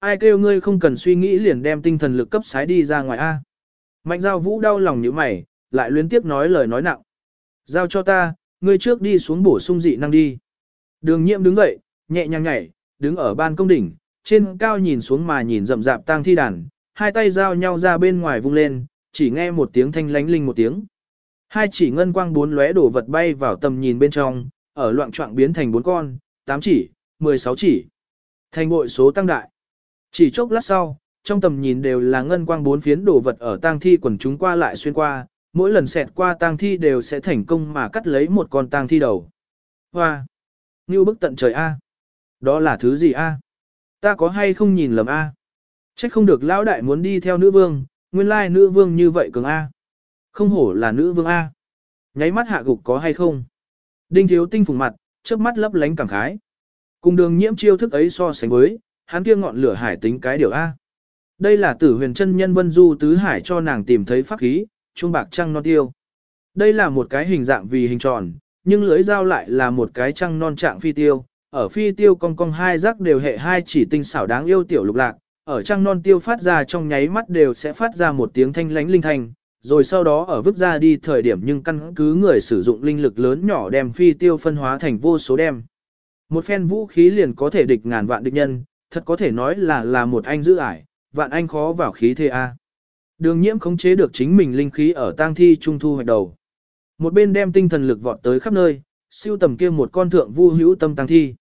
ai kêu ngươi không cần suy nghĩ liền đem tinh thần lực cấp sái đi ra ngoài A. Mạnh giao vũ đau lòng như mày, lại luyến tiếp nói lời nói nặng. Giao cho ta, ngươi trước đi xuống bổ sung dị năng đi. Đường nhiệm đứng dậy, nhẹ nhàng nhảy, đứng ở ban công đỉnh, trên cao nhìn xuống mà nhìn rậm rạp tang thi đàn, hai tay giao nhau ra bên ngoài vung lên, chỉ nghe một tiếng thanh lánh linh một tiếng. Hai chỉ ngân quang bốn lóe đổ vật bay vào tầm nhìn bên trong, ở loạn trọng biến thành bốn con, tám chỉ, mười sáu chỉ. Thành bội số tăng đại. Chỉ chốc lát sau, trong tầm nhìn đều là ngân quang bốn phiến đồ vật ở tang thi quần chúng qua lại xuyên qua, mỗi lần xẹt qua tang thi đều sẽ thành công mà cắt lấy một con tang thi đầu. Hoa! Như bức tận trời A. Đó là thứ gì A? Ta có hay không nhìn lầm A? Trách không được lão đại muốn đi theo nữ vương, nguyên lai nữ vương như vậy cường A. Không hổ là nữ vương A. Nháy mắt hạ gục có hay không? Đinh thiếu tinh phùng mặt, trước mắt lấp lánh cảm khái. Cùng đường nhiễm chiêu thức ấy so sánh với, hắn kia ngọn lửa hải tính cái điều A. Đây là tử huyền chân nhân vân du tứ hải cho nàng tìm thấy pháp khí, chuông bạc trăng non tiêu. Đây là một cái hình dạng vì hình tròn, nhưng lưới dao lại là một cái trăng non trạng phi tiêu. Ở phi tiêu cong cong hai rắc đều hệ hai chỉ tinh xảo đáng yêu tiểu lục lạc, ở trăng non tiêu phát ra trong nháy mắt đều sẽ phát ra một tiếng thanh lánh linh thanh, rồi sau đó ở vứt ra đi thời điểm nhưng căn cứ người sử dụng linh lực lớn nhỏ đem phi tiêu phân hóa thành vô số đem. Một phen vũ khí liền có thể địch ngàn vạn địch nhân, thật có thể nói là là một anh giữ ải, vạn anh khó vào khí thế A. Đường nhiễm khống chế được chính mình linh khí ở tang thi trung thu hoạch đầu. Một bên đem tinh thần lực vọt tới khắp nơi, siêu tầm kia một con thượng vu hữu tâm tang thi.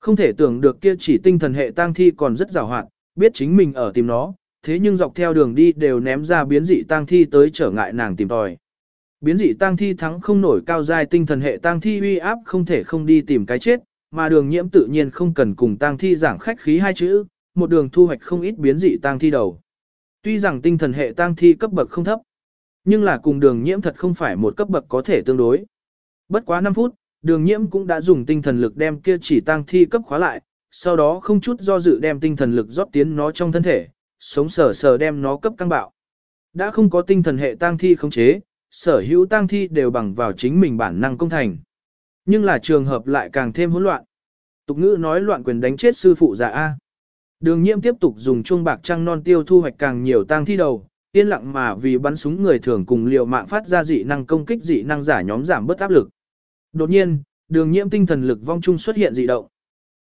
Không thể tưởng được kia chỉ tinh thần hệ tang thi còn rất rào hoạt, biết chính mình ở tìm nó, thế nhưng dọc theo đường đi đều ném ra biến dị tang thi tới trở ngại nàng tìm tòi. Biến dị tang thi thắng không nổi cao giai tinh thần hệ tang thi uy áp không thể không đi tìm cái chết, mà đường nhiễm tự nhiên không cần cùng tang thi giảng khách khí hai chữ, một đường thu hoạch không ít biến dị tang thi đầu. Tuy rằng tinh thần hệ tang thi cấp bậc không thấp, nhưng là cùng đường nhiễm thật không phải một cấp bậc có thể tương đối. Bất quá 5 phút, đường nhiễm cũng đã dùng tinh thần lực đem kia chỉ tang thi cấp khóa lại, sau đó không chút do dự đem tinh thần lực rót tiến nó trong thân thể, sống sờ sờ đem nó cấp căng bạo. Đã không có tinh thần hệ tang thi khống chế, sở hữu tang thi đều bằng vào chính mình bản năng công thành. Nhưng là trường hợp lại càng thêm hỗn loạn. Tục ngữ nói loạn quyền đánh chết sư phụ già A. Đường nhiễm tiếp tục dùng chuông bạc trăng non tiêu thu hoạch càng nhiều tang thi đầu, yên lặng mà vì bắn súng người thường cùng liều mạng phát ra dị năng công kích dị năng giả nhóm giảm bớt áp lực. Đột nhiên, đường nhiễm tinh thần lực vong trung xuất hiện dị động.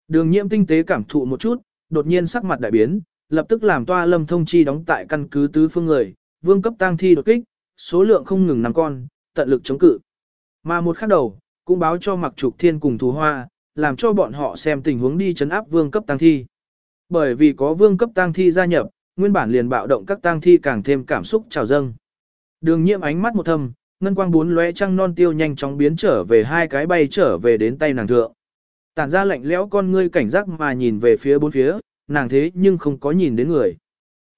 Đường nhiễm tinh tế cảm thụ một chút, đột nhiên sắc mặt đại biến, lập tức làm toa lâm thông chi đóng tại căn cứ tứ phương người, vương cấp tang thi đột kích, số lượng không ngừng năm con, tận lực chống cự. Mà một khắc đầu, cũng báo cho mặc trục thiên cùng thú hoa, làm cho bọn họ xem tình huống đi chấn áp vương cấp tăng thi. Bởi vì có vương cấp tăng thi gia nhập, nguyên bản liền bạo động các tăng thi càng thêm cảm xúc trào dâng. Đường nhiễm ánh mắt một thâm, ngân quang bốn lóe trăng non tiêu nhanh chóng biến trở về hai cái bay trở về đến tay nàng thượng. Tản ra lạnh lẽo con ngươi cảnh giác mà nhìn về phía bốn phía, nàng thế nhưng không có nhìn đến người.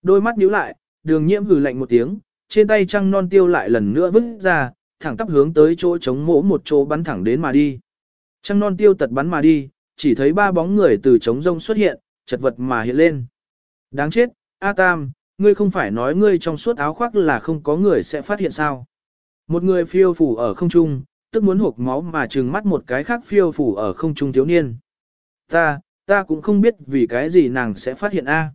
Đôi mắt nhíu lại, đường nhiễm hừ lạnh một tiếng, trên tay trăng non tiêu lại lần nữa vứt ra, thẳng tắp hướng tới chỗ chống mỗ một chỗ bắn thẳng đến mà đi. Trăng non tiêu tật bắn mà đi, chỉ thấy ba bóng người từ trống rông xuất hiện, chật vật mà hiện lên. Đáng chết, A Tam, ngươi không phải nói ngươi trong suốt áo khoác là không có người sẽ phát hiện sao. Một người phiêu phủ ở không trung, tức muốn hộp máu mà trừng mắt một cái khác phiêu phủ ở không trung thiếu niên. Ta, ta cũng không biết vì cái gì nàng sẽ phát hiện A.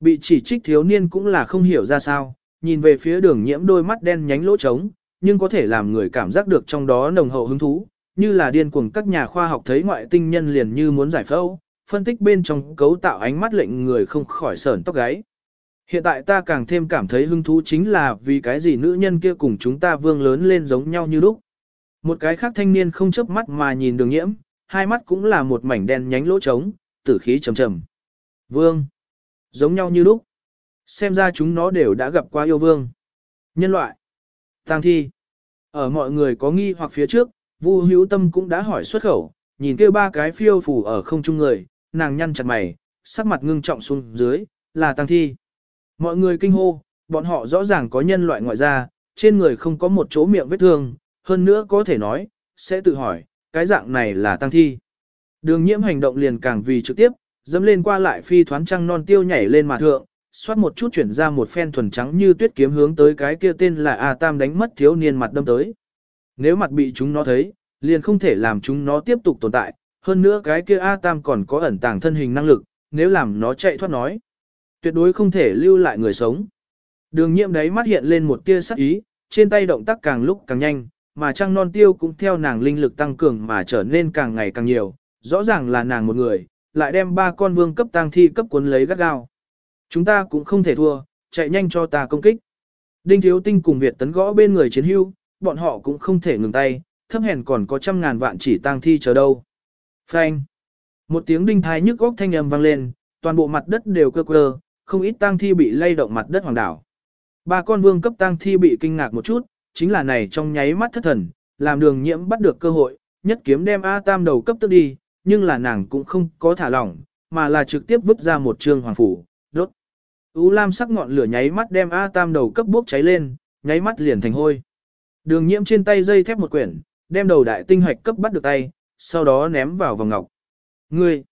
Bị chỉ trích thiếu niên cũng là không hiểu ra sao, nhìn về phía đường nhiễm đôi mắt đen nhánh lỗ trống, nhưng có thể làm người cảm giác được trong đó nồng hậu hứng thú, như là điên cuồng các nhà khoa học thấy ngoại tinh nhân liền như muốn giải phẫu, phân tích bên trong cấu tạo ánh mắt lệnh người không khỏi sởn tóc gáy. Hiện tại ta càng thêm cảm thấy hứng thú chính là vì cái gì nữ nhân kia cùng chúng ta vương lớn lên giống nhau như lúc. Một cái khác thanh niên không chớp mắt mà nhìn đường nhiễm, hai mắt cũng là một mảnh đen nhánh lỗ trống, tử khí trầm trầm. Vương. Giống nhau như lúc. Xem ra chúng nó đều đã gặp qua yêu vương. Nhân loại. Tang thi. Ở mọi người có nghi hoặc phía trước, Vu Hữu Tâm cũng đã hỏi xuất khẩu, nhìn kêu ba cái phiêu phù ở không trung người, nàng nhăn chặt mày, sắc mặt ngưng trọng xuống dưới, là tăng thi. Mọi người kinh hô, bọn họ rõ ràng có nhân loại ngoại gia, trên người không có một chỗ miệng vết thương, hơn nữa có thể nói, sẽ tự hỏi, cái dạng này là tăng thi. Đường nhiễm hành động liền càng vì trực tiếp, dẫm lên qua lại phi thoán trăng non tiêu nhảy lên mà thượng, xoát một chút chuyển ra một phen thuần trắng như tuyết kiếm hướng tới cái kia tên là A Tam đánh mất thiếu niên mặt đâm tới. Nếu mặt bị chúng nó thấy, liền không thể làm chúng nó tiếp tục tồn tại, hơn nữa cái kia A Tam còn có ẩn tàng thân hình năng lực, nếu làm nó chạy thoát nói. Tuyệt đối không thể lưu lại người sống. Đường nhiễm đấy mắt hiện lên một tia sắc ý, trên tay động tác càng lúc càng nhanh, mà trăng non tiêu cũng theo nàng linh lực tăng cường mà trở nên càng ngày càng nhiều, rõ ràng là nàng một người, lại đem ba con vương cấp tăng thi cấp cuốn lấy gắt gao. Chúng ta cũng không thể thua, chạy nhanh cho ta công kích. Đinh Thiếu Tinh cùng Việt tấn gõ bên người chiến hưu, bọn họ cũng không thể ngừng tay, thấp hèn còn có trăm ngàn vạn chỉ tang thi chờ đâu. Phanh. Một tiếng đinh thai nhức góc thanh âm vang lên, toàn bộ mặt đất đều cơ cơ, không ít tang thi bị lay động mặt đất hoàng đảo. Ba con vương cấp tang thi bị kinh ngạc một chút, chính là này trong nháy mắt thất thần, làm đường nhiễm bắt được cơ hội, nhất kiếm đem A Tam đầu cấp tức đi, nhưng là nàng cũng không có thả lỏng, mà là trực tiếp vứt ra một trương hoàng phủ, đốt. U lam sắc ngọn lửa nháy mắt đem A Tam đầu cấp bốc cháy lên, nháy mắt liền thành hôi. Đường nhiễm trên tay dây thép một quyển, đem đầu đại tinh hạch cấp bắt được tay, sau đó ném vào vòng ngọc. Ngươi,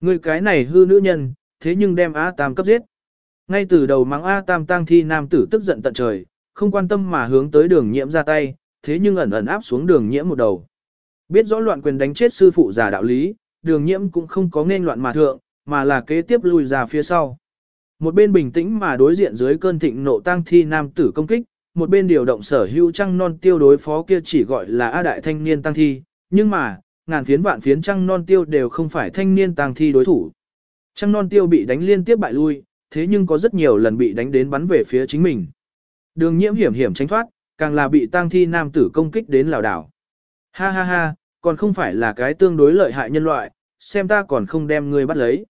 ngươi cái này hư nữ nhân, thế nhưng đem A Tam cấp giết. Ngay từ đầu mắng A Tam tang thi nam tử tức giận tận trời, không quan tâm mà hướng tới đường nhiễm ra tay, thế nhưng ẩn ẩn áp xuống đường nhiễm một đầu. Biết rõ loạn quyền đánh chết sư phụ giả đạo lý, đường nhiễm cũng không có nên loạn mà thượng, mà là kế tiếp lùi ra phía sau. Một bên bình tĩnh mà đối diện dưới cơn thịnh nộ tang thi nam tử công kích, một bên điều động sở hữu trăng non tiêu đối phó kia chỉ gọi là A đại thanh niên tăng thi, nhưng mà, ngàn phiến vạn phiến trăng non tiêu đều không phải thanh niên tăng thi đối thủ. Trăng non tiêu bị đánh liên tiếp bại lui, thế nhưng có rất nhiều lần bị đánh đến bắn về phía chính mình. Đường nhiễm hiểm hiểm tránh thoát, càng là bị tăng thi nam tử công kích đến lảo đảo. Ha ha ha, còn không phải là cái tương đối lợi hại nhân loại, xem ta còn không đem ngươi bắt lấy.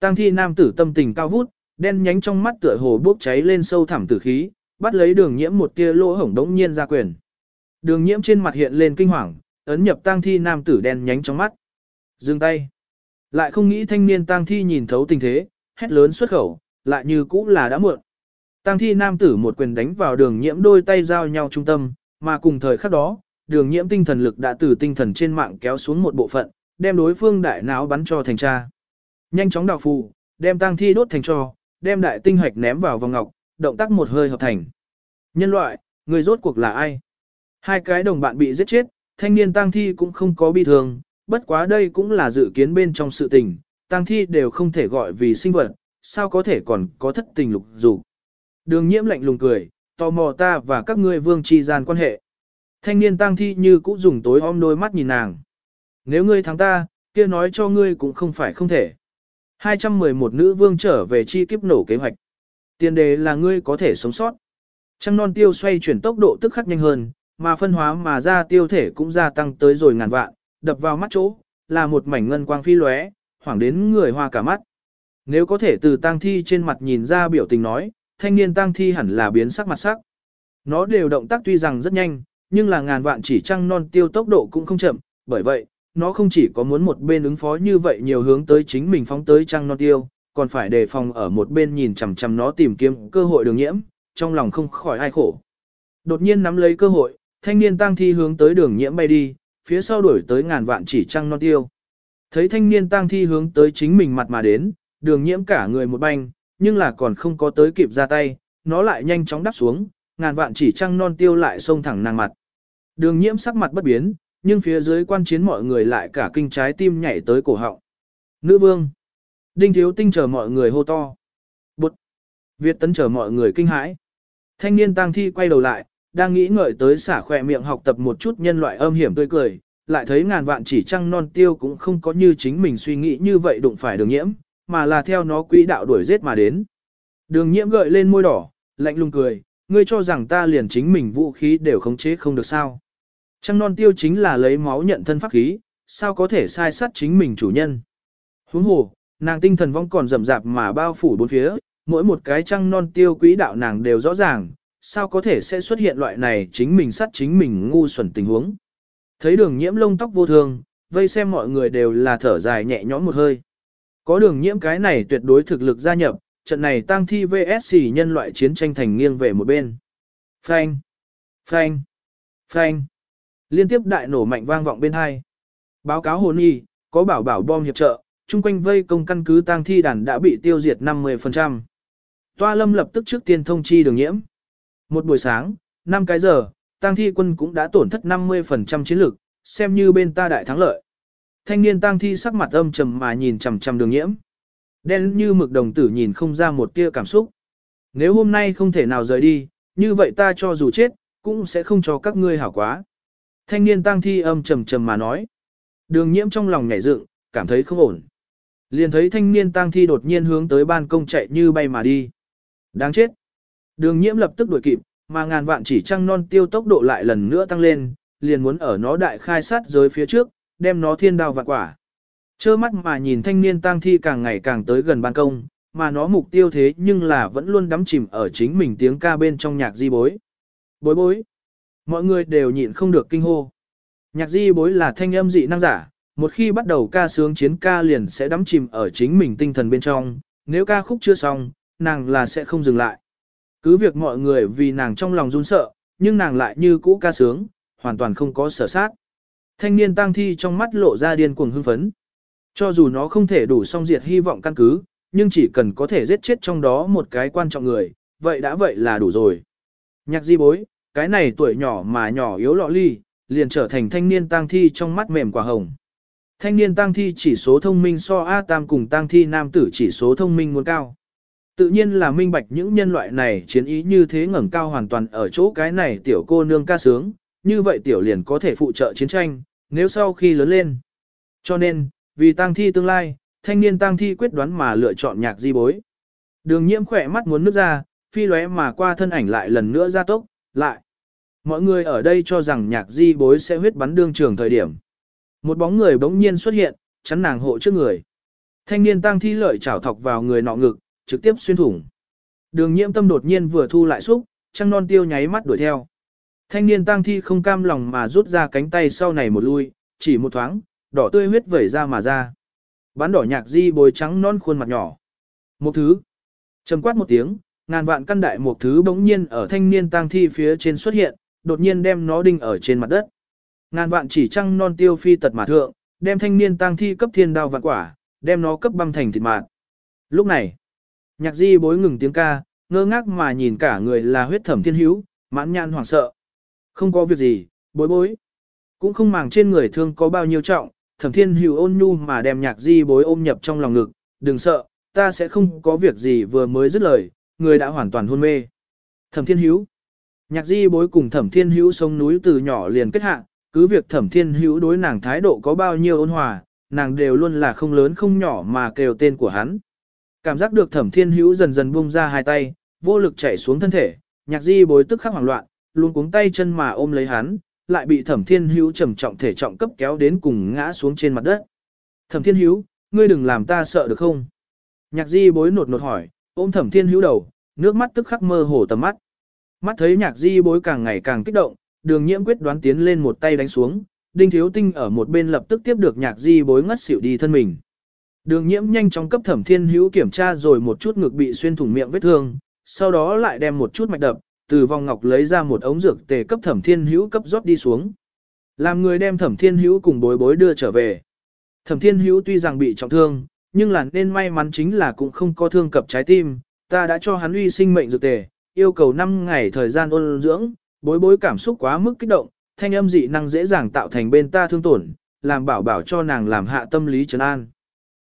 Tăng thi nam tử tâm tình cao vút, đen nhánh trong mắt tựa hồ bốc cháy lên sâu thẳm tử khí, bắt lấy đường nhiễm một tia lỗ hổng đống nhiên ra quyền. Đường nhiễm trên mặt hiện lên kinh hoàng, ấn nhập tang thi nam tử đen nhánh trong mắt. Dừng tay. Lại không nghĩ thanh niên tang thi nhìn thấu tình thế, hét lớn xuất khẩu, lại như cũ là đã muộn. Tang thi nam tử một quyền đánh vào đường nhiễm đôi tay giao nhau trung tâm, mà cùng thời khắc đó, đường nhiễm tinh thần lực đã từ tinh thần trên mạng kéo xuống một bộ phận, đem đối phương đại não bắn cho thành cha. Nhanh chóng đào phù, đem tang thi đốt thành cho, đem đại tinh hạch ném vào vòng ngọc, động tác một hơi hợp thành. Nhân loại, người rốt cuộc là ai? Hai cái đồng bạn bị giết chết, thanh niên tang thi cũng không có bi thường, bất quá đây cũng là dự kiến bên trong sự tình, tang thi đều không thể gọi vì sinh vật, sao có thể còn có thất tình lục dục. Đường nhiễm lạnh lùng cười, tò mò ta và các ngươi vương chi gian quan hệ. Thanh niên tang thi như cũ dùng tối om đôi mắt nhìn nàng. Nếu ngươi thắng ta, kia nói cho ngươi cũng không phải không thể. 211 nữ vương trở về chi kiếp nổ kế hoạch. Tiền đề là ngươi có thể sống sót. Trăng non tiêu xoay chuyển tốc độ tức khắc nhanh hơn, mà phân hóa mà ra tiêu thể cũng gia tăng tới rồi ngàn vạn, đập vào mắt chỗ, là một mảnh ngân quang phi lóe, hoảng đến người hoa cả mắt. Nếu có thể từ tang thi trên mặt nhìn ra biểu tình nói, thanh niên tang thi hẳn là biến sắc mặt sắc. Nó đều động tác tuy rằng rất nhanh, nhưng là ngàn vạn chỉ trăng non tiêu tốc độ cũng không chậm, bởi vậy, nó không chỉ có muốn một bên ứng phó như vậy nhiều hướng tới chính mình phóng tới trăng non tiêu, còn phải đề phòng ở một bên nhìn chằm chằm nó tìm kiếm cơ hội đường nhiễm, trong lòng không khỏi ai khổ. Đột nhiên nắm lấy cơ hội, thanh niên tăng thi hướng tới đường nhiễm bay đi, phía sau đuổi tới ngàn vạn chỉ trăng non tiêu. Thấy thanh niên tăng thi hướng tới chính mình mặt mà đến, đường nhiễm cả người một banh, nhưng là còn không có tới kịp ra tay, nó lại nhanh chóng đắp xuống, ngàn vạn chỉ trăng non tiêu lại xông thẳng nàng mặt. Đường nhiễm sắc mặt bất biến, nhưng phía dưới quan chiến mọi người lại cả kinh trái tim nhảy tới cổ họng. Nữ vương. Đinh thiếu tinh chờ mọi người hô to. Bụt. Việt tấn chờ mọi người kinh hãi. Thanh niên tăng thi quay đầu lại, đang nghĩ ngợi tới xả khỏe miệng học tập một chút nhân loại âm hiểm tươi cười, lại thấy ngàn vạn chỉ trăng non tiêu cũng không có như chính mình suy nghĩ như vậy đụng phải đường nhiễm, mà là theo nó quỹ đạo đuổi giết mà đến. Đường nhiễm gợi lên môi đỏ, lạnh lùng cười, ngươi cho rằng ta liền chính mình vũ khí đều khống chế không được sao. Trăng non tiêu chính là lấy máu nhận thân pháp khí, sao có thể sai sát chính mình chủ nhân. Huống hồ, nàng tinh thần vong còn rầm rạp mà bao phủ bốn phía, mỗi một cái trăng non tiêu quỹ đạo nàng đều rõ ràng, sao có thể sẽ xuất hiện loại này chính mình sát chính mình ngu xuẩn tình huống. Thấy đường nhiễm lông tóc vô thường, vây xem mọi người đều là thở dài nhẹ nhõm một hơi. Có đường nhiễm cái này tuyệt đối thực lực gia nhập, trận này tăng thi VSC nhân loại chiến tranh thành nghiêng về một bên. Phanh, phanh, phanh. Liên tiếp đại nổ mạnh vang vọng bên hai. Báo cáo hồn y, có bảo bảo bom hiệp trợ, chung quanh vây công căn cứ tang thi đàn đã bị tiêu diệt 50%. Toa lâm lập tức trước tiên thông chi đường nhiễm. Một buổi sáng, 5 cái giờ, tang thi quân cũng đã tổn thất 50% chiến lực, xem như bên ta đại thắng lợi. Thanh niên tang thi sắc mặt âm trầm mà nhìn chằm chằm đường nhiễm. Đen như mực đồng tử nhìn không ra một tia cảm xúc. Nếu hôm nay không thể nào rời đi, như vậy ta cho dù chết, cũng sẽ không cho các ngươi hảo quá. Thanh niên tang thi âm trầm trầm mà nói. Đường nhiễm trong lòng nhảy dựng, cảm thấy không ổn. Liền thấy thanh niên tang thi đột nhiên hướng tới ban công chạy như bay mà đi. Đáng chết. Đường nhiễm lập tức đuổi kịp, mà ngàn vạn chỉ trăng non tiêu tốc độ lại lần nữa tăng lên, liền muốn ở nó đại khai sát giới phía trước, đem nó thiên đao vạn quả. Chơ mắt mà nhìn thanh niên tang thi càng ngày càng tới gần ban công, mà nó mục tiêu thế nhưng là vẫn luôn đắm chìm ở chính mình tiếng ca bên trong nhạc di bối. Bối bối. Mọi người đều nhịn không được kinh hô. Nhạc di bối là thanh âm dị năng giả, một khi bắt đầu ca sướng chiến ca liền sẽ đắm chìm ở chính mình tinh thần bên trong, nếu ca khúc chưa xong, nàng là sẽ không dừng lại. Cứ việc mọi người vì nàng trong lòng run sợ, nhưng nàng lại như cũ ca sướng, hoàn toàn không có sở sát. Thanh niên tăng thi trong mắt lộ ra điên cuồng hưng phấn. Cho dù nó không thể đủ song diệt hy vọng căn cứ, nhưng chỉ cần có thể giết chết trong đó một cái quan trọng người, vậy đã vậy là đủ rồi. Nhạc di bối, cái này tuổi nhỏ mà nhỏ yếu lọ ly, liền trở thành thanh niên tang thi trong mắt mềm quả hồng. Thanh niên tăng thi chỉ số thông minh so A Tam cùng tăng thi nam tử chỉ số thông minh muốn cao. Tự nhiên là minh bạch những nhân loại này chiến ý như thế ngẩng cao hoàn toàn ở chỗ cái này tiểu cô nương ca sướng, như vậy tiểu liền có thể phụ trợ chiến tranh, nếu sau khi lớn lên. Cho nên, vì tăng thi tương lai, thanh niên tăng thi quyết đoán mà lựa chọn nhạc di bối. Đường nhiễm khỏe mắt muốn nước ra, phi lóe mà qua thân ảnh lại lần nữa ra tốc, lại. Mọi người ở đây cho rằng nhạc di bối sẽ huyết bắn đương trường thời điểm. Một bóng người bỗng nhiên xuất hiện, chắn nàng hộ trước người. Thanh niên tăng thi lợi chảo thọc vào người nọ ngực, trực tiếp xuyên thủng. Đường nhiễm tâm đột nhiên vừa thu lại xúc, trăng non tiêu nháy mắt đuổi theo. Thanh niên tăng thi không cam lòng mà rút ra cánh tay sau này một lui, chỉ một thoáng, đỏ tươi huyết vẩy ra mà ra. Bán đỏ nhạc di bồi trắng non khuôn mặt nhỏ. Một thứ. Trầm quát một tiếng, ngàn vạn căn đại một thứ bỗng nhiên ở thanh niên tăng thi phía trên xuất hiện, đột nhiên đem nó đinh ở trên mặt đất. Ngàn vạn chỉ trăng non tiêu phi tật mà thượng, đem thanh niên tang thi cấp thiên đao vạn quả, đem nó cấp băm thành thịt mạt. Lúc này, nhạc di bối ngừng tiếng ca, ngơ ngác mà nhìn cả người là huyết thẩm thiên hữu, mãn nhãn hoảng sợ. Không có việc gì, bối bối. Cũng không màng trên người thương có bao nhiêu trọng, thẩm thiên hữu ôn nhu mà đem nhạc di bối ôm nhập trong lòng ngực, đừng sợ, ta sẽ không có việc gì vừa mới dứt lời, người đã hoàn toàn hôn mê. Thẩm thiên hữu. Nhạc di bối cùng thẩm thiên hữu sông núi từ nhỏ liền kết hạ, cứ việc thẩm thiên hữu đối nàng thái độ có bao nhiêu ôn hòa, nàng đều luôn là không lớn không nhỏ mà kêu tên của hắn. Cảm giác được thẩm thiên hữu dần dần buông ra hai tay, vô lực chảy xuống thân thể, nhạc di bối tức khắc hoảng loạn, luôn cuống tay chân mà ôm lấy hắn, lại bị thẩm thiên hữu trầm trọng thể trọng cấp kéo đến cùng ngã xuống trên mặt đất. Thẩm thiên hữu, ngươi đừng làm ta sợ được không? Nhạc di bối nột nột hỏi, ôm thẩm thiên hữu đầu, nước mắt tức khắc mơ hồ tầm mắt. Mắt thấy nhạc di bối càng ngày càng kích động, đường nhiễm quyết đoán tiến lên một tay đánh xuống, đinh thiếu tinh ở một bên lập tức tiếp được nhạc di bối ngất xỉu đi thân mình. Đường nhiễm nhanh chóng cấp thẩm thiên hữu kiểm tra rồi một chút ngực bị xuyên thủng miệng vết thương, sau đó lại đem một chút mạch đập, từ vòng ngọc lấy ra một ống dược tề cấp thẩm thiên hữu cấp rót đi xuống. Làm người đem thẩm thiên hữu cùng bối bối đưa trở về. Thẩm thiên hữu tuy rằng bị trọng thương, nhưng là nên may mắn chính là cũng không có thương cập trái tim, ta đã cho hắn uy sinh mệnh dược tề, yêu cầu 5 ngày thời gian ôn dưỡng, bối bối cảm xúc quá mức kích động, thanh âm dị năng dễ dàng tạo thành bên ta thương tổn, làm bảo bảo cho nàng làm hạ tâm lý trấn an.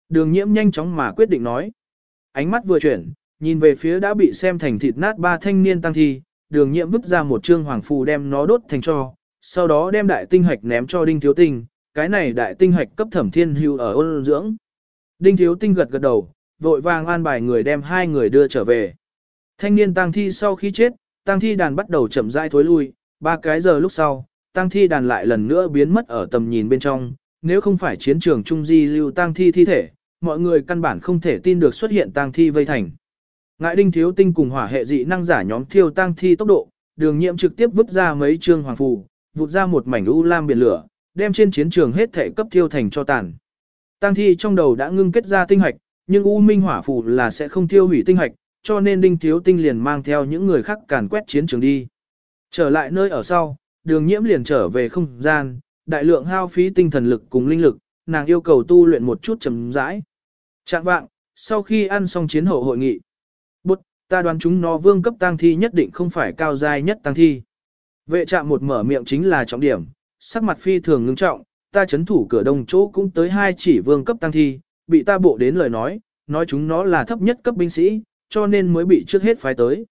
Đường nhiễm nhanh chóng mà quyết định nói. Ánh mắt vừa chuyển, nhìn về phía đã bị xem thành thịt nát ba thanh niên tăng thi, đường nhiễm vứt ra một trương hoàng phù đem nó đốt thành cho, sau đó đem đại tinh hạch ném cho đinh thiếu tinh, cái này đại tinh hạch cấp thẩm thiên hưu ở ôn dưỡng. Đinh thiếu tinh gật gật đầu, vội vàng an bài người đem hai người đưa trở về. Thanh niên tăng thi sau khi chết, tăng thi đàn bắt đầu chậm rãi thối lui, ba cái giờ lúc sau, tăng thi đàn lại lần nữa biến mất ở tầm nhìn bên trong, nếu không phải chiến trường trung di lưu tăng thi thi thể, mọi người căn bản không thể tin được xuất hiện tăng thi vây thành. Ngại đinh thiếu tinh cùng hỏa hệ dị năng giả nhóm thiêu tăng thi tốc độ, đường nhiệm trực tiếp vứt ra mấy trương hoàng phù, vụt ra một mảnh u lam biển lửa, đem trên chiến trường hết thể cấp thiêu thành cho tàn. Tăng thi trong đầu đã ngưng kết ra tinh hạch, nhưng u minh hỏa phù là sẽ không tiêu hủy tinh hạch, cho nên đinh thiếu tinh liền mang theo những người khác càn quét chiến trường đi. Trở lại nơi ở sau, đường nhiễm liền trở về không gian, đại lượng hao phí tinh thần lực cùng linh lực, nàng yêu cầu tu luyện một chút chậm rãi. Trạng vạng, sau khi ăn xong chiến hậu hội nghị, bút, ta đoán chúng nó vương cấp tăng thi nhất định không phải cao giai nhất tăng thi. Vệ trạm một mở miệng chính là trọng điểm, sắc mặt phi thường ngưng trọng, ta chấn thủ cửa đông chỗ cũng tới hai chỉ vương cấp tăng thi, bị ta bộ đến lời nói, nói chúng nó là thấp nhất cấp binh sĩ, cho nên mới bị trước hết phái tới.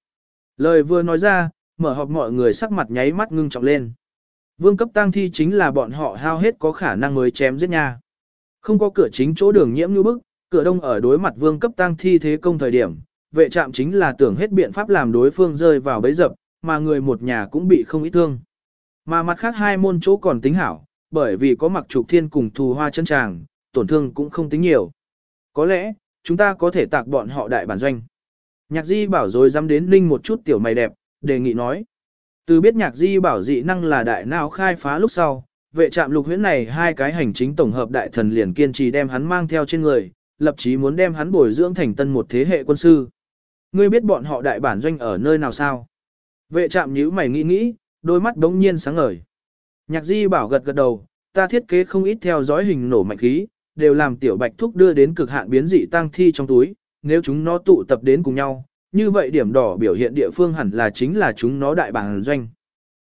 Lời vừa nói ra, mở họp mọi người sắc mặt nháy mắt ngưng trọng lên. Vương cấp tăng thi chính là bọn họ hao hết có khả năng mới chém giết nha. Không có cửa chính chỗ đường nhiễm như bức, cửa đông ở đối mặt vương cấp tăng thi thế công thời điểm, vệ trạm chính là tưởng hết biện pháp làm đối phương rơi vào bẫy dập, mà người một nhà cũng bị không ít thương. Mà mặt khác hai môn chỗ còn tính hảo, bởi vì có mặc trục thiên cùng thù hoa chân tràng, tổn thương cũng không tính nhiều. Có lẽ, chúng ta có thể tạc bọn họ đại bản doanh. Nhạc di bảo rồi dám đến ninh một chút tiểu mày đẹp, đề nghị nói. Từ biết nhạc di bảo dị năng là đại nào khai phá lúc sau, vệ trạm lục huyễn này hai cái hành chính tổng hợp đại thần liền kiên trì đem hắn mang theo trên người, lập chí muốn đem hắn bồi dưỡng thành tân một thế hệ quân sư. Ngươi biết bọn họ đại bản doanh ở nơi nào sao? Vệ trạm nhíu mày nghĩ nghĩ, đôi mắt đống nhiên sáng ngời. Nhạc di bảo gật gật đầu, ta thiết kế không ít theo dõi hình nổ mạnh khí, đều làm tiểu bạch thúc đưa đến cực hạn biến dị tăng thi trong túi, nếu chúng nó tụ tập đến cùng nhau, như vậy điểm đỏ biểu hiện địa phương hẳn là chính là chúng nó đại bản doanh.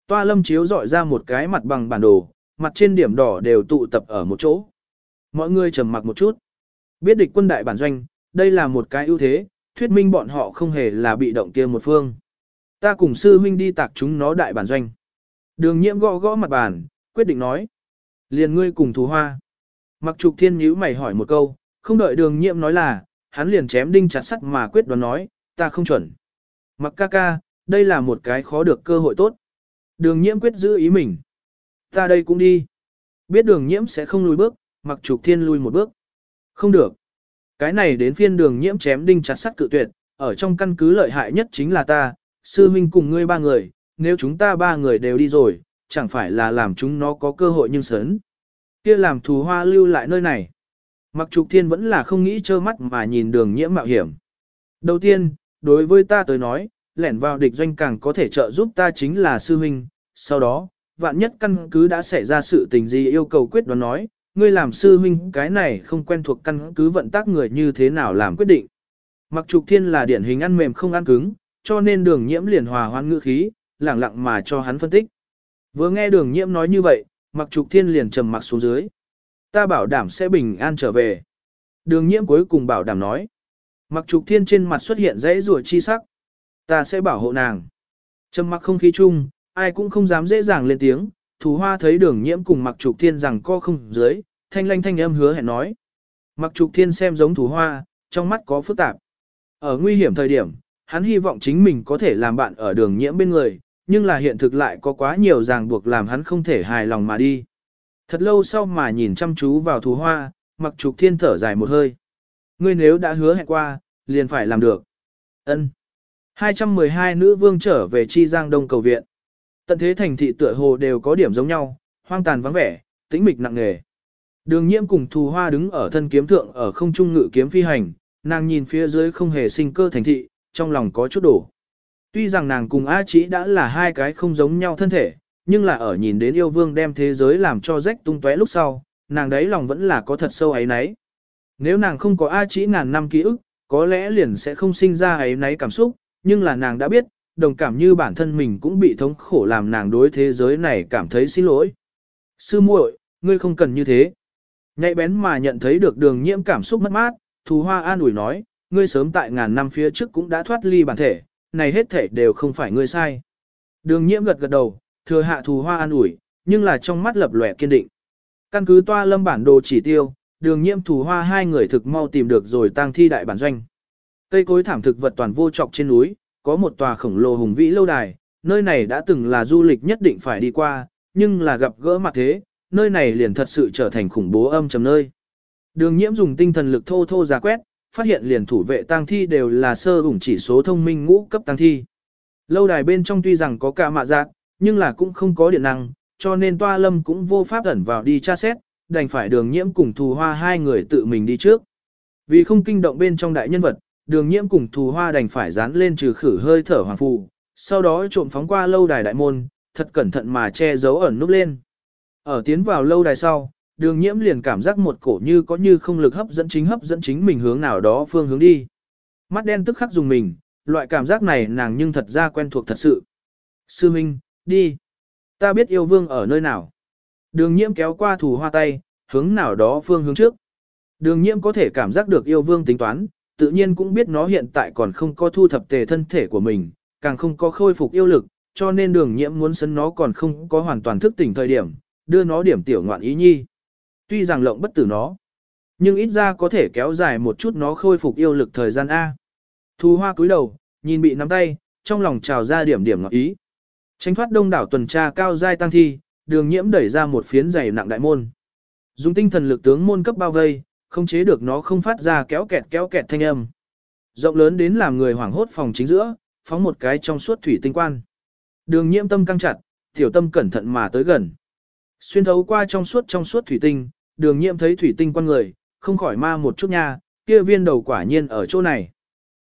Toa lâm chiếu dọi ra một cái mặt bằng bản đồ, mặt trên điểm đỏ đều tụ tập ở một chỗ. Mọi người trầm mặc một chút. Biết địch quân đại bản doanh, đây là một cái ưu thế, thuyết minh bọn họ không hề là bị động kia một phương. Ta cùng sư huynh đi tạc chúng nó đại bản doanh. Đường nhiễm gõ gõ mặt bàn, quyết định nói. Liền ngươi cùng thú hoa. Mặc trục thiên nhíu mày hỏi một câu, không đợi đường nhiễm nói là, hắn liền chém đinh chặt sắt mà quyết đoán nói, ta không chuẩn. Mặc ca ca, đây là một cái khó được cơ hội tốt. Đường nhiễm quyết giữ ý mình. Ta đây cũng đi. Biết đường nhiễm sẽ không lùi bước, mặc trục thiên lùi một bước. Không được. Cái này đến phiên đường nhiễm chém đinh chặt sắt cự tuyệt, ở trong căn cứ lợi hại nhất chính là ta, sư minh cùng ngươi ba người, nếu chúng ta ba người đều đi rồi, chẳng phải là làm chúng nó có cơ hội nhưng sớn. Kia làm thù hoa lưu lại nơi này. Mặc trục thiên vẫn là không nghĩ trơ mắt mà nhìn đường nhiễm mạo hiểm. Đầu tiên, đối với ta tới nói, lẻn vào địch doanh càng có thể trợ giúp ta chính là sư huynh. Sau đó, vạn nhất căn cứ đã xảy ra sự tình gì yêu cầu quyết đoán nói, ngươi làm sư huynh cái này không quen thuộc căn cứ vận tác người như thế nào làm quyết định. Mặc trục thiên là điển hình ăn mềm không ăn cứng, cho nên đường nhiễm liền hòa hoan ngữ khí, lẳng lặng mà cho hắn phân tích. Vừa nghe đường nhiễm nói như vậy, mặc trục thiên liền trầm mặc xuống dưới. Ta bảo đảm sẽ bình an trở về. Đường nhiễm cuối cùng bảo đảm nói. Mặc trục thiên trên mặt xuất hiện dãy rùa chi sắc. Ta sẽ bảo hộ nàng. Trầm mặc không khí chung, ai cũng không dám dễ dàng lên tiếng. Thủ hoa thấy đường nhiễm cùng mặc trục thiên rằng co không dưới, thanh lanh thanh âm hứa hẹn nói. Mặc trục thiên xem giống thủ hoa, trong mắt có phức tạp. Ở nguy hiểm thời điểm, hắn hy vọng chính mình có thể làm bạn ở đường nhiễm bên người, nhưng là hiện thực lại có quá nhiều ràng buộc làm hắn không thể hài lòng mà đi. Thật lâu sau mà nhìn chăm chú vào thú hoa, mặc trục thiên thở dài một hơi. Ngươi nếu đã hứa hẹn qua, liền phải làm được. Ân. 212 nữ vương trở về chi giang đông cầu viện. Tận thế thành thị tựa hồ đều có điểm giống nhau, hoang tàn vắng vẻ, tĩnh mịch nặng nề. Đường nhiễm cùng thù hoa đứng ở thân kiếm thượng ở không trung ngự kiếm phi hành, nàng nhìn phía dưới không hề sinh cơ thành thị, trong lòng có chút đổ. Tuy rằng nàng cùng A Chí đã là hai cái không giống nhau thân thể, nhưng là ở nhìn đến yêu vương đem thế giới làm cho rách tung tóe lúc sau, nàng đấy lòng vẫn là có thật sâu ấy nấy. Nếu nàng không có A Chí ngàn năm ký ức, có lẽ liền sẽ không sinh ra ấy nấy cảm xúc, nhưng là nàng đã biết, đồng cảm như bản thân mình cũng bị thống khổ làm nàng đối thế giới này cảm thấy xin lỗi. Sư muội, ngươi không cần như thế. Nhạy bén mà nhận thấy được đường nhiễm cảm xúc mất mát, thù hoa an ủi nói, ngươi sớm tại ngàn năm phía trước cũng đã thoát ly bản thể, này hết thể đều không phải ngươi sai. Đường nhiễm gật gật đầu, thừa hạ thù hoa an ủi, nhưng là trong mắt lập lòe kiên định. Căn cứ toa lâm bản đồ chỉ tiêu, đường nhiễm thù hoa hai người thực mau tìm được rồi tăng thi đại bản doanh. Cây cối thảm thực vật toàn vô trọc trên núi, có một tòa khổng lồ hùng vĩ lâu đài, nơi này đã từng là du lịch nhất định phải đi qua, nhưng là gặp gỡ mặt thế, nơi này liền thật sự trở thành khủng bố âm trầm nơi. Đường nhiễm dùng tinh thần lực thô thô giả quét, phát hiện liền thủ vệ tang thi đều là sơ ủng chỉ số thông minh ngũ cấp tang thi. Lâu đài bên trong tuy rằng có cả mạ giác, nhưng là cũng không có điện năng, cho nên toa lâm cũng vô pháp ẩn vào đi tra xét, đành phải đường nhiễm cùng thù hoa hai người tự mình đi trước. Vì không kinh động bên trong đại nhân vật, đường nhiễm cùng thù hoa đành phải dán lên trừ khử hơi thở hoàng phù, sau đó trộm phóng qua lâu đài đại môn, thật cẩn thận mà che giấu ẩn núp lên. Ở tiến vào lâu đài sau, đường nhiễm liền cảm giác một cổ như có như không lực hấp dẫn chính hấp dẫn chính mình hướng nào đó phương hướng đi. Mắt đen tức khắc dùng mình, loại cảm giác này nàng nhưng thật ra quen thuộc thật sự. Sư Minh, đi. Ta biết yêu vương ở nơi nào. Đường nhiễm kéo qua thủ hoa tay, hướng nào đó phương hướng trước. Đường nhiễm có thể cảm giác được yêu vương tính toán, tự nhiên cũng biết nó hiện tại còn không có thu thập tề thân thể của mình, càng không có khôi phục yêu lực, cho nên đường nhiễm muốn sấn nó còn không có hoàn toàn thức tỉnh thời điểm, đưa nó điểm tiểu ngoạn ý nhi. Tuy rằng lộng bất tử nó, nhưng ít ra có thể kéo dài một chút nó khôi phục yêu lực thời gian A. Thu hoa cúi đầu, nhìn bị nắm tay, trong lòng trào ra điểm điểm ngọt ý. Tránh thoát đông đảo tuần tra cao giai tăng thi, đường nhiễm đẩy ra một phiến dày nặng đại môn. Dùng tinh thần lực tướng môn cấp bao vây, không chế được nó không phát ra kéo kẹt kéo kẹt thanh âm. Rộng lớn đến làm người hoảng hốt phòng chính giữa, phóng một cái trong suốt thủy tinh quan. Đường nhiễm tâm căng chặt, tiểu tâm cẩn thận mà tới gần. Xuyên thấu qua trong suốt trong suốt thủy tinh, đường nhiễm thấy thủy tinh quan người, không khỏi ma một chút nha, kia viên đầu quả nhiên ở chỗ này.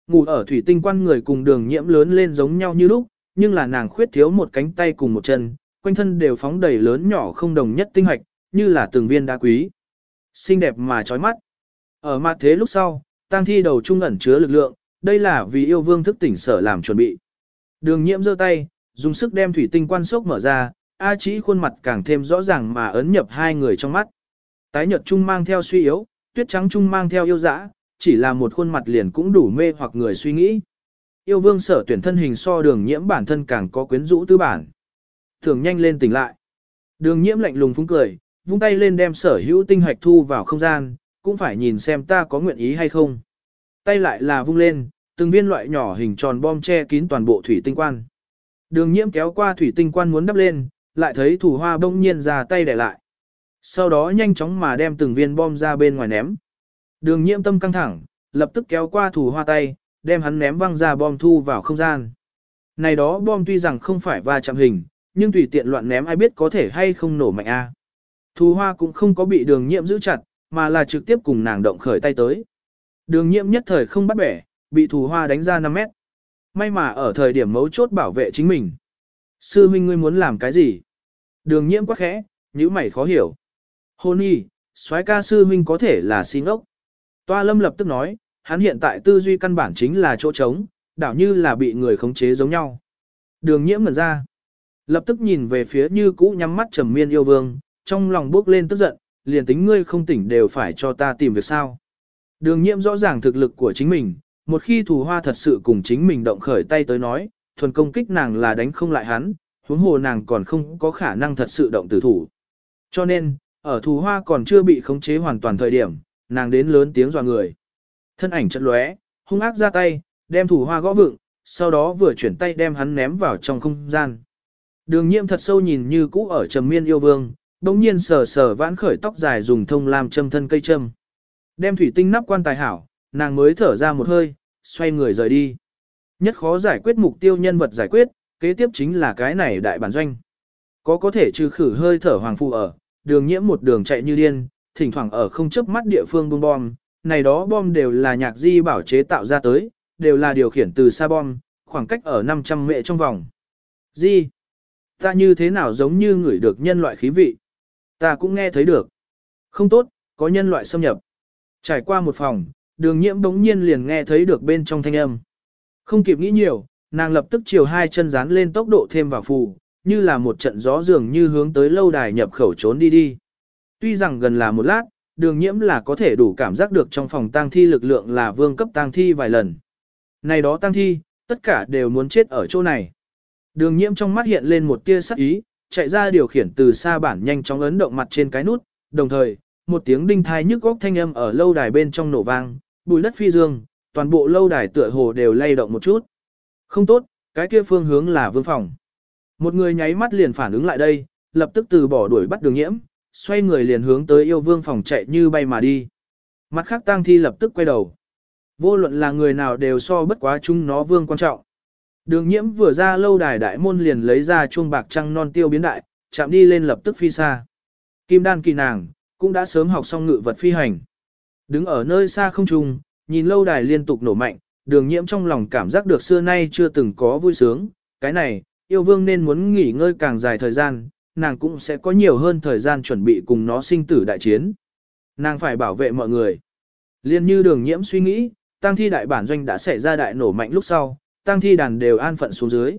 Ngủ ở thủy tinh quan người cùng đường nhiễm lớn lên giống nhau như lúc, nhưng là nàng khuyết thiếu một cánh tay cùng một chân, quanh thân đều phóng đầy lớn nhỏ không đồng nhất tinh hoạch, như là từng viên đá quý. Xinh đẹp mà chói mắt. Ở mặt thế lúc sau, tang thi đầu trung ẩn chứa lực lượng, đây là vì yêu vương thức tỉnh sở làm chuẩn bị. Đường nhiễm giơ tay, dùng sức đem thủy tinh quan sốc mở ra, A chỉ khuôn mặt càng thêm rõ ràng mà ấn nhập hai người trong mắt. Tái nhật trung mang theo suy yếu, tuyết trắng trung mang theo yêu dã, chỉ là một khuôn mặt liền cũng đủ mê hoặc người suy nghĩ. Yêu vương sở tuyển thân hình so đường nhiễm bản thân càng có quyến rũ tư bản. Thường nhanh lên tỉnh lại. Đường nhiễm lạnh lùng phúng cười, vung tay lên đem sở hữu tinh hạch thu vào không gian, cũng phải nhìn xem ta có nguyện ý hay không. Tay lại là vung lên, từng viên loại nhỏ hình tròn bom che kín toàn bộ thủy tinh quan. Đường nhiễm kéo qua thủy tinh quan muốn đắp lên, lại thấy thủ hoa bỗng nhiên ra tay để lại. Sau đó nhanh chóng mà đem từng viên bom ra bên ngoài ném. Đường nhiễm tâm căng thẳng, lập tức kéo qua thủ hoa tay, đem hắn ném văng ra bom thu vào không gian. Này đó bom tuy rằng không phải va chạm hình, nhưng tùy tiện loạn ném ai biết có thể hay không nổ mạnh a. Thu hoa cũng không có bị đường nhiễm giữ chặt, mà là trực tiếp cùng nàng động khởi tay tới. Đường nhiễm nhất thời không bắt bẻ, bị Thu hoa đánh ra 5 mét. May mà ở thời điểm mấu chốt bảo vệ chính mình. Sư huynh ngươi muốn làm cái gì? Đường nhiễm quá khẽ, nhíu mày khó hiểu. Hôn y, soái ca sư huynh có thể là xin ốc. Toa lâm lập tức nói, hắn hiện tại tư duy căn bản chính là chỗ trống, đảo như là bị người khống chế giống nhau. Đường nhiễm ngẩn ra. Lập tức nhìn về phía như cũ nhắm mắt trầm miên yêu vương, trong lòng bước lên tức giận, liền tính ngươi không tỉnh đều phải cho ta tìm việc sao. Đường nhiễm rõ ràng thực lực của chính mình, một khi thù hoa thật sự cùng chính mình động khởi tay tới nói, thuần công kích nàng là đánh không lại hắn, huống hồ nàng còn không có khả năng thật sự động tử thủ. Cho nên, ở thù hoa còn chưa bị khống chế hoàn toàn thời điểm, nàng đến lớn tiếng dọa người. Thân ảnh chật lóe, hung ác ra tay, đem thủ hoa gõ vựng, sau đó vừa chuyển tay đem hắn ném vào trong không gian. Đường nhiễm thật sâu nhìn như cũ ở trầm miên yêu vương, đồng nhiên sờ sờ vãn khởi tóc dài dùng thông làm châm thân cây châm. Đem thủy tinh nắp quan tài hảo, nàng mới thở ra một hơi, xoay người rời đi. Nhất khó giải quyết mục tiêu nhân vật giải quyết, kế tiếp chính là cái này đại bản doanh. Có có thể trừ khử hơi thở hoàng phu ở, đường nhiễm một đường chạy như điên, thỉnh thoảng ở không chớp mắt địa phương bom bom, này đó bom đều là nhạc di bảo chế tạo ra tới, đều là điều khiển từ xa bom, khoảng cách ở 500 mệ trong vòng. Di, ta như thế nào giống như người được nhân loại khí vị? Ta cũng nghe thấy được. Không tốt, có nhân loại xâm nhập. Trải qua một phòng, đường nhiễm bỗng nhiên liền nghe thấy được bên trong thanh âm. Không kịp nghĩ nhiều, nàng lập tức chiều hai chân dán lên tốc độ thêm vào phù, như là một trận gió dường như hướng tới lâu đài nhập khẩu trốn đi đi. Tuy rằng gần là một lát, đường nhiễm là có thể đủ cảm giác được trong phòng tang thi lực lượng là vương cấp tang thi vài lần. Này đó tang thi, tất cả đều muốn chết ở chỗ này. Đường nhiễm trong mắt hiện lên một tia sắc ý, chạy ra điều khiển từ xa bản nhanh chóng ấn động mặt trên cái nút, đồng thời, một tiếng đinh thai nhức góc thanh âm ở lâu đài bên trong nổ vang, bùi đất phi dương, toàn bộ lâu đài tựa hồ đều lay động một chút. Không tốt, cái kia phương hướng là vương phòng. Một người nháy mắt liền phản ứng lại đây, lập tức từ bỏ đuổi bắt đường nhiễm, xoay người liền hướng tới yêu vương phòng chạy như bay mà đi. Mặt khác tang thi lập tức quay đầu. Vô luận là người nào đều so bất quá chúng nó vương quan trọng. Đường nhiễm vừa ra lâu đài đại môn liền lấy ra chuông bạc trăng non tiêu biến đại, chạm đi lên lập tức phi xa. Kim đan kỳ nàng, cũng đã sớm học xong ngự vật phi hành. Đứng ở nơi xa không trung, nhìn lâu đài liên tục nổ mạnh, đường nhiễm trong lòng cảm giác được xưa nay chưa từng có vui sướng. Cái này, yêu vương nên muốn nghỉ ngơi càng dài thời gian, nàng cũng sẽ có nhiều hơn thời gian chuẩn bị cùng nó sinh tử đại chiến. Nàng phải bảo vệ mọi người. Liên như đường nhiễm suy nghĩ, tăng thi đại bản doanh đã xảy ra đại nổ mạnh lúc sau, tăng thi đàn đều an phận xuống dưới.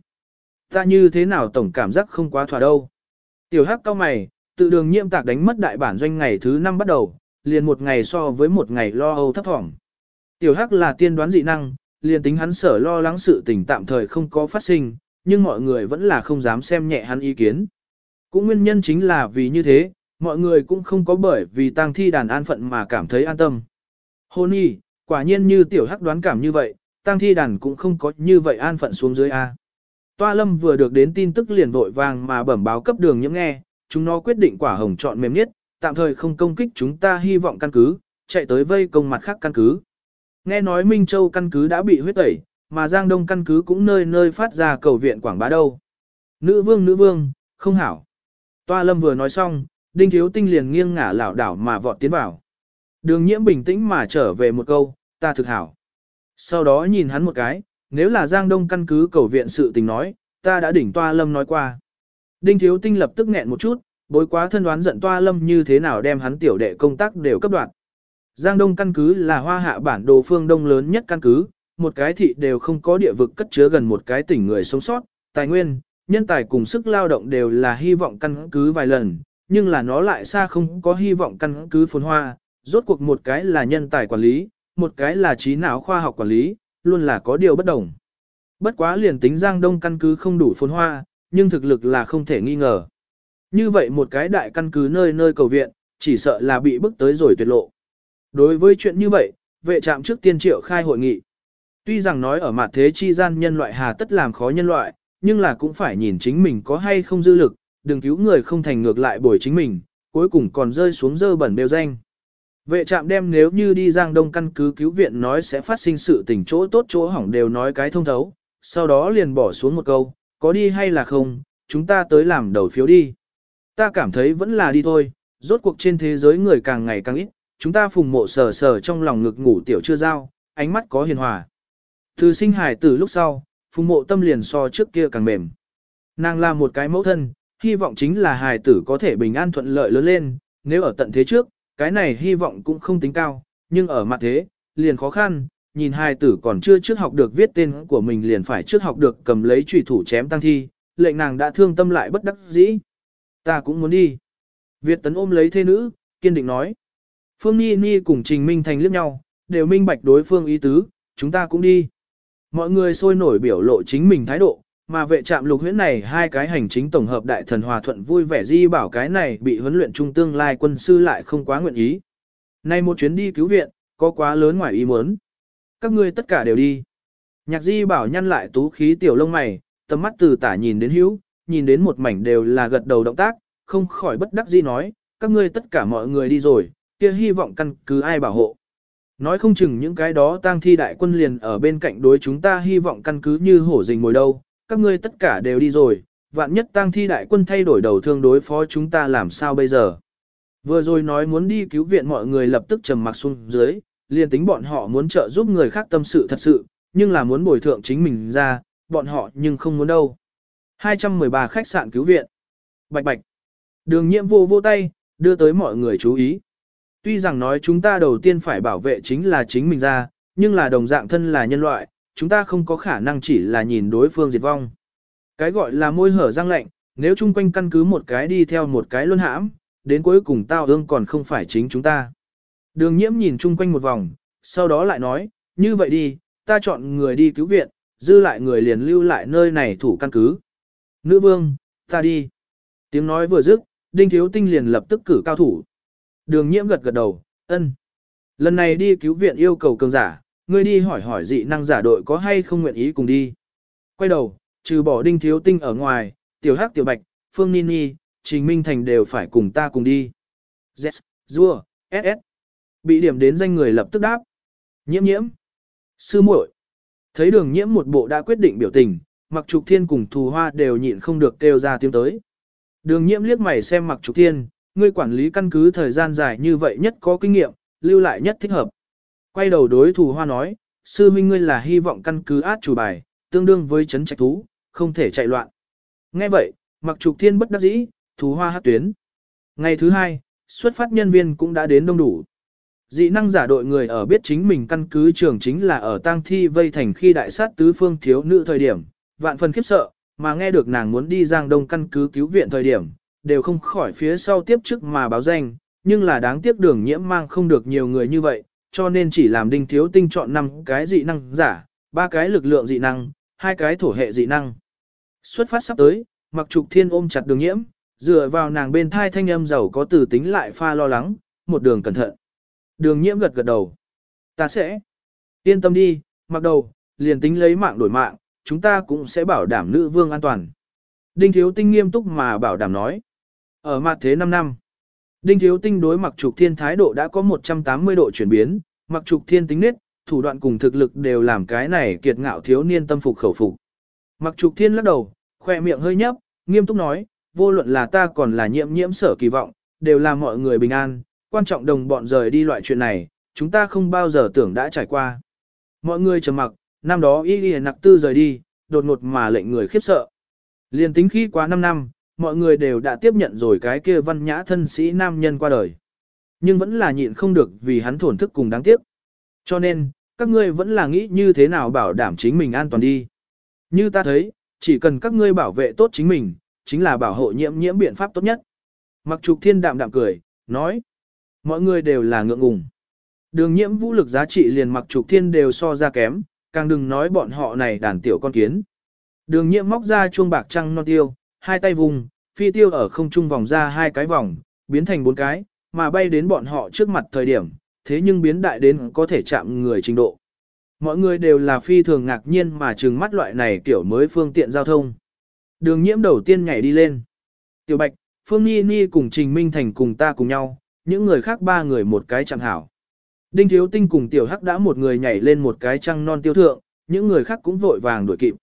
Ta như thế nào tổng cảm giác không quá thỏa đâu. Tiểu hắc cao mày, tự đường nhiễm tạc đánh mất đại bản doanh ngày thứ năm bắt đầu, liền một ngày so với một ngày lo âu thấp thỏm. Tiểu Hắc là tiên đoán dị năng, liền tính hắn sở lo lắng sự tình tạm thời không có phát sinh, nhưng mọi người vẫn là không dám xem nhẹ hắn ý kiến. Cũng nguyên nhân chính là vì như thế, mọi người cũng không có bởi vì tang thi đàn an phận mà cảm thấy an tâm. Hôn y, quả nhiên như tiểu hắc đoán cảm như vậy, tang thi đàn cũng không có như vậy an phận xuống dưới A. Toa lâm vừa được đến tin tức liền vội vàng mà bẩm báo cấp đường những nghe, chúng nó quyết định quả hồng chọn mềm nhất, tạm thời không công kích chúng ta hy vọng căn cứ, chạy tới vây công mặt khác căn cứ. Nghe nói Minh Châu căn cứ đã bị huyết tẩy, mà Giang Đông căn cứ cũng nơi nơi phát ra cầu viện quảng bá đâu. Nữ vương nữ vương, không hảo. Toa lâm vừa nói xong, đinh thiếu tinh liền nghiêng ngả lảo đảo mà vọt tiến vào. Đường nhiễm bình tĩnh mà trở về một câu, ta thực hảo. Sau đó nhìn hắn một cái, nếu là Giang Đông căn cứ cầu viện sự tình nói, ta đã đỉnh toa lâm nói qua. Đinh thiếu tinh lập tức nghẹn một chút, bối quá thân đoán giận toa lâm như thế nào đem hắn tiểu đệ công tác đều cấp đoạn. Giang Đông căn cứ là hoa hạ bản đồ phương đông lớn nhất căn cứ, một cái thị đều không có địa vực cất chứa gần một cái tỉnh người sống sót, tài nguyên, nhân tài cùng sức lao động đều là hy vọng căn cứ vài lần, nhưng là nó lại xa không có hy vọng căn cứ phồn hoa, rốt cuộc một cái là nhân tài quản lý, một cái là trí não khoa học quản lý, luôn là có điều bất đồng. Bất quá liền tính Giang Đông căn cứ không đủ phồn hoa, nhưng thực lực là không thể nghi ngờ. Như vậy một cái đại căn cứ nơi nơi cầu viện, chỉ sợ là bị bức tới rồi tuyệt lộ. Đối với chuyện như vậy, vệ trạm trước tiên triệu khai hội nghị. Tuy rằng nói ở mặt thế chi gian nhân loại hà tất làm khó nhân loại, nhưng là cũng phải nhìn chính mình có hay không dư lực, đừng cứu người không thành ngược lại bồi chính mình, cuối cùng còn rơi xuống dơ bẩn bêu danh. Vệ trạm đem nếu như đi Giang Đông căn cứ cứu viện nói sẽ phát sinh sự tình chỗ tốt chỗ hỏng đều nói cái thông thấu, sau đó liền bỏ xuống một câu, có đi hay là không, chúng ta tới làm đầu phiếu đi. Ta cảm thấy vẫn là đi thôi, rốt cuộc trên thế giới người càng ngày càng ít, chúng ta phùng mộ sờ sờ trong lòng ngực ngủ tiểu chưa giao, ánh mắt có hiền hòa. Từ sinh hải từ lúc sau, phùng mộ tâm liền so trước kia càng mềm. Nàng là một cái mẫu thân, hy vọng chính là hài tử có thể bình an thuận lợi lớn lên, nếu ở tận thế trước, cái này hy vọng cũng không tính cao, nhưng ở mặt thế, liền khó khăn, nhìn hài tử còn chưa trước học được viết tên của mình liền phải trước học được cầm lấy trùy thủ chém tăng thi, lệnh nàng đã thương tâm lại bất đắc dĩ. Ta cũng muốn đi. Việt tấn ôm lấy thê nữ, kiên định nói. Phương Ni Ni cùng Trình Minh Thành liếc nhau, đều minh bạch đối phương ý tứ, chúng ta cũng đi. Mọi người sôi nổi biểu lộ chính mình thái độ, mà vệ trạm lục huyễn này hai cái hành chính tổng hợp đại thần hòa thuận vui vẻ di bảo cái này bị huấn luyện trung tương lai quân sư lại không quá nguyện ý. Nay một chuyến đi cứu viện, có quá lớn ngoài ý muốn. Các ngươi tất cả đều đi. Nhạc di bảo nhăn lại tú khí tiểu lông mày, tầm mắt từ tả nhìn đến hữu, nhìn đến một mảnh đều là gật đầu động tác, không khỏi bất đắc di nói, các ngươi tất cả mọi người đi rồi, kia hy vọng căn cứ ai bảo hộ. Nói không chừng những cái đó tang thi đại quân liền ở bên cạnh đối chúng ta hy vọng căn cứ như hổ rình ngồi đâu, các ngươi tất cả đều đi rồi, vạn nhất tang thi đại quân thay đổi đầu thương đối phó chúng ta làm sao bây giờ. Vừa rồi nói muốn đi cứu viện mọi người lập tức trầm mặc xuống dưới, liền tính bọn họ muốn trợ giúp người khác tâm sự thật sự, nhưng là muốn bồi thượng chính mình ra, bọn họ nhưng không muốn đâu. 213 khách sạn cứu viện. Bạch bạch. Đường nhiệm vô vô tay, đưa tới mọi người chú ý. Tuy rằng nói chúng ta đầu tiên phải bảo vệ chính là chính mình ra, nhưng là đồng dạng thân là nhân loại, chúng ta không có khả năng chỉ là nhìn đối phương diệt vong. Cái gọi là môi hở răng lạnh, nếu chung quanh căn cứ một cái đi theo một cái luân hãm, đến cuối cùng tao ương còn không phải chính chúng ta. Đường nhiễm nhìn chung quanh một vòng, sau đó lại nói, như vậy đi, ta chọn người đi cứu viện, dư lại người liền lưu lại nơi này thủ căn cứ. Nữ vương, ta đi. Tiếng nói vừa dứt, đinh thiếu tinh liền lập tức cử cao thủ. Đường nhiễm gật gật đầu, ân. Lần này đi cứu viện yêu cầu cường giả, ngươi đi hỏi hỏi dị năng giả đội có hay không nguyện ý cùng đi. Quay đầu, trừ bỏ đinh thiếu tinh ở ngoài, tiểu hắc tiểu bạch, phương nini, trình minh thành đều phải cùng ta cùng đi. Z, Dua, SS. Bị điểm đến danh người lập tức đáp. Nhiễm nhiễm. Sư muội. Thấy đường nhiễm một bộ đã quyết định biểu tình, mặc trục thiên cùng thù hoa đều nhịn không được kêu ra tiếng tới. Đường nhiễm liếc mày xem mặc trục thiên, ngươi quản lý căn cứ thời gian dài như vậy nhất có kinh nghiệm, lưu lại nhất thích hợp. Quay đầu đối thủ hoa nói, sư minh ngươi là hy vọng căn cứ át chủ bài, tương đương với chấn trạch thú, không thể chạy loạn. Nghe vậy, mặc trục thiên bất đắc dĩ, thú hoa hát tuyến. Ngày thứ hai, xuất phát nhân viên cũng đã đến đông đủ. Dị năng giả đội người ở biết chính mình căn cứ trường chính là ở tang thi vây thành khi đại sát tứ phương thiếu nữ thời điểm, vạn phần khiếp sợ, mà nghe được nàng muốn đi giang đông căn cứ cứu viện thời điểm, đều không khỏi phía sau tiếp trước mà báo danh, nhưng là đáng tiếc đường nhiễm mang không được nhiều người như vậy, cho nên chỉ làm đinh thiếu tinh chọn 5 cái dị năng giả, ba cái lực lượng dị năng, hai cái thổ hệ dị năng. Xuất phát sắp tới, mặc trục thiên ôm chặt đường nhiễm, dựa vào nàng bên thai thanh âm giàu có từ tính lại pha lo lắng, một đường cẩn thận. Đường nhiễm gật gật đầu. Ta sẽ. Yên tâm đi, mặc đầu, liền tính lấy mạng đổi mạng, chúng ta cũng sẽ bảo đảm nữ vương an toàn. Đinh Thiếu Tinh nghiêm túc mà bảo đảm nói. Ở mặt thế 5 năm, Đinh Thiếu Tinh đối mặc trục thiên thái độ đã có 180 độ chuyển biến, mặc trục thiên tính nết, thủ đoạn cùng thực lực đều làm cái này kiệt ngạo thiếu niên tâm phục khẩu phục. Mặc trục thiên lắc đầu, khoe miệng hơi nhấp, nghiêm túc nói, vô luận là ta còn là nhiễm nhiễm sở kỳ vọng, đều là mọi người bình an, quan trọng đồng bọn rời đi loại chuyện này, chúng ta không bao giờ tưởng đã trải qua. Mọi người trầm mặc, năm đó y y nặc tư rời đi, đột ngột mà lệnh người khiếp sợ. Liên tính khi quá 5 năm, mọi người đều đã tiếp nhận rồi cái kia văn nhã thân sĩ nam nhân qua đời. Nhưng vẫn là nhịn không được vì hắn thổn thức cùng đáng tiếc. Cho nên, các ngươi vẫn là nghĩ như thế nào bảo đảm chính mình an toàn đi. Như ta thấy, chỉ cần các ngươi bảo vệ tốt chính mình, chính là bảo hộ nhiễm nhiễm biện pháp tốt nhất. Mặc trục thiên đạm đạm cười, nói. Mọi người đều là ngượng ngùng. Đường nhiễm vũ lực giá trị liền mặc trục thiên đều so ra kém, càng đừng nói bọn họ này đàn tiểu con kiến. Đường nhiễm móc ra chuông bạc trăng non tiêu, hai tay vùng, phi tiêu ở không trung vòng ra hai cái vòng, biến thành bốn cái, mà bay đến bọn họ trước mặt thời điểm, thế nhưng biến đại đến có thể chạm người trình độ. Mọi người đều là phi thường ngạc nhiên mà trừng mắt loại này kiểu mới phương tiện giao thông. Đường nhiễm đầu tiên nhảy đi lên. Tiểu Bạch, Phương Nhi Nhi cùng Trình Minh Thành cùng ta cùng nhau, những người khác ba người một cái chẳng hảo. Đinh Thiếu Tinh cùng Tiểu Hắc đã một người nhảy lên một cái trăng non tiêu thượng, những người khác cũng vội vàng đuổi kịp.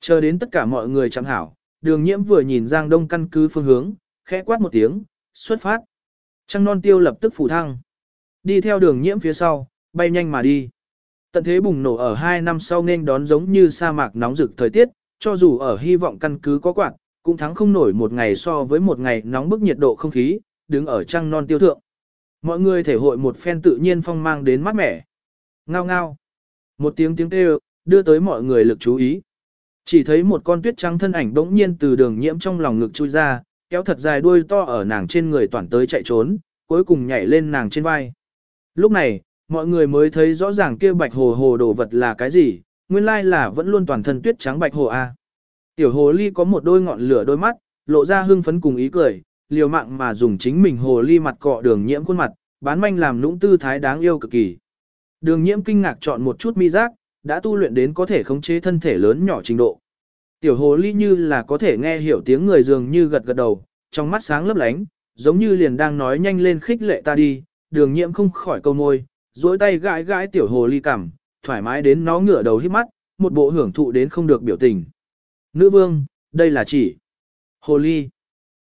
Chờ đến tất cả mọi người chẳng hảo, đường nhiễm vừa nhìn Giang Đông căn cứ phương hướng, khẽ quát một tiếng, xuất phát. Trăng non tiêu lập tức phủ thăng. Đi theo đường nhiễm phía sau, bay nhanh mà đi. Tận thế bùng nổ ở hai năm sau nên đón giống như sa mạc nóng rực thời tiết, cho dù ở hy vọng căn cứ có quạt, cũng thắng không nổi một ngày so với một ngày nóng bức nhiệt độ không khí, đứng ở trăng non tiêu thượng. Mọi người thể hội một phen tự nhiên phong mang đến mát mẻ. Ngao ngao. Một tiếng tiếng kêu, đưa tới mọi người lực chú ý. Chỉ thấy một con tuyết trắng thân ảnh bỗng nhiên từ đường nhiễm trong lòng ngực chui ra, kéo thật dài đuôi to ở nàng trên người toàn tới chạy trốn, cuối cùng nhảy lên nàng trên vai. Lúc này, mọi người mới thấy rõ ràng kia bạch hồ hồ đồ vật là cái gì, nguyên lai là vẫn luôn toàn thân tuyết trắng bạch hồ A. Tiểu hồ ly có một đôi ngọn lửa đôi mắt, lộ ra hưng phấn cùng ý cười, liều mạng mà dùng chính mình hồ ly mặt cọ đường nhiễm khuôn mặt, bán manh làm lũng tư thái đáng yêu cực kỳ. Đường nhiễm kinh ngạc chọn một chút mi giác, đã tu luyện đến có thể khống chế thân thể lớn nhỏ trình độ. Tiểu hồ ly như là có thể nghe hiểu tiếng người dường như gật gật đầu, trong mắt sáng lấp lánh, giống như liền đang nói nhanh lên khích lệ ta đi, đường nhiễm không khỏi câu môi, duỗi tay gãi gãi tiểu hồ ly cằm, thoải mái đến nó ngửa đầu hít mắt, một bộ hưởng thụ đến không được biểu tình. Nữ vương, đây là chỉ. Hồ ly.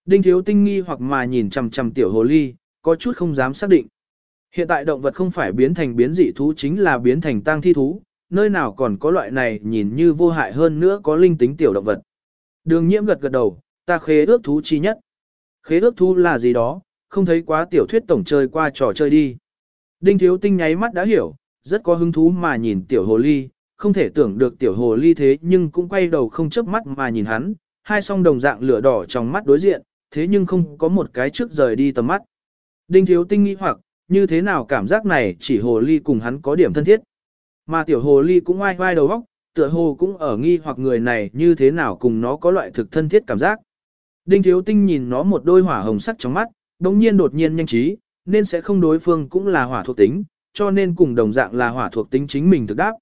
Đinh thiếu tinh nghi hoặc mà nhìn chằm chằm tiểu hồ ly, có chút không dám xác định. Hiện tại động vật không phải biến thành biến dị thú chính là biến thành tang thi thú, nơi nào còn có loại này nhìn như vô hại hơn nữa có linh tính tiểu động vật. Đường nhiễm gật gật đầu, ta khế ước thú chi nhất. Khế ước thú là gì đó, không thấy quá tiểu thuyết tổng chơi qua trò chơi đi. Đinh thiếu tinh nháy mắt đã hiểu, rất có hứng thú mà nhìn tiểu hồ ly, không thể tưởng được tiểu hồ ly thế nhưng cũng quay đầu không chớp mắt mà nhìn hắn, hai song đồng dạng lửa đỏ trong mắt đối diện, thế nhưng không có một cái trước rời đi tầm mắt. Đinh thiếu tinh nghĩ hoặc, như thế nào cảm giác này chỉ hồ ly cùng hắn có điểm thân thiết. Mà tiểu hồ ly cũng oai oai đầu óc, tựa hồ cũng ở nghi hoặc người này như thế nào cùng nó có loại thực thân thiết cảm giác. Đinh thiếu tinh nhìn nó một đôi hỏa hồng sắc trong mắt, đồng nhiên đột nhiên nhanh trí, nên sẽ không đối phương cũng là hỏa thuộc tính, cho nên cùng đồng dạng là hỏa thuộc tính chính mình thực đáp.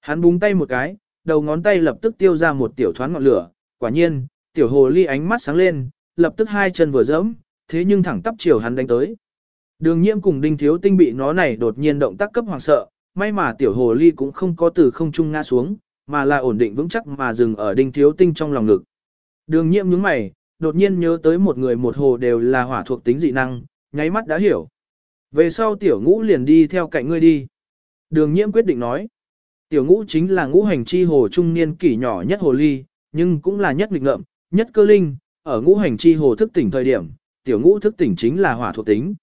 Hắn búng tay một cái, đầu ngón tay lập tức tiêu ra một tiểu thoáng ngọn lửa, quả nhiên, tiểu hồ ly ánh mắt sáng lên, lập tức hai chân vừa dẫm, thế nhưng thẳng tắp chiều hắn đánh tới. Đường nhiễm cùng đinh thiếu tinh bị nó này đột nhiên động tác cấp hoàng sợ, may mà tiểu hồ ly cũng không có từ không trung ngã xuống, mà là ổn định vững chắc mà dừng ở đinh thiếu tinh trong lòng ngực. Đường nhiễm nhướng mày, đột nhiên nhớ tới một người một hồ đều là hỏa thuộc tính dị năng, nháy mắt đã hiểu. Về sau tiểu ngũ liền đi theo cạnh ngươi đi. Đường nhiễm quyết định nói. Tiểu ngũ chính là ngũ hành chi hồ trung niên kỷ nhỏ nhất hồ ly, nhưng cũng là nhất nghịch ngợm, nhất cơ linh, ở ngũ hành chi hồ thức tỉnh thời điểm, tiểu ngũ thức tỉnh chính là hỏa thuộc tính.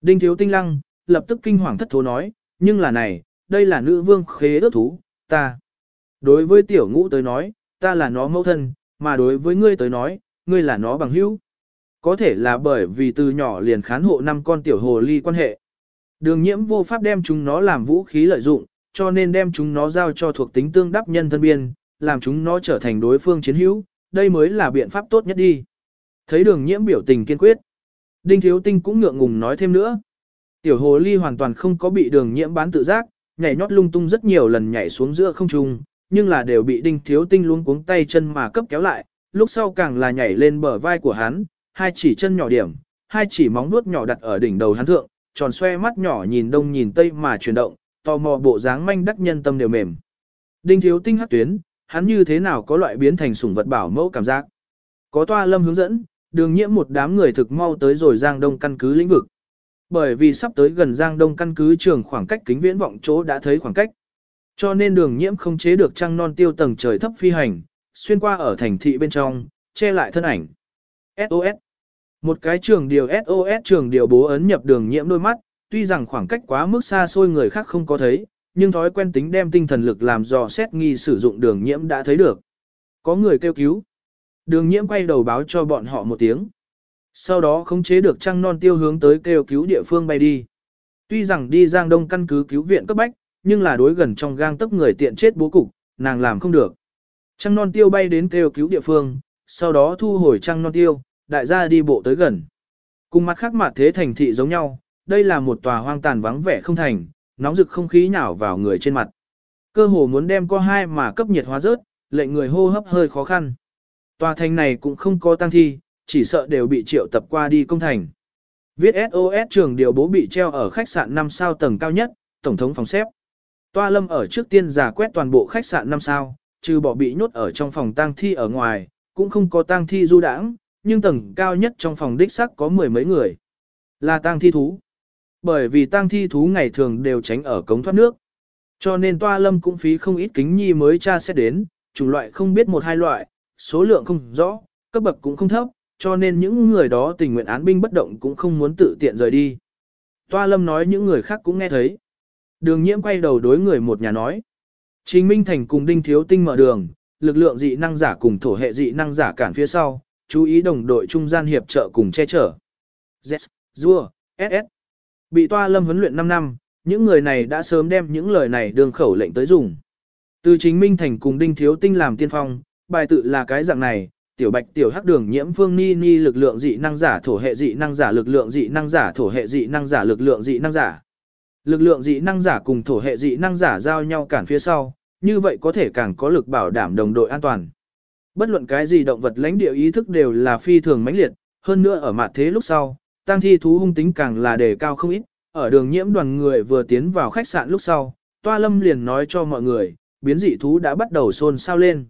Đinh thiếu tinh lăng, lập tức kinh hoàng thất thố nói, nhưng là này, đây là nữ vương khế ước thú, ta. Đối với tiểu ngũ tới nói, ta là nó mẫu thân, mà đối với ngươi tới nói, ngươi là nó bằng hữu. Có thể là bởi vì từ nhỏ liền khán hộ năm con tiểu hồ ly quan hệ. Đường nhiễm vô pháp đem chúng nó làm vũ khí lợi dụng, cho nên đem chúng nó giao cho thuộc tính tương đáp nhân thân biên, làm chúng nó trở thành đối phương chiến hữu, đây mới là biện pháp tốt nhất đi. Thấy đường nhiễm biểu tình kiên quyết. Đinh Thiếu Tinh cũng ngượng ngùng nói thêm nữa. Tiểu hồ ly hoàn toàn không có bị đường nhiễm bán tự giác, nhảy nhót lung tung rất nhiều lần nhảy xuống giữa không trung, nhưng là đều bị Đinh Thiếu Tinh luôn cuống tay chân mà cấp kéo lại, lúc sau càng là nhảy lên bờ vai của hắn, hai chỉ chân nhỏ điểm, hai chỉ móng vuốt nhỏ đặt ở đỉnh đầu hắn thượng, tròn xoe mắt nhỏ nhìn đông nhìn tây mà chuyển động, tò mò bộ dáng manh đắc nhân tâm đều mềm. Đinh Thiếu Tinh hắc tuyến, hắn như thế nào có loại biến thành sủng vật bảo mẫu cảm giác. Có toa lâm hướng dẫn, đường nhiễm một đám người thực mau tới rồi Giang Đông căn cứ lĩnh vực. Bởi vì sắp tới gần Giang Đông căn cứ trường khoảng cách kính viễn vọng chỗ đã thấy khoảng cách. Cho nên đường nhiễm không chế được trăng non tiêu tầng trời thấp phi hành, xuyên qua ở thành thị bên trong, che lại thân ảnh. SOS. Một cái trường điều SOS trường điều bố ấn nhập đường nhiễm đôi mắt, tuy rằng khoảng cách quá mức xa xôi người khác không có thấy, nhưng thói quen tính đem tinh thần lực làm dò xét nghi sử dụng đường nhiễm đã thấy được. Có người kêu cứu. Đường nhiễm quay đầu báo cho bọn họ một tiếng. Sau đó khống chế được trăng non tiêu hướng tới kêu cứu địa phương bay đi. Tuy rằng đi Giang Đông căn cứ cứu viện cấp bách, nhưng là đối gần trong gang tấc người tiện chết bố cục, nàng làm không được. Trăng non tiêu bay đến kêu cứu địa phương, sau đó thu hồi trăng non tiêu, đại gia đi bộ tới gần. Cùng mặt khác mặt thế thành thị giống nhau, đây là một tòa hoang tàn vắng vẻ không thành, nóng rực không khí nhào vào người trên mặt. Cơ hồ muốn đem co hai mà cấp nhiệt hóa rớt, lệnh người hô hấp hơi khó khăn. Tòa thành này cũng không có tăng thi, chỉ sợ đều bị triệu tập qua đi công thành. Viết SOS trường điều bố bị treo ở khách sạn 5 sao tầng cao nhất, tổng thống phòng xếp. Toa lâm ở trước tiên giả quét toàn bộ khách sạn 5 sao, trừ bỏ bị nhốt ở trong phòng tang thi ở ngoài, cũng không có tang thi du đãng, nhưng tầng cao nhất trong phòng đích sắc có mười mấy người. Là tang thi thú. Bởi vì tang thi thú ngày thường đều tránh ở cống thoát nước. Cho nên toa lâm cũng phí không ít kính nhi mới tra xét đến, chủng loại không biết một hai loại, số lượng không rõ, cấp bậc cũng không thấp, cho nên những người đó tình nguyện án binh bất động cũng không muốn tự tiện rời đi. Toa lâm nói những người khác cũng nghe thấy. Đường nhiễm quay đầu đối người một nhà nói. Trình Minh Thành cùng Đinh Thiếu Tinh mở đường, lực lượng dị năng giả cùng thổ hệ dị năng giả cản phía sau, chú ý đồng đội trung gian hiệp trợ cùng che chở. Z, Dua, SS. Bị toa lâm huấn luyện 5 năm, những người này đã sớm đem những lời này đường khẩu lệnh tới dùng. Từ chính Minh Thành cùng Đinh Thiếu Tinh làm tiên phong, bài tự là cái dạng này, tiểu bạch tiểu hắc đường nhiễm phương ni ni lực lượng dị năng giả thổ hệ dị năng giả lực lượng dị năng giả thổ hệ dị năng giả lực lượng dị năng giả. Lực lượng dị năng giả cùng thổ hệ dị năng giả giao nhau cản phía sau, như vậy có thể càng có lực bảo đảm đồng đội an toàn. Bất luận cái gì động vật lãnh địa ý thức đều là phi thường mãnh liệt, hơn nữa ở mặt thế lúc sau, tăng thi thú hung tính càng là đề cao không ít, ở đường nhiễm đoàn người vừa tiến vào khách sạn lúc sau, Toa Lâm liền nói cho mọi người, biến dị thú đã bắt đầu xôn xao lên.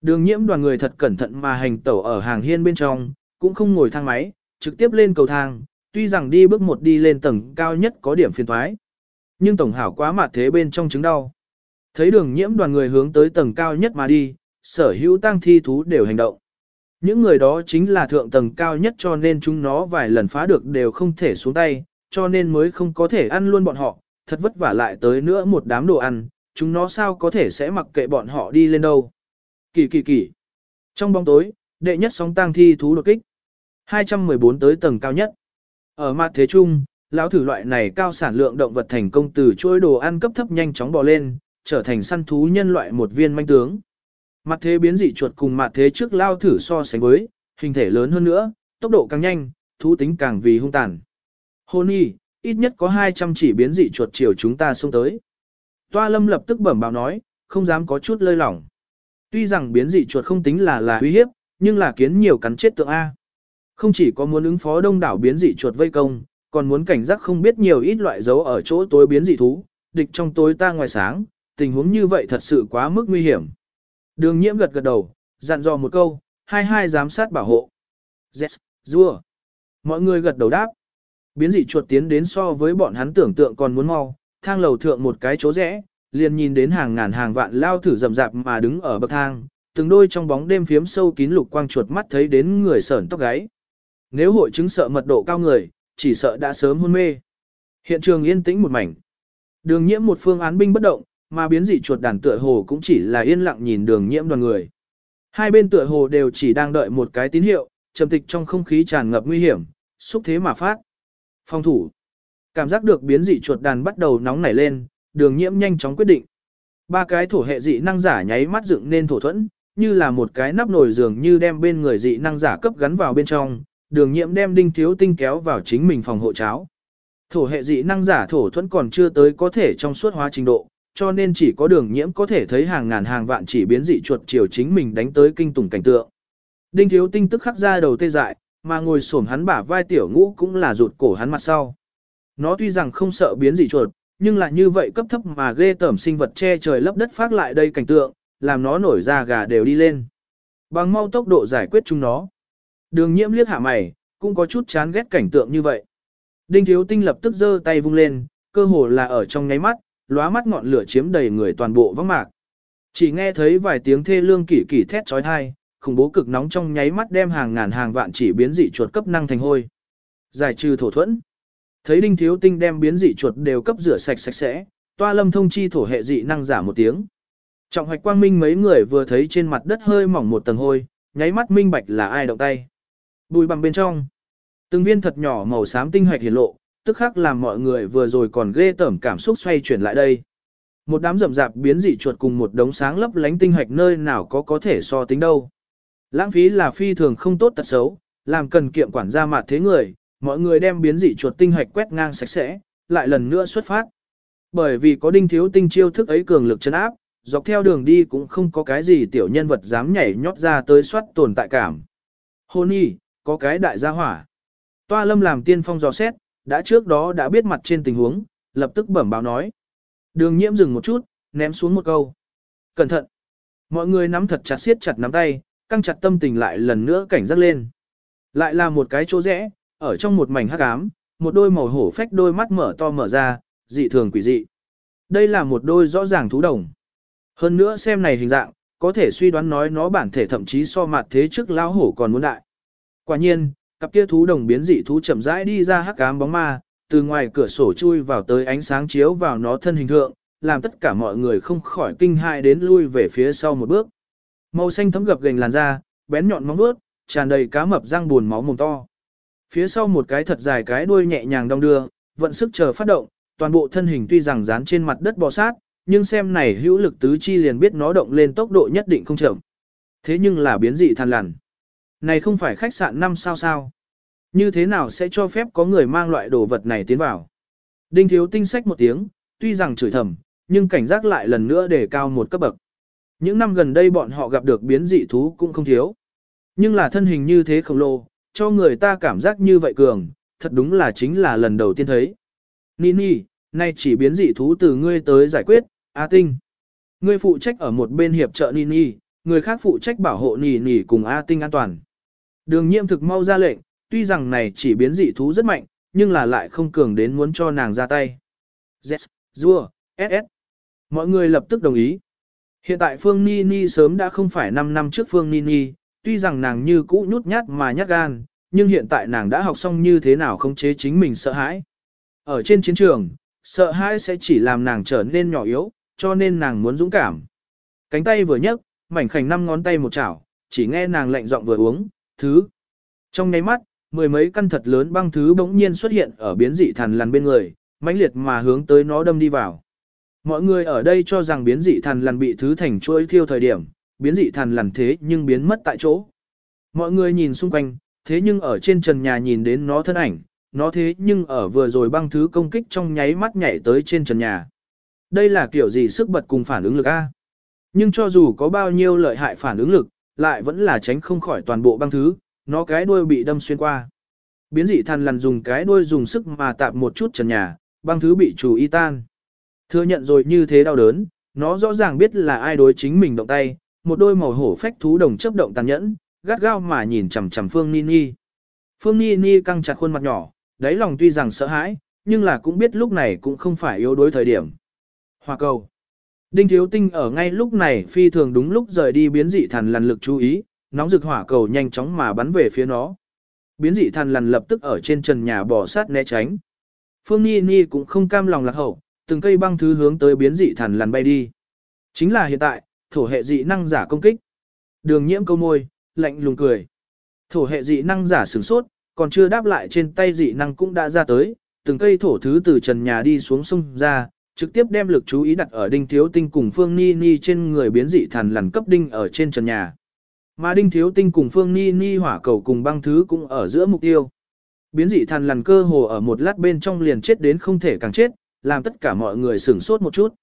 Đường nhiễm đoàn người thật cẩn thận mà hành tẩu ở hàng hiên bên trong, cũng không ngồi thang máy, trực tiếp lên cầu thang, tuy rằng đi bước một đi lên tầng cao nhất có điểm phiền toái, Nhưng tổng hảo quá mặt thế bên trong chứng đau. Thấy đường nhiễm đoàn người hướng tới tầng cao nhất mà đi, sở hữu tăng thi thú đều hành động. Những người đó chính là thượng tầng cao nhất cho nên chúng nó vài lần phá được đều không thể xuống tay, cho nên mới không có thể ăn luôn bọn họ, thật vất vả lại tới nữa một đám đồ ăn, chúng nó sao có thể sẽ mặc kệ bọn họ đi lên đâu. Kỳ kỳ kỳ. Trong bóng tối, đệ nhất sóng tang thi thú đột kích. 214 tới tầng cao nhất. Ở mặt thế trung, lão thử loại này cao sản lượng động vật thành công từ chuỗi đồ ăn cấp thấp nhanh chóng bò lên, trở thành săn thú nhân loại một viên manh tướng. Mặt thế biến dị chuột cùng mặt thế trước lao thử so sánh với, hình thể lớn hơn nữa, tốc độ càng nhanh, thú tính càng vì hung tàn. Hôn y, ít nhất có 200 chỉ biến dị chuột chiều chúng ta xông tới. Toa lâm lập tức bẩm báo nói, không dám có chút lơi lỏng. Tuy rằng biến dị chuột không tính là là uy hiếp, nhưng là kiến nhiều cắn chết tượng A. Không chỉ có muốn ứng phó đông đảo biến dị chuột vây công, còn muốn cảnh giác không biết nhiều ít loại dấu ở chỗ tối biến dị thú, địch trong tối ta ngoài sáng, tình huống như vậy thật sự quá mức nguy hiểm. Đường nhiễm gật gật đầu, dặn dò một câu, hai hai giám sát bảo hộ. Yes, rua. Mọi người gật đầu đáp. Biến dị chuột tiến đến so với bọn hắn tưởng tượng còn muốn mau, thang lầu thượng một cái chỗ rẽ, liền nhìn đến hàng ngàn hàng vạn lao thử rầm rạp mà đứng ở bậc thang, từng đôi trong bóng đêm phiếm sâu kín lục quang chuột mắt thấy đến người sởn tóc gáy. Nếu hội chứng sợ mật độ cao người, chỉ sợ đã sớm hôn mê. Hiện trường yên tĩnh một mảnh. Đường nhiễm một phương án binh bất động, mà biến dị chuột đàn tựa hồ cũng chỉ là yên lặng nhìn đường nhiễm đoàn người. Hai bên tựa hồ đều chỉ đang đợi một cái tín hiệu, trầm tịch trong không khí tràn ngập nguy hiểm, xúc thế mà phát. Phòng thủ. Cảm giác được biến dị chuột đàn bắt đầu nóng nảy lên, đường nhiễm nhanh chóng quyết định. Ba cái thổ hệ dị năng giả nháy mắt dựng nên thổ thuẫn, như là một cái nắp nồi dường như đem bên người dị năng giả cấp gắn vào bên trong, đường nhiễm đem đinh thiếu tinh kéo vào chính mình phòng hộ cháo. Thổ hệ dị năng giả thổ thuẫn còn chưa tới có thể trong suốt hóa trình độ, cho nên chỉ có đường nhiễm có thể thấy hàng ngàn hàng vạn chỉ biến dị chuột chiều chính mình đánh tới kinh tủng cảnh tượng. Đinh thiếu tinh tức khắc ra đầu tê dại, mà ngồi sổm hắn bả vai tiểu ngũ cũng là rụt cổ hắn mặt sau. Nó tuy rằng không sợ biến dị chuột, nhưng lại như vậy cấp thấp mà ghê tởm sinh vật che trời lấp đất phát lại đây cảnh tượng, làm nó nổi ra gà đều đi lên. Bằng mau tốc độ giải quyết chúng nó. Đường nhiễm liếc hạ mày, cũng có chút chán ghét cảnh tượng như vậy. Đinh thiếu tinh lập tức giơ tay vung lên, cơ hồ là ở trong nháy mắt, lóa mắt ngọn lửa chiếm đầy người toàn bộ vắng mạc. Chỉ nghe thấy vài tiếng thê lương kỷ kỷ thét chói tai khủng bố cực nóng trong nháy mắt đem hàng ngàn hàng vạn chỉ biến dị chuột cấp năng thành hôi. Giải trừ thổ thuẫn. Thấy đinh thiếu tinh đem biến dị chuột đều cấp rửa sạch sạch sẽ, toa lâm thông chi thổ hệ dị năng giả một tiếng. Trọng hoạch quang minh mấy người vừa thấy trên mặt đất hơi mỏng một tầng hôi, nháy mắt minh bạch là ai động tay. Bùi bằng bên trong. Từng viên thật nhỏ màu xám tinh hoạch hiển lộ, tức khắc làm mọi người vừa rồi còn ghê tởm cảm xúc xoay chuyển lại đây. Một đám rậm rạp biến dị chuột cùng một đống sáng lấp lánh tinh hoạch nơi nào có có thể so tính đâu. Lãng phí là phi thường không tốt tật xấu, làm cần kiệm quản gia mặt thế người, mọi người đem biến dị chuột tinh hạch quét ngang sạch sẽ, lại lần nữa xuất phát. Bởi vì có đinh thiếu tinh chiêu thức ấy cường lực chân áp, dọc theo đường đi cũng không có cái gì tiểu nhân vật dám nhảy nhót ra tới soát tồn tại cảm. Hôn y, có cái đại gia hỏa. Toa lâm làm tiên phong dò xét, đã trước đó đã biết mặt trên tình huống, lập tức bẩm báo nói. Đường nhiễm dừng một chút, ném xuống một câu. Cẩn thận. Mọi người nắm thật chặt siết chặt nắm tay, căng chặt tâm tình lại lần nữa cảnh giác lên. Lại là một cái chỗ rẽ, ở trong một mảnh hắc ám, một đôi màu hổ phách đôi mắt mở to mở ra, dị thường quỷ dị. Đây là một đôi rõ ràng thú đồng. Hơn nữa xem này hình dạng, có thể suy đoán nói nó bản thể thậm chí so mặt thế trước lão hổ còn muốn đại. Quả nhiên, cặp kia thú đồng biến dị thú chậm rãi đi ra hắc ám bóng ma, từ ngoài cửa sổ chui vào tới ánh sáng chiếu vào nó thân hình thượng, làm tất cả mọi người không khỏi kinh hại đến lui về phía sau một bước. Màu xanh thấm gập gềnh làn da, bén nhọn móng vuốt, tràn đầy cá mập răng buồn máu mồm to. Phía sau một cái thật dài cái đuôi nhẹ nhàng đong đưa, vận sức chờ phát động, toàn bộ thân hình tuy rằng dán trên mặt đất bò sát, nhưng xem này hữu lực tứ chi liền biết nó động lên tốc độ nhất định không chậm. Thế nhưng là biến dị than lằn. Này không phải khách sạn 5 sao sao. Như thế nào sẽ cho phép có người mang loại đồ vật này tiến vào? Đinh thiếu tinh sách một tiếng, tuy rằng chửi thầm, nhưng cảnh giác lại lần nữa để cao một cấp bậc. Những năm gần đây bọn họ gặp được biến dị thú cũng không thiếu. Nhưng là thân hình như thế khổng lồ, cho người ta cảm giác như vậy cường, thật đúng là chính là lần đầu tiên thấy. Nini, nay chỉ biến dị thú từ ngươi tới giải quyết, A Tinh. Ngươi phụ trách ở một bên hiệp trợ Nini, người khác phụ trách bảo hộ Nini cùng A Tinh an toàn. Đường nhiệm thực mau ra lệnh, tuy rằng này chỉ biến dị thú rất mạnh, nhưng là lại không cường đến muốn cho nàng ra tay. Z, Dua, SS. Mọi người lập tức đồng ý. Hiện tại Phương Nini sớm đã không phải 5 năm trước Phương Nini, tuy rằng nàng như cũ nhút nhát mà nhát gan, nhưng hiện tại nàng đã học xong như thế nào không chế chính mình sợ hãi. Ở trên chiến trường, sợ hãi sẽ chỉ làm nàng trở nên nhỏ yếu, cho nên nàng muốn dũng cảm. Cánh tay vừa nhấc, mảnh khảnh năm ngón tay một chảo, chỉ nghe nàng lạnh giọng vừa uống, thứ. Trong nháy mắt, mười mấy căn thật lớn băng thứ bỗng nhiên xuất hiện ở biến dị thần lằn bên người, mãnh liệt mà hướng tới nó đâm đi vào. Mọi người ở đây cho rằng biến dị thần lằn bị thứ thành chuỗi thiêu thời điểm, biến dị thần lằn thế nhưng biến mất tại chỗ. Mọi người nhìn xung quanh, thế nhưng ở trên trần nhà nhìn đến nó thân ảnh, nó thế nhưng ở vừa rồi băng thứ công kích trong nháy mắt nhảy tới trên trần nhà. Đây là kiểu gì sức bật cùng phản ứng lực A. Nhưng cho dù có bao nhiêu lợi hại phản ứng lực, lại vẫn là tránh không khỏi toàn bộ băng thứ, nó cái đuôi bị đâm xuyên qua. Biến dị thần lằn dùng cái đuôi dùng sức mà tạp một chút trần nhà, băng thứ bị chủ y tan. Thừa nhận rồi như thế đau đớn, nó rõ ràng biết là ai đối chính mình động tay, một đôi màu hổ phách thú đồng chấp động tàn nhẫn, gắt gao mà nhìn chằm chằm Phương Nini. Phương Nini căng chặt khuôn mặt nhỏ, đáy lòng tuy rằng sợ hãi, nhưng là cũng biết lúc này cũng không phải yếu đối thời điểm. Hòa cầu. Đinh Thiếu Tinh ở ngay lúc này phi thường đúng lúc rời đi biến dị thần lần lực chú ý, nóng rực hỏa cầu nhanh chóng mà bắn về phía nó. Biến dị thần lần lập tức ở trên trần nhà bò sát né tránh. Phương Ni Ni cũng không cam lòng lạc hậu, từng cây băng thứ hướng tới biến dị thần lần bay đi. Chính là hiện tại, thổ hệ dị năng giả công kích. Đường nhiễm câu môi, lạnh lùng cười. Thổ hệ dị năng giả sửng sốt, còn chưa đáp lại trên tay dị năng cũng đã ra tới, từng cây thổ thứ từ trần nhà đi xuống sông ra, trực tiếp đem lực chú ý đặt ở đinh thiếu tinh cùng phương ni ni trên người biến dị thần lằn cấp đinh ở trên trần nhà. Mà đinh thiếu tinh cùng phương ni ni hỏa cầu cùng băng thứ cũng ở giữa mục tiêu. Biến dị thần lằn cơ hồ ở một lát bên trong liền chết đến không thể càng chết, làm tất cả mọi người sửng sốt một chút.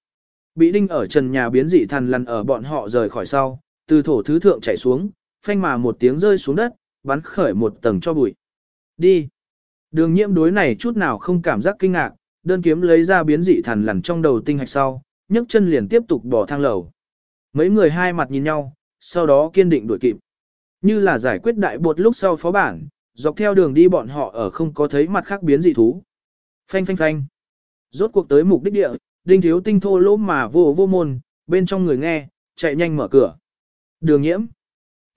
Bị đinh ở trần nhà biến dị thần lằn ở bọn họ rời khỏi sau, từ thổ thứ thượng chảy xuống, phanh mà một tiếng rơi xuống đất, bắn khởi một tầng cho bụi. Đi. Đường nhiễm đối này chút nào không cảm giác kinh ngạc, đơn kiếm lấy ra biến dị thần lằn trong đầu tinh hạch sau, nhấc chân liền tiếp tục bỏ thang lầu. Mấy người hai mặt nhìn nhau, sau đó kiên định đuổi kịp. Như là giải quyết đại bột lúc sau phó bản, dọc theo đường đi bọn họ ở không có thấy mặt khác biến dị thú. Phanh phanh phanh. Rốt cuộc tới mục đích địa, đinh thiếu tinh thô lỗ mà vô vô môn, bên trong người nghe, chạy nhanh mở cửa. Đường nhiễm.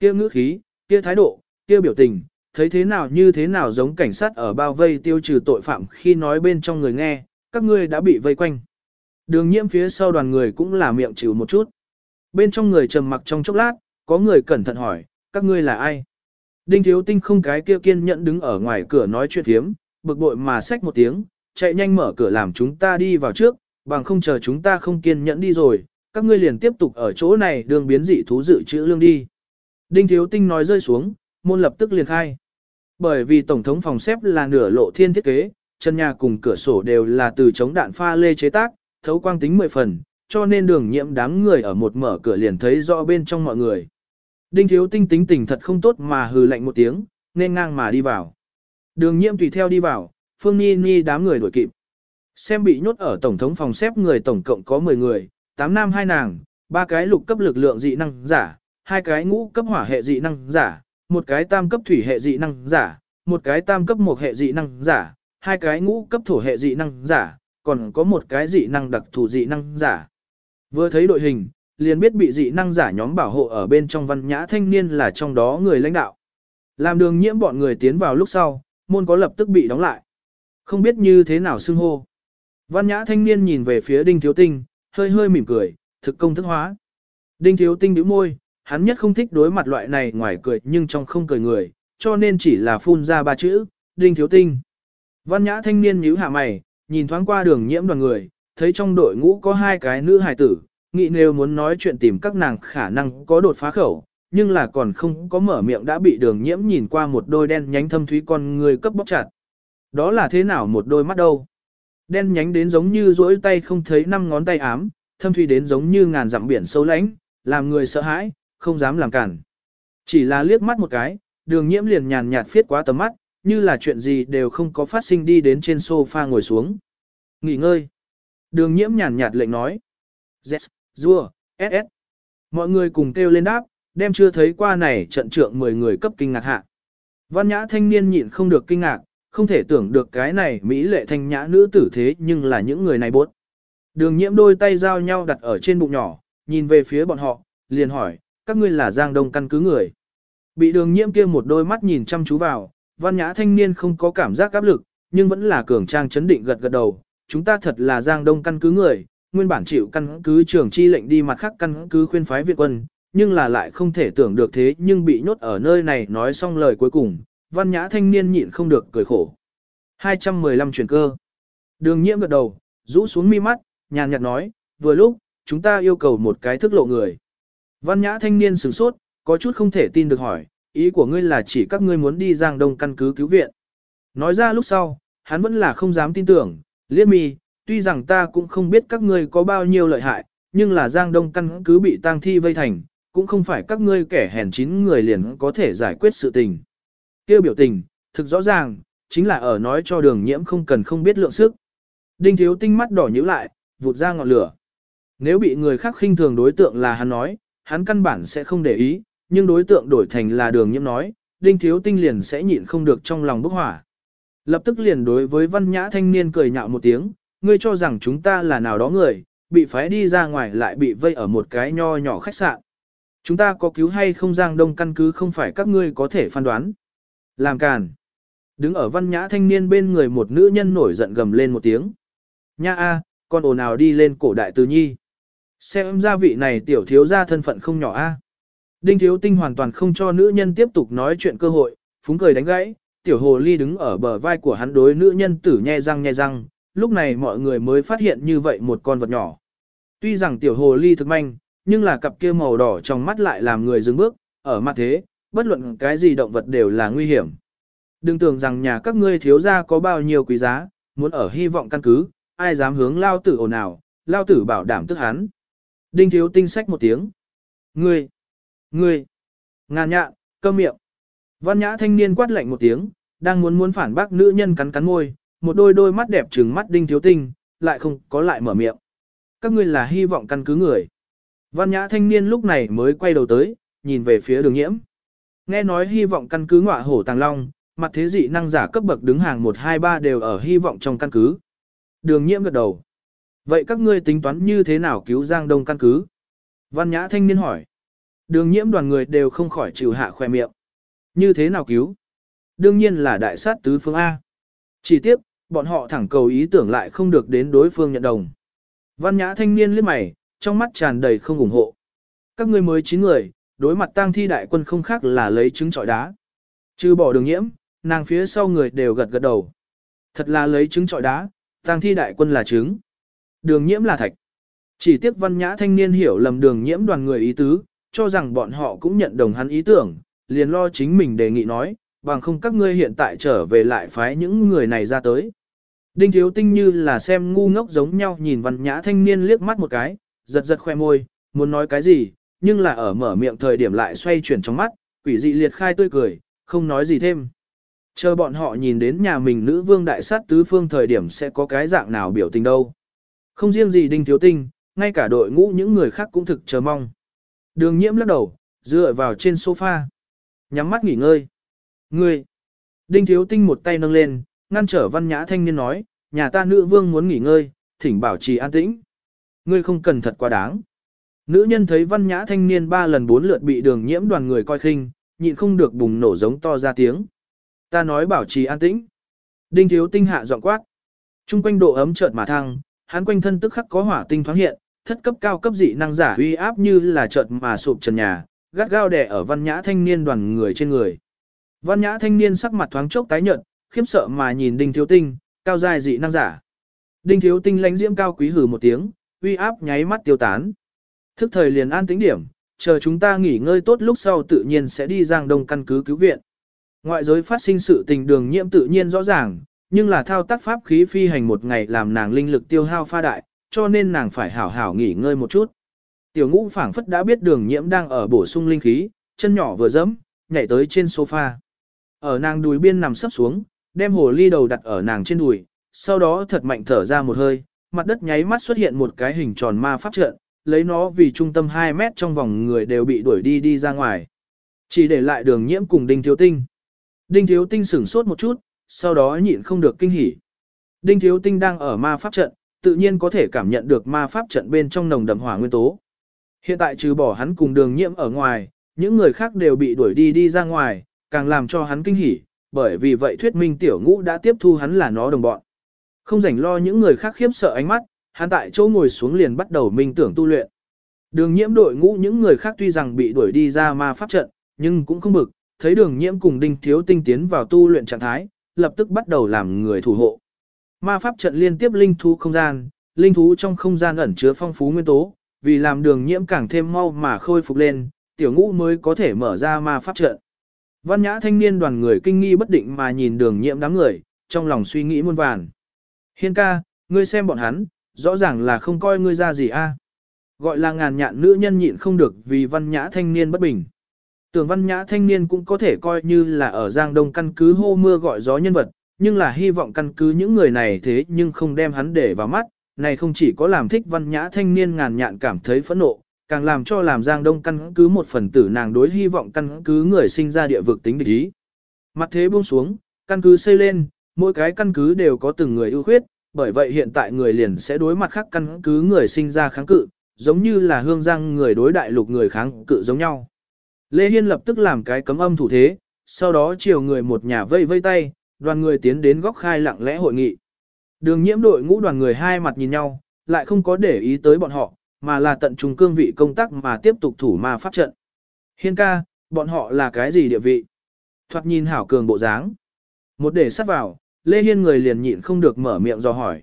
kia ngữ khí, kia thái độ, kia biểu tình, thấy thế nào như thế nào giống cảnh sát ở bao vây tiêu trừ tội phạm khi nói bên trong người nghe, các ngươi đã bị vây quanh. Đường nhiễm phía sau đoàn người cũng là miệng chịu một chút. Bên trong người trầm mặc trong chốc lát, có người cẩn thận hỏi, các ngươi là ai? Đinh thiếu tinh không cái kia kiên nhẫn đứng ở ngoài cửa nói chuyện thiếm, bực bội mà xách một tiếng, chạy nhanh mở cửa làm chúng ta đi vào trước, bằng không chờ chúng ta không kiên nhẫn đi rồi, các ngươi liền tiếp tục ở chỗ này đường biến dị thú dự trữ lương đi. Đinh thiếu tinh nói rơi xuống, môn lập tức liền khai. Bởi vì tổng thống phòng xếp là nửa lộ thiên thiết kế, chân nhà cùng cửa sổ đều là từ chống đạn pha lê chế tác, thấu quang tính 10 phần, cho nên đường nhiễm đám người ở một mở cửa liền thấy rõ bên trong mọi người. Đinh thiếu tinh tính tình thật không tốt mà hừ lạnh một tiếng, nên ngang mà đi vào. Đường nhiễm tùy theo đi vào, phương ni ni đám người đuổi kịp. Xem bị nhốt ở tổng thống phòng xếp người tổng cộng có 10 người, 8 nam 2 nàng, ba cái lục cấp lực lượng dị năng giả, hai cái ngũ cấp hỏa hệ dị năng giả, một cái tam cấp thủy hệ dị năng giả, một cái tam cấp một hệ dị năng giả, hai cái ngũ cấp thổ hệ dị năng giả, còn có một cái dị năng đặc thù dị năng giả. Vừa thấy đội hình, liền biết bị dị năng giả nhóm bảo hộ ở bên trong văn nhã thanh niên là trong đó người lãnh đạo. Làm đường nhiễm bọn người tiến vào lúc sau, môn có lập tức bị đóng lại. Không biết như thế nào xưng hô. Văn nhã thanh niên nhìn về phía đinh thiếu tinh, hơi hơi mỉm cười, thực công thức hóa. Đinh thiếu tinh bĩu môi, hắn nhất không thích đối mặt loại này ngoài cười nhưng trong không cười người, cho nên chỉ là phun ra ba chữ, đinh thiếu tinh. Văn nhã thanh niên nhíu hạ mày, nhìn thoáng qua đường nhiễm đoàn người, thấy trong đội ngũ có hai cái nữ hài tử, nghĩ nếu muốn nói chuyện tìm các nàng khả năng có đột phá khẩu, nhưng là còn không có mở miệng đã bị đường nhiễm nhìn qua một đôi đen nhánh thâm thúy con người cấp bóc chặt. Đó là thế nào một đôi mắt đâu? Đen nhánh đến giống như duỗi tay không thấy năm ngón tay ám, thâm thủy đến giống như ngàn dặm biển sâu lãnh, làm người sợ hãi, không dám làm cản. Chỉ là liếc mắt một cái, đường nhiễm liền nhàn nhạt phiết quá tầm mắt, như là chuyện gì đều không có phát sinh đi đến trên sofa ngồi xuống. Nghỉ ngơi. Đường nhiễm nhàn nhạt lệnh nói. Z, Dua, SS. Mọi người cùng kêu lên đáp, đem chưa thấy qua này trận trượng 10 người cấp kinh ngạc hạ. Văn nhã thanh niên nhịn không được kinh ngạc, không thể tưởng được cái này Mỹ lệ thanh nhã nữ tử thế nhưng là những người này bốt. Đường nhiễm đôi tay giao nhau đặt ở trên bụng nhỏ, nhìn về phía bọn họ, liền hỏi, các ngươi là giang đông căn cứ người. Bị đường nhiễm kia một đôi mắt nhìn chăm chú vào, văn nhã thanh niên không có cảm giác áp lực, nhưng vẫn là cường trang chấn định gật gật đầu. Chúng ta thật là giang đông căn cứ người, nguyên bản chịu căn cứ trưởng chi lệnh đi mặt khác căn cứ khuyên phái viện quân, nhưng là lại không thể tưởng được thế nhưng bị nhốt ở nơi này nói xong lời cuối cùng, văn nhã thanh niên nhịn không được cười khổ. 215 chuyển cơ. Đường nhiễm gật đầu, rũ xuống mi mắt, nhàn nhạt nói, vừa lúc, chúng ta yêu cầu một cái thức lộ người. Văn nhã thanh niên sửng sốt, có chút không thể tin được hỏi, ý của ngươi là chỉ các ngươi muốn đi giang đông căn cứ cứu viện. Nói ra lúc sau, hắn vẫn là không dám tin tưởng, liếc mi, tuy rằng ta cũng không biết các ngươi có bao nhiêu lợi hại, nhưng là giang đông căn cứ bị tang thi vây thành, cũng không phải các ngươi kẻ hèn chín người liền có thể giải quyết sự tình. Kêu biểu tình, thực rõ ràng, chính là ở nói cho đường nhiễm không cần không biết lượng sức. Đinh thiếu tinh mắt đỏ nhíu lại, vụt ra ngọn lửa. Nếu bị người khác khinh thường đối tượng là hắn nói, hắn căn bản sẽ không để ý, nhưng đối tượng đổi thành là đường nhiễm nói, đinh thiếu tinh liền sẽ nhịn không được trong lòng bốc hỏa. Lập tức liền đối với văn nhã thanh niên cười nhạo một tiếng, ngươi cho rằng chúng ta là nào đó người, bị phái đi ra ngoài lại bị vây ở một cái nho nhỏ khách sạn. Chúng ta có cứu hay không giang đông căn cứ không phải các ngươi có thể phán đoán. Làm càn. Đứng ở văn nhã thanh niên bên người một nữ nhân nổi giận gầm lên một tiếng. Nha a, con ồn nào đi lên cổ đại từ nhi. Xem ra vị này tiểu thiếu ra thân phận không nhỏ a. Đinh thiếu tinh hoàn toàn không cho nữ nhân tiếp tục nói chuyện cơ hội, phúng cười đánh gãy, tiểu hồ ly đứng ở bờ vai của hắn đối nữ nhân tử nhe răng nhe răng, lúc này mọi người mới phát hiện như vậy một con vật nhỏ. Tuy rằng tiểu hồ ly thực manh, nhưng là cặp kia màu đỏ trong mắt lại làm người dừng bước, ở mặt thế, bất luận cái gì động vật đều là nguy hiểm. Đừng tưởng rằng nhà các ngươi thiếu gia có bao nhiêu quý giá, muốn ở hy vọng căn cứ, ai dám hướng lao tử ồn ào, lao tử bảo đảm tức hắn. Đinh thiếu tinh sách một tiếng. Ngươi! Ngươi! Ngàn nhạn, câm miệng. Văn nhã thanh niên quát lạnh một tiếng, đang muốn muốn phản bác nữ nhân cắn cắn môi, một đôi đôi mắt đẹp trừng mắt đinh thiếu tinh, lại không có lại mở miệng. Các ngươi là hy vọng căn cứ người. Văn nhã thanh niên lúc này mới quay đầu tới, nhìn về phía đường nhiễm. Nghe nói hy vọng căn cứ ngọa hổ tàng long, mặt thế dị năng giả cấp bậc đứng hàng 123 đều ở hy vọng trong căn cứ. Đường nhiễm gật đầu. Vậy các ngươi tính toán như thế nào cứu Giang Đông căn cứ? Văn nhã thanh niên hỏi. Đường nhiễm đoàn người đều không khỏi chịu hạ khoe miệng. Như thế nào cứu? Đương nhiên là đại sát tứ phương A. Chỉ tiếp, bọn họ thẳng cầu ý tưởng lại không được đến đối phương nhận đồng. Văn nhã thanh niên liếc mày, trong mắt tràn đầy không ủng hộ. Các ngươi mới 9 người, đối mặt tang thi đại quân không khác là lấy trứng trọi đá. Chứ bỏ đường nhiễm, nàng phía sau người đều gật gật đầu. Thật là lấy trứng trọi đá, tang thi đại quân là trứng. Đường nhiễm là thạch. Chỉ tiếc văn nhã thanh niên hiểu lầm đường nhiễm đoàn người ý tứ, cho rằng bọn họ cũng nhận đồng hắn ý tưởng, liền lo chính mình đề nghị nói, bằng không các ngươi hiện tại trở về lại phái những người này ra tới. Đinh thiếu tinh như là xem ngu ngốc giống nhau nhìn văn nhã thanh niên liếc mắt một cái, giật giật khoe môi, muốn nói cái gì, nhưng là ở mở miệng thời điểm lại xoay chuyển trong mắt, quỷ dị liệt khai tươi cười, không nói gì thêm. Chờ bọn họ nhìn đến nhà mình nữ vương đại sát tứ phương thời điểm sẽ có cái dạng nào biểu tình đâu. Không riêng gì đinh thiếu tinh, ngay cả đội ngũ những người khác cũng thực chờ mong. Đường nhiễm lắc đầu, dựa vào trên sofa. Nhắm mắt nghỉ ngơi. Ngươi! Đinh thiếu tinh một tay nâng lên, ngăn trở văn nhã thanh niên nói, nhà ta nữ vương muốn nghỉ ngơi, thỉnh bảo trì an tĩnh. Ngươi không cần thật quá đáng. Nữ nhân thấy văn nhã thanh niên ba lần bốn lượt bị đường nhiễm đoàn người coi khinh, nhịn không được bùng nổ giống to ra tiếng. Ta nói bảo trì an tĩnh. Đinh thiếu tinh hạ giọng quát. Trung quanh độ ấm chợt mà thăng, hắn quanh thân tức khắc có hỏa tinh thoáng hiện, thất cấp cao cấp dị năng giả uy áp như là chợt mà sụp trần nhà, gắt gao đè ở văn nhã thanh niên đoàn người trên người. Văn nhã thanh niên sắc mặt thoáng chốc tái nhợt, khiếp sợ mà nhìn đinh thiếu tinh, cao dài dị năng giả. Đinh thiếu tinh lãnh diễm cao quý hừ một tiếng, uy áp nháy mắt tiêu tán. Thức thời liền an tĩnh điểm, chờ chúng ta nghỉ ngơi tốt lúc sau tự nhiên sẽ đi giang đông căn cứ cứu viện. Ngoại giới phát sinh sự tình đường nhiễm tự nhiên rõ ràng, nhưng là thao tác pháp khí phi hành một ngày làm nàng linh lực tiêu hao pha đại, cho nên nàng phải hảo hảo nghỉ ngơi một chút. Tiểu ngũ phảng phất đã biết đường nhiễm đang ở bổ sung linh khí, chân nhỏ vừa dẫm, nhảy tới trên sofa. Ở nàng đùi biên nằm sấp xuống, đem hồ ly đầu đặt ở nàng trên đùi, sau đó thật mạnh thở ra một hơi, mặt đất nháy mắt xuất hiện một cái hình tròn ma pháp trận, lấy nó vì trung tâm 2 mét trong vòng người đều bị đuổi đi đi ra ngoài. Chỉ để lại đường nhiễm cùng đinh thiếu tinh. Đinh thiếu tinh sửng sốt một chút, sau đó nhịn không được kinh hỉ. Đinh thiếu tinh đang ở ma pháp trận, tự nhiên có thể cảm nhận được ma pháp trận bên trong nồng đậm hỏa nguyên tố. Hiện tại trừ bỏ hắn cùng đường nhiễm ở ngoài, những người khác đều bị đuổi đi đi ra ngoài, càng làm cho hắn kinh hỉ, bởi vì vậy thuyết minh tiểu ngũ đã tiếp thu hắn là nó đồng bọn. Không rảnh lo những người khác khiếp sợ ánh mắt, hắn tại chỗ ngồi xuống liền bắt đầu minh tưởng tu luyện. Đường nhiễm đội ngũ những người khác tuy rằng bị đuổi đi ra ma pháp trận, nhưng cũng không bực, thấy đường nhiễm cùng đinh thiếu tinh tiến vào tu luyện trạng thái, lập tức bắt đầu làm người thủ hộ. Ma pháp trận liên tiếp linh thú không gian, linh thú trong không gian ẩn chứa phong phú nguyên tố, vì làm đường nhiễm càng thêm mau mà khôi phục lên, tiểu ngũ mới có thể mở ra ma pháp trận. Văn nhã thanh niên đoàn người kinh nghi bất định mà nhìn đường nhiễm đám người, trong lòng suy nghĩ muôn vàn. Hiên ca, ngươi xem bọn hắn, rõ ràng là không coi ngươi ra gì a. Gọi là ngàn nhạn nữ nhân nhịn không được vì văn nhã thanh niên bất bình. Tưởng văn nhã thanh niên cũng có thể coi như là ở Giang Đông căn cứ hô mưa gọi gió nhân vật, nhưng là hy vọng căn cứ những người này thế nhưng không đem hắn để vào mắt, này không chỉ có làm thích văn nhã thanh niên ngàn nhạn cảm thấy phẫn nộ, càng làm cho làm Giang Đông căn cứ một phần tử nàng đối hy vọng căn cứ người sinh ra địa vực tính địch ý. Mặt thế buông xuống, căn cứ xây lên, mỗi cái căn cứ đều có từng người ưu khuyết, bởi vậy hiện tại người liền sẽ đối mặt khác căn cứ người sinh ra kháng cự, giống như là hương giang người đối đại lục người kháng cự giống nhau. Lê Hiên lập tức làm cái cấm âm thủ thế, sau đó chiều người một nhà vây vây tay, đoàn người tiến đến góc khai lặng lẽ hội nghị. Đường nhiễm đội ngũ đoàn người hai mặt nhìn nhau, lại không có để ý tới bọn họ, mà là tận trung cương vị công tác mà tiếp tục thủ ma pháp trận. Hiên ca, bọn họ là cái gì địa vị? Thoạt nhìn hảo cường bộ dáng. Một để sát vào, Lê Hiên người liền nhịn không được mở miệng do hỏi.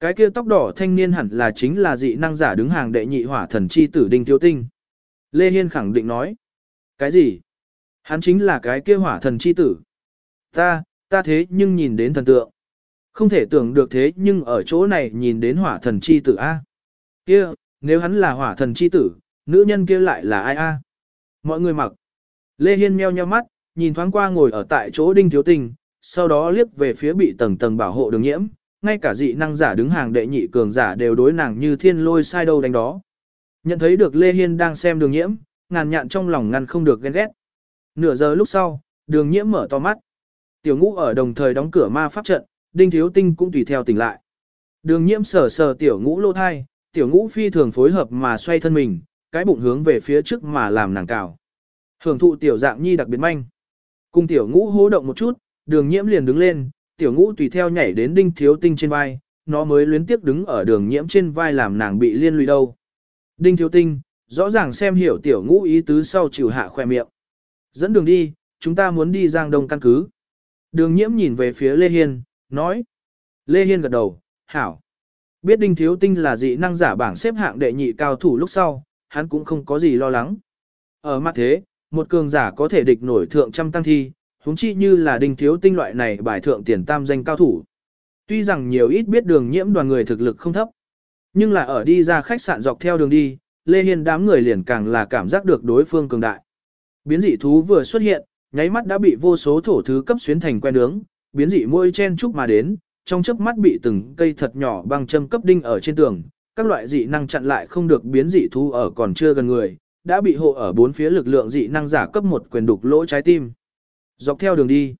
Cái kia tóc đỏ thanh niên hẳn là chính là dị năng giả đứng hàng đệ nhị hỏa thần chi tử Đinh Thiếu Tinh. Lê Hiên khẳng định nói. Cái gì? Hắn chính là cái kia hỏa thần chi tử. Ta, ta thế nhưng nhìn đến thần tượng. Không thể tưởng được thế nhưng ở chỗ này nhìn đến hỏa thần chi tử A. Kia, nếu hắn là hỏa thần chi tử, nữ nhân kia lại là ai A? Mọi người mặc. Lê Hiên meo nheo mắt, nhìn thoáng qua ngồi ở tại chỗ đinh thiếu Tinh sau đó liếc về phía bị tầng tầng bảo hộ đường nhiễm, ngay cả dị năng giả đứng hàng đệ nhị cường giả đều đối nàng như thiên lôi sai đâu đánh đó. Nhận thấy được Lê Hiên đang xem đường nhiễm, ngàn nhạn trong lòng ngăn không được ghen ghét. Nửa giờ lúc sau, đường nhiễm mở to mắt. Tiểu ngũ ở đồng thời đóng cửa ma pháp trận, đinh thiếu tinh cũng tùy theo tỉnh lại. Đường nhiễm sờ sờ tiểu ngũ lô thai, tiểu ngũ phi thường phối hợp mà xoay thân mình, cái bụng hướng về phía trước mà làm nàng cào. Hưởng thụ tiểu dạng nhi đặc biệt manh. Cùng tiểu ngũ hô động một chút, đường nhiễm liền đứng lên, tiểu ngũ tùy theo nhảy đến đinh thiếu tinh trên vai, nó mới luyến tiếp đứng ở đường nhiễm trên vai làm nàng bị liên lụy đâu. Đinh thiếu tinh, rõ ràng xem hiểu tiểu ngũ ý tứ sau chịu hạ khoe miệng. Dẫn đường đi, chúng ta muốn đi giang đông căn cứ. Đường nhiễm nhìn về phía Lê Hiên, nói. Lê Hiên gật đầu, hảo. Biết đinh thiếu tinh là dị năng giả bảng xếp hạng đệ nhị cao thủ lúc sau, hắn cũng không có gì lo lắng. Ở mặt thế, một cường giả có thể địch nổi thượng trăm tăng thi, huống chi như là đinh thiếu tinh loại này bài thượng tiền tam danh cao thủ. Tuy rằng nhiều ít biết đường nhiễm đoàn người thực lực không thấp, nhưng là ở đi ra khách sạn dọc theo đường đi, Lê Hiên đám người liền càng là cảm giác được đối phương cường đại. Biến dị thú vừa xuất hiện, nháy mắt đã bị vô số thổ thứ cấp xuyến thành quen nướng, biến dị môi chen chúc mà đến, trong chớp mắt bị từng cây thật nhỏ băng châm cấp đinh ở trên tường, các loại dị năng chặn lại không được biến dị thú ở còn chưa gần người, đã bị hộ ở bốn phía lực lượng dị năng giả cấp một quyền đục lỗ trái tim. Dọc theo đường đi,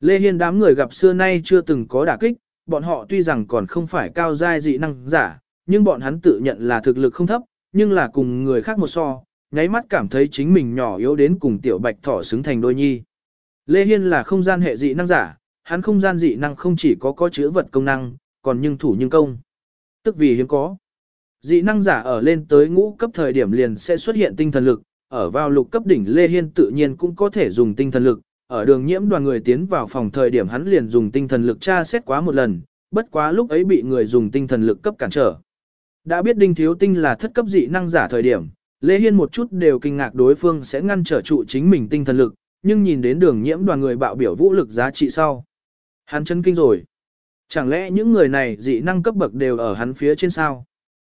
Lê Hiên đám người gặp xưa nay chưa từng có đả kích, bọn họ tuy rằng còn không phải cao giai dị năng giả, nhưng bọn hắn tự nhận là thực lực không thấp, nhưng là cùng người khác một so, nháy mắt cảm thấy chính mình nhỏ yếu đến cùng tiểu bạch thỏ xứng thành đôi nhi. Lê Hiên là không gian hệ dị năng giả, hắn không gian dị năng không chỉ có có chứa vật công năng, còn nhưng thủ nhưng công. Tức vì hiếm có. Dị năng giả ở lên tới ngũ cấp thời điểm liền sẽ xuất hiện tinh thần lực, ở vào lục cấp đỉnh Lê Hiên tự nhiên cũng có thể dùng tinh thần lực, ở đường nhiễm đoàn người tiến vào phòng thời điểm hắn liền dùng tinh thần lực tra xét quá một lần, bất quá lúc ấy bị người dùng tinh thần lực cấp cản trở. Đã biết đinh thiếu tinh là thất cấp dị năng giả thời điểm, Lê Hiên một chút đều kinh ngạc đối phương sẽ ngăn trở trụ chính mình tinh thần lực, nhưng nhìn đến đường nhiễm đoàn người bạo biểu vũ lực giá trị sau. Hắn chân kinh rồi. Chẳng lẽ những người này dị năng cấp bậc đều ở hắn phía trên sao?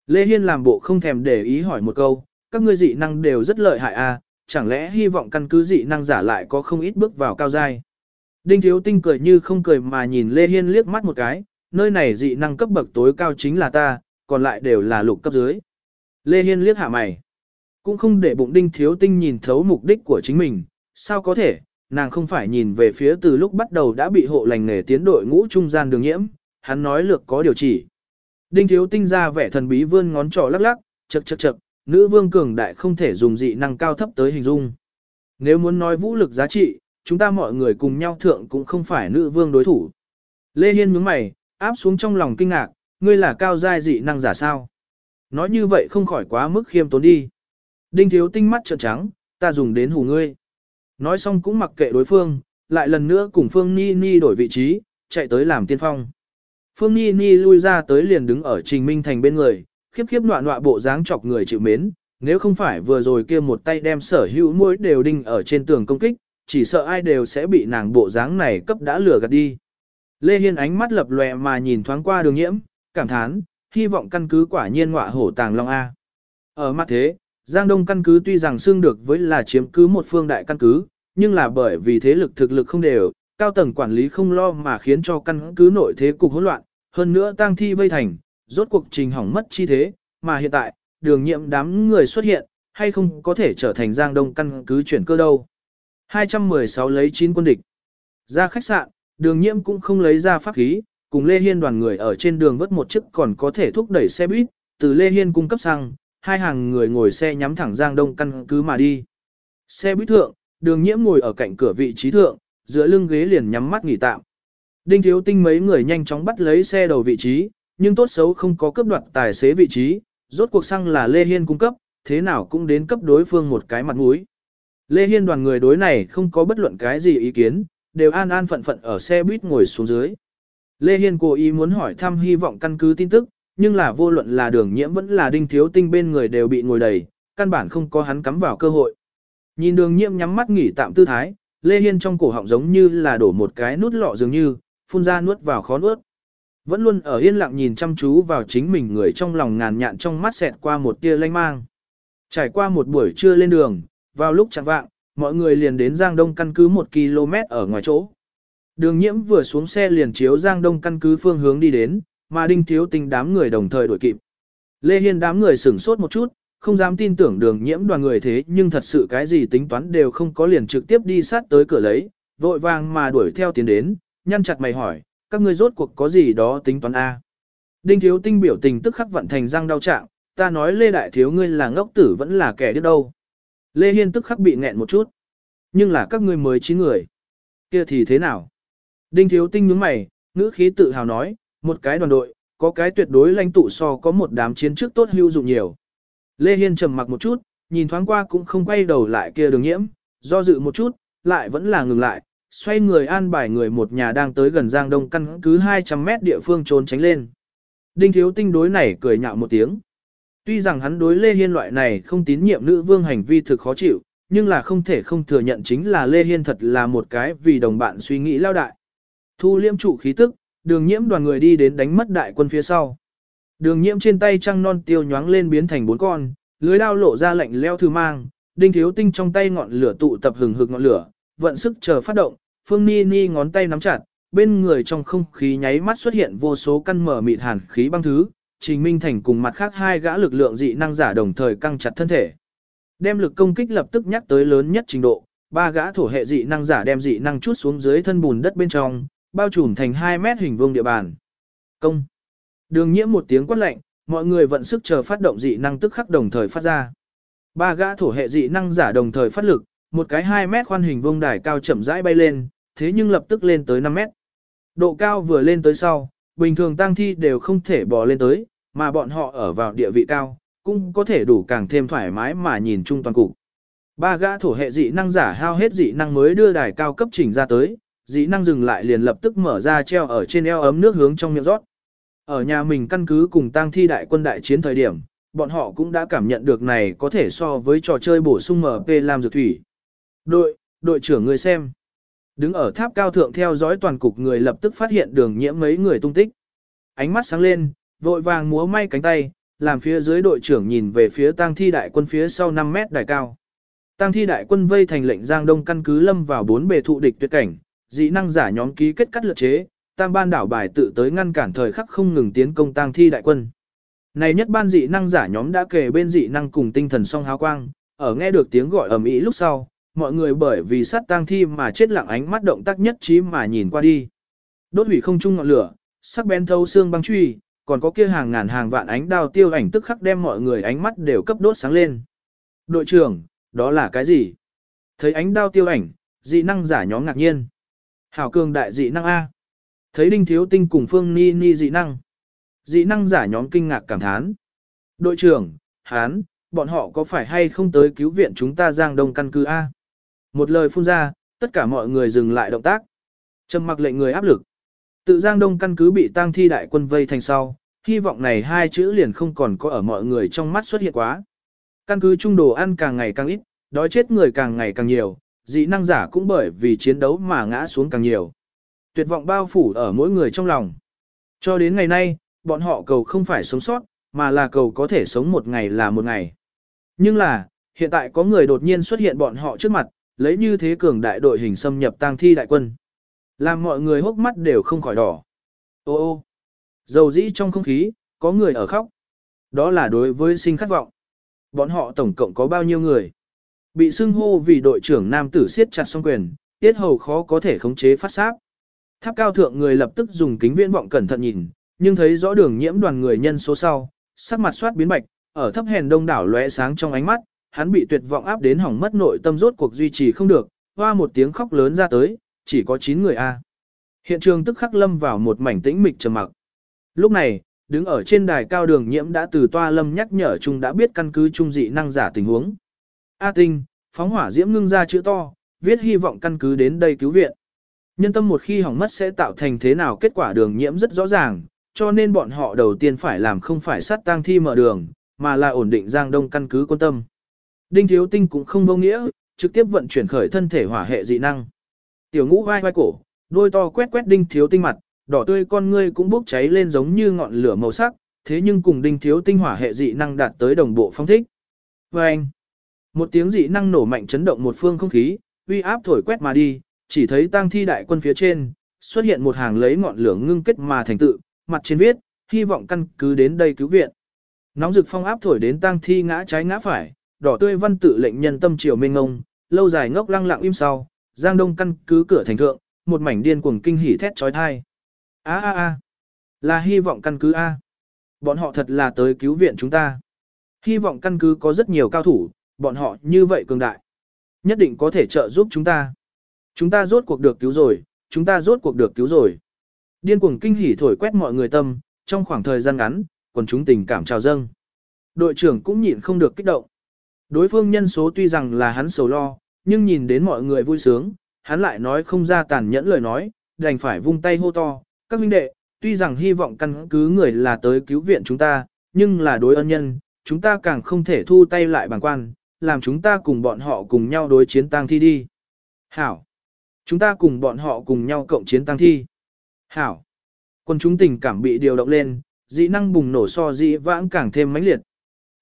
Lê Hiên làm bộ không thèm để ý hỏi một câu, các ngươi dị năng đều rất lợi hại à, chẳng lẽ hy vọng căn cứ dị năng giả lại có không ít bước vào cao giai. Đinh Thiếu Tinh cười như không cười mà nhìn Lê Hiên liếc mắt một cái, nơi này dị năng cấp bậc tối cao chính là ta, còn lại đều là lục cấp dưới. Lê Hiên liếc hạ mày. Cũng không để bụng Đinh Thiếu Tinh nhìn thấu mục đích của chính mình, sao có thể, nàng không phải nhìn về phía từ lúc bắt đầu đã bị hộ lành nghề tiến đội ngũ trung gian đường nhiễm, hắn nói lược có điều chỉ. Đinh thiếu tinh ra vẻ thần bí vươn ngón trỏ lắc lắc, chậc chậc chậc, nữ vương cường đại không thể dùng dị năng cao thấp tới hình dung. Nếu muốn nói vũ lực giá trị, chúng ta mọi người cùng nhau thượng cũng không phải nữ vương đối thủ. Lê Hiên nhướng mày, áp xuống trong lòng kinh ngạc, ngươi là cao giai dị năng giả sao? Nói như vậy không khỏi quá mức khiêm tốn đi. Đinh thiếu tinh mắt trợn trắng, ta dùng đến hù ngươi. Nói xong cũng mặc kệ đối phương, lại lần nữa cùng Phương Ni Ni đổi vị trí, chạy tới làm tiên phong. Phương Ni Ni lui ra tới liền đứng ở Trình Minh Thành bên người, khiếp khiếp loạn loạn bộ dáng chọc người chịu mến, nếu không phải vừa rồi kia một tay đem sở hữu mỗi đều đinh ở trên tường công kích, chỉ sợ ai đều sẽ bị nàng bộ dáng này cấp đã lừa gạt đi. Lê Hiên ánh mắt lập lòe mà nhìn thoáng qua đường nhiễm, cảm thán, hy vọng căn cứ quả nhiên ngọa hổ tàng long A. Ở mặt thế, Giang Đông căn cứ tuy rằng xương được với là chiếm cứ một phương đại căn cứ, nhưng là bởi vì thế lực thực lực không đều, cao tầng quản lý không lo mà khiến cho căn cứ nội thế cục hỗn loạn, hơn nữa tang thi vây thành, rốt cuộc trình hỏng mất chi thế, mà hiện tại, đường nhiệm đám người xuất hiện, hay không có thể trở thành Giang Đông căn cứ chuyển cơ đâu. 216 lấy 9 quân địch. Ra khách sạn, đường nhiễm cũng không lấy ra pháp khí, cùng Lê Hiên đoàn người ở trên đường vớt một chiếc còn có thể thúc đẩy xe buýt, từ Lê Hiên cung cấp xăng, hai hàng người ngồi xe nhắm thẳng Giang Đông căn cứ mà đi. Xe buýt thượng, đường nhiễm ngồi ở cạnh cửa vị trí thượng, giữa lưng ghế liền nhắm mắt nghỉ tạm. Đinh thiếu tinh mấy người nhanh chóng bắt lấy xe đầu vị trí, nhưng tốt xấu không có cấp đoạt tài xế vị trí, rốt cuộc xăng là Lê Hiên cung cấp, thế nào cũng đến cấp đối phương một cái mặt mũi. Lê Hiên đoàn người đối này không có bất luận cái gì ý kiến, đều an an phận phận ở xe buýt ngồi xuống dưới. Lê Hiên cố ý muốn hỏi thăm hy vọng căn cứ tin tức, nhưng là vô luận là đường nhiễm vẫn là đinh thiếu tinh bên người đều bị ngồi đầy, căn bản không có hắn cắm vào cơ hội. Nhìn đường nhiễm nhắm mắt nghỉ tạm tư thái, Lê Hiên trong cổ họng giống như là đổ một cái nút lọ dường như, phun ra nuốt vào khó nuốt. Vẫn luôn ở yên lặng nhìn chăm chú vào chính mình người trong lòng ngàn nhạn trong mắt xẹt qua một tia lanh mang. Trải qua một buổi trưa lên đường, vào lúc chẳng vạng, mọi người liền đến Giang Đông căn cứ một km ở ngoài chỗ. Đường nhiễm vừa xuống xe liền chiếu Giang Đông căn cứ phương hướng đi đến, mà đinh thiếu tình đám người đồng thời đuổi kịp. Lê Hiên đám người sửng sốt một chút, không dám tin tưởng đường nhiễm đoàn người thế nhưng thật sự cái gì tính toán đều không có liền trực tiếp đi sát tới cửa lấy, vội vàng mà đuổi theo tiến đến, nhăn chặt mày hỏi, các ngươi rốt cuộc có gì đó tính toán A. Đinh thiếu tinh biểu tình tức khắc vận thành răng đau trạng, ta nói Lê Đại Thiếu ngươi là ngốc tử vẫn là kẻ điếc đâu. Lê Hiên tức khắc bị nghẹn một chút. Nhưng là các ngươi mới chín người. kia thì thế nào? Đinh thiếu tinh nhướng mày, ngữ khí tự hào nói, một cái đoàn đội, có cái tuyệt đối lãnh tụ so có một đám chiến trước tốt hữu dụng nhiều. Lê Hiên trầm mặc một chút, nhìn thoáng qua cũng không quay đầu lại kia đường nhiễm, do dự một chút, lại vẫn là ngừng lại, xoay người an bài người một nhà đang tới gần Giang Đông căn cứ 200 mét địa phương trốn tránh lên. Đinh thiếu tinh đối này cười nhạo một tiếng. Tuy rằng hắn đối Lê Hiên loại này không tín nhiệm nữ vương hành vi thực khó chịu, nhưng là không thể không thừa nhận chính là Lê Hiên thật là một cái vì đồng bạn suy nghĩ lao đại. Thu liêm trụ khí tức, đường nhiễm đoàn người đi đến đánh mất đại quân phía sau. Đường nhiễm trên tay trăng non tiêu nhoáng lên biến thành bốn con, lưới đao lộ ra lạnh leo thư mang, đinh thiếu tinh trong tay ngọn lửa tụ tập hừng hực ngọn lửa, vận sức chờ phát động, phương ni ni ngón tay nắm chặt, bên người trong không khí nháy mắt xuất hiện vô số căn mở mịt hàn khí băng thứ, trình minh thành cùng mặt khác hai gã lực lượng dị năng giả đồng thời căng chặt thân thể. Đem lực công kích lập tức nhắc tới lớn nhất trình độ, ba gã thổ hệ dị năng giả đem dị năng chút xuống dưới thân bùn đất bên trong, bao trùm thành 2 mét hình vuông địa bàn. Công. Đường nhiễm một tiếng quát lệnh, mọi người vận sức chờ phát động dị năng tức khắc đồng thời phát ra. Ba gã thổ hệ dị năng giả đồng thời phát lực, một cái 2 mét khoan hình vuông đài cao chậm rãi bay lên, thế nhưng lập tức lên tới 5 mét. Độ cao vừa lên tới sau, bình thường tăng thi đều không thể bò lên tới, mà bọn họ ở vào địa vị cao, cũng có thể đủ càng thêm thoải mái mà nhìn chung toàn cục. Ba gã thổ hệ dị năng giả hao hết dị năng mới đưa đài cao cấp chỉnh ra tới, dị năng dừng lại liền lập tức mở ra treo ở trên eo ấm nước hướng trong miệng rót. Ở nhà mình căn cứ cùng tang thi đại quân đại chiến thời điểm, bọn họ cũng đã cảm nhận được này có thể so với trò chơi bổ sung MP làm dược thủy. Đội, đội trưởng người xem. Đứng ở tháp cao thượng theo dõi toàn cục người lập tức phát hiện đường nhiễm mấy người tung tích. Ánh mắt sáng lên, vội vàng múa may cánh tay, làm phía dưới đội trưởng nhìn về phía tang thi đại quân phía sau 5 mét đài cao. Tang thi đại quân vây thành lệnh giang đông căn cứ lâm vào bốn bề thụ địch tuyệt cảnh, dị năng giả nhóm ký kết cắt lượt chế, tam ban đảo bài tự tới ngăn cản thời khắc không ngừng tiến công tang thi đại quân. Này nhất ban dị năng giả nhóm đã kề bên dị năng cùng tinh thần song háo quang, ở nghe được tiếng gọi ầm ĩ lúc sau, mọi người bởi vì sát tang thi mà chết lặng ánh mắt động tác nhất trí mà nhìn qua đi. Đốt hủy không trung ngọn lửa, sắc bén thâu xương băng truy, còn có kia hàng ngàn hàng vạn ánh đao tiêu ảnh tức khắc đem mọi người ánh mắt đều cấp đốt sáng lên. Đội trưởng, đó là cái gì? Thấy ánh đao tiêu ảnh, dị năng giả nhóm ngạc nhiên. Hảo cường đại dị năng A. Thấy đinh thiếu tinh cùng phương ni ni dị năng. Dị năng giả nhóm kinh ngạc cảm thán. Đội trưởng, hán, bọn họ có phải hay không tới cứu viện chúng ta giang đông căn cứ A? Một lời phun ra, tất cả mọi người dừng lại động tác. Trầm mặc lệnh người áp lực. Tự giang đông căn cứ bị tang thi đại quân vây thành sau, hy vọng này hai chữ liền không còn có ở mọi người trong mắt xuất hiện quá. Căn cứ trung đồ ăn càng ngày càng ít, đói chết người càng ngày càng nhiều, dị năng giả cũng bởi vì chiến đấu mà ngã xuống càng nhiều. Tuyệt vọng bao phủ ở mỗi người trong lòng. Cho đến ngày nay, bọn họ cầu không phải sống sót, mà là cầu có thể sống một ngày là một ngày. Nhưng là, hiện tại có người đột nhiên xuất hiện bọn họ trước mặt, lấy như thế cường đại đội hình xâm nhập tang thi đại quân. Làm mọi người hốc mắt đều không khỏi đỏ. Ô ô, dầu dĩ trong không khí, có người ở khóc. Đó là đối với sinh khát vọng. Bọn họ tổng cộng có bao nhiêu người? Bị xưng hô vì đội trưởng nam tử siết chặt song quyền, tiết hầu khó có thể khống chế phát sát. Tháp cao thượng người lập tức dùng kính viễn vọng cẩn thận nhìn, nhưng thấy rõ đường nhiễm đoàn người nhân số sau, sắc mặt soát biến bạch, ở thấp hèn đông đảo lóe sáng trong ánh mắt, hắn bị tuyệt vọng áp đến hỏng mất nội tâm rốt cuộc duy trì không được, hoa một tiếng khóc lớn ra tới, chỉ có 9 người a. Hiện trường tức khắc lâm vào một mảnh tĩnh mịch trầm mặc. Lúc này, đứng ở trên đài cao đường nhiễm đã từ toa lâm nhắc nhở chung đã biết căn cứ trung dị năng giả tình huống. A tinh, phóng hỏa diễm ngưng ra chữ to, viết hy vọng căn cứ đến đây cứu viện. Nhân tâm một khi hỏng mất sẽ tạo thành thế nào kết quả đường nhiễm rất rõ ràng, cho nên bọn họ đầu tiên phải làm không phải sát tang thi mở đường, mà là ổn định Giang Đông căn cứ quân tâm. Đinh Thiếu Tinh cũng không vô nghĩa, trực tiếp vận chuyển khởi thân thể hỏa hệ dị năng. Tiểu ngũ vai vai cổ, đôi to quét quét Đinh Thiếu Tinh mặt, đỏ tươi con ngươi cũng bốc cháy lên giống như ngọn lửa màu sắc, thế nhưng cùng Đinh Thiếu Tinh hỏa hệ dị năng đạt tới đồng bộ phong thích. Oeng! một tiếng dị năng nổ mạnh chấn động một phương không khí, uy áp thổi quét mà đi, chỉ thấy tang thi đại quân phía trên, xuất hiện một hàng lấy ngọn lửa ngưng kết mà thành tự, mặt trên viết, hy vọng căn cứ đến đây cứu viện. Nóng rực phong áp thổi đến tang thi ngã trái ngã phải, đỏ tươi văn tự lệnh nhân tâm triều mênh ngông, lâu dài ngốc lăng lặng im sau, Giang Đông căn cứ cửa thành thượng, một mảnh điên cuồng kinh hỉ thét chói tai. A a a, là hy vọng căn cứ a. Bọn họ thật là tới cứu viện chúng ta. Hy vọng căn cứ có rất nhiều cao thủ, bọn họ như vậy cường đại. Nhất định có thể trợ giúp chúng ta. Chúng ta rốt cuộc được cứu rồi, chúng ta rốt cuộc được cứu rồi. Điên cuồng kinh hỉ thổi quét mọi người tâm, trong khoảng thời gian ngắn, quần chúng tình cảm trào dâng. Đội trưởng cũng nhịn không được kích động. Đối phương nhân số tuy rằng là hắn sầu lo, nhưng nhìn đến mọi người vui sướng, hắn lại nói không ra tàn nhẫn lời nói, đành phải vung tay hô to, các huynh đệ, tuy rằng hy vọng căn cứ người là tới cứu viện chúng ta, nhưng là đối ân nhân, chúng ta càng không thể thu tay lại bằng quan, làm chúng ta cùng bọn họ cùng nhau đối chiến tang thi đi. Hảo! Chúng ta cùng bọn họ cùng nhau cộng chiến tang thi. Hảo! Quân chúng tình cảm bị điều động lên, dĩ năng bùng nổ so dĩ vãng càng thêm mãnh liệt.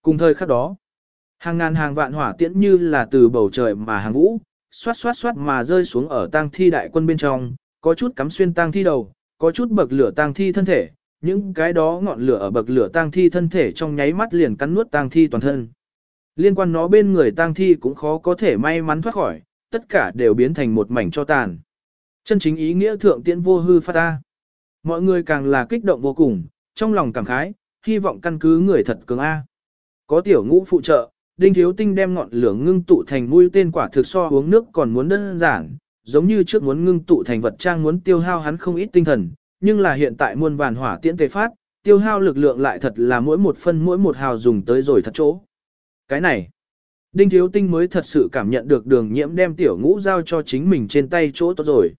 Cùng thời khắc đó, hàng ngàn hàng vạn hỏa tiễn như là từ bầu trời mà hàng vũ, xoát xoát xoát mà rơi xuống ở tang thi đại quân bên trong, có chút cắm xuyên tang thi đầu, có chút bậc lửa tang thi thân thể, những cái đó ngọn lửa ở bậc lửa tang thi thân thể trong nháy mắt liền cắn nuốt tang thi toàn thân. Liên quan nó bên người tang thi cũng khó có thể may mắn thoát khỏi, tất cả đều biến thành một mảnh cho tàn. Chân chính ý nghĩa thượng tiễn vô hư phát ta. Mọi người càng là kích động vô cùng, trong lòng cảm khái, hy vọng căn cứ người thật cường A. Có tiểu ngũ phụ trợ, đinh thiếu tinh đem ngọn lửa ngưng tụ thành mũi tên quả thực so uống nước còn muốn đơn giản, giống như trước muốn ngưng tụ thành vật trang muốn tiêu hao hắn không ít tinh thần, nhưng là hiện tại muôn vàn hỏa tiễn tề phát, tiêu hao lực lượng lại thật là mỗi một phân mỗi một hào dùng tới rồi thật chỗ. Cái này, Đinh Thiếu Tinh mới thật sự cảm nhận được đường nhiễm đem tiểu ngũ giao cho chính mình trên tay chỗ tốt rồi.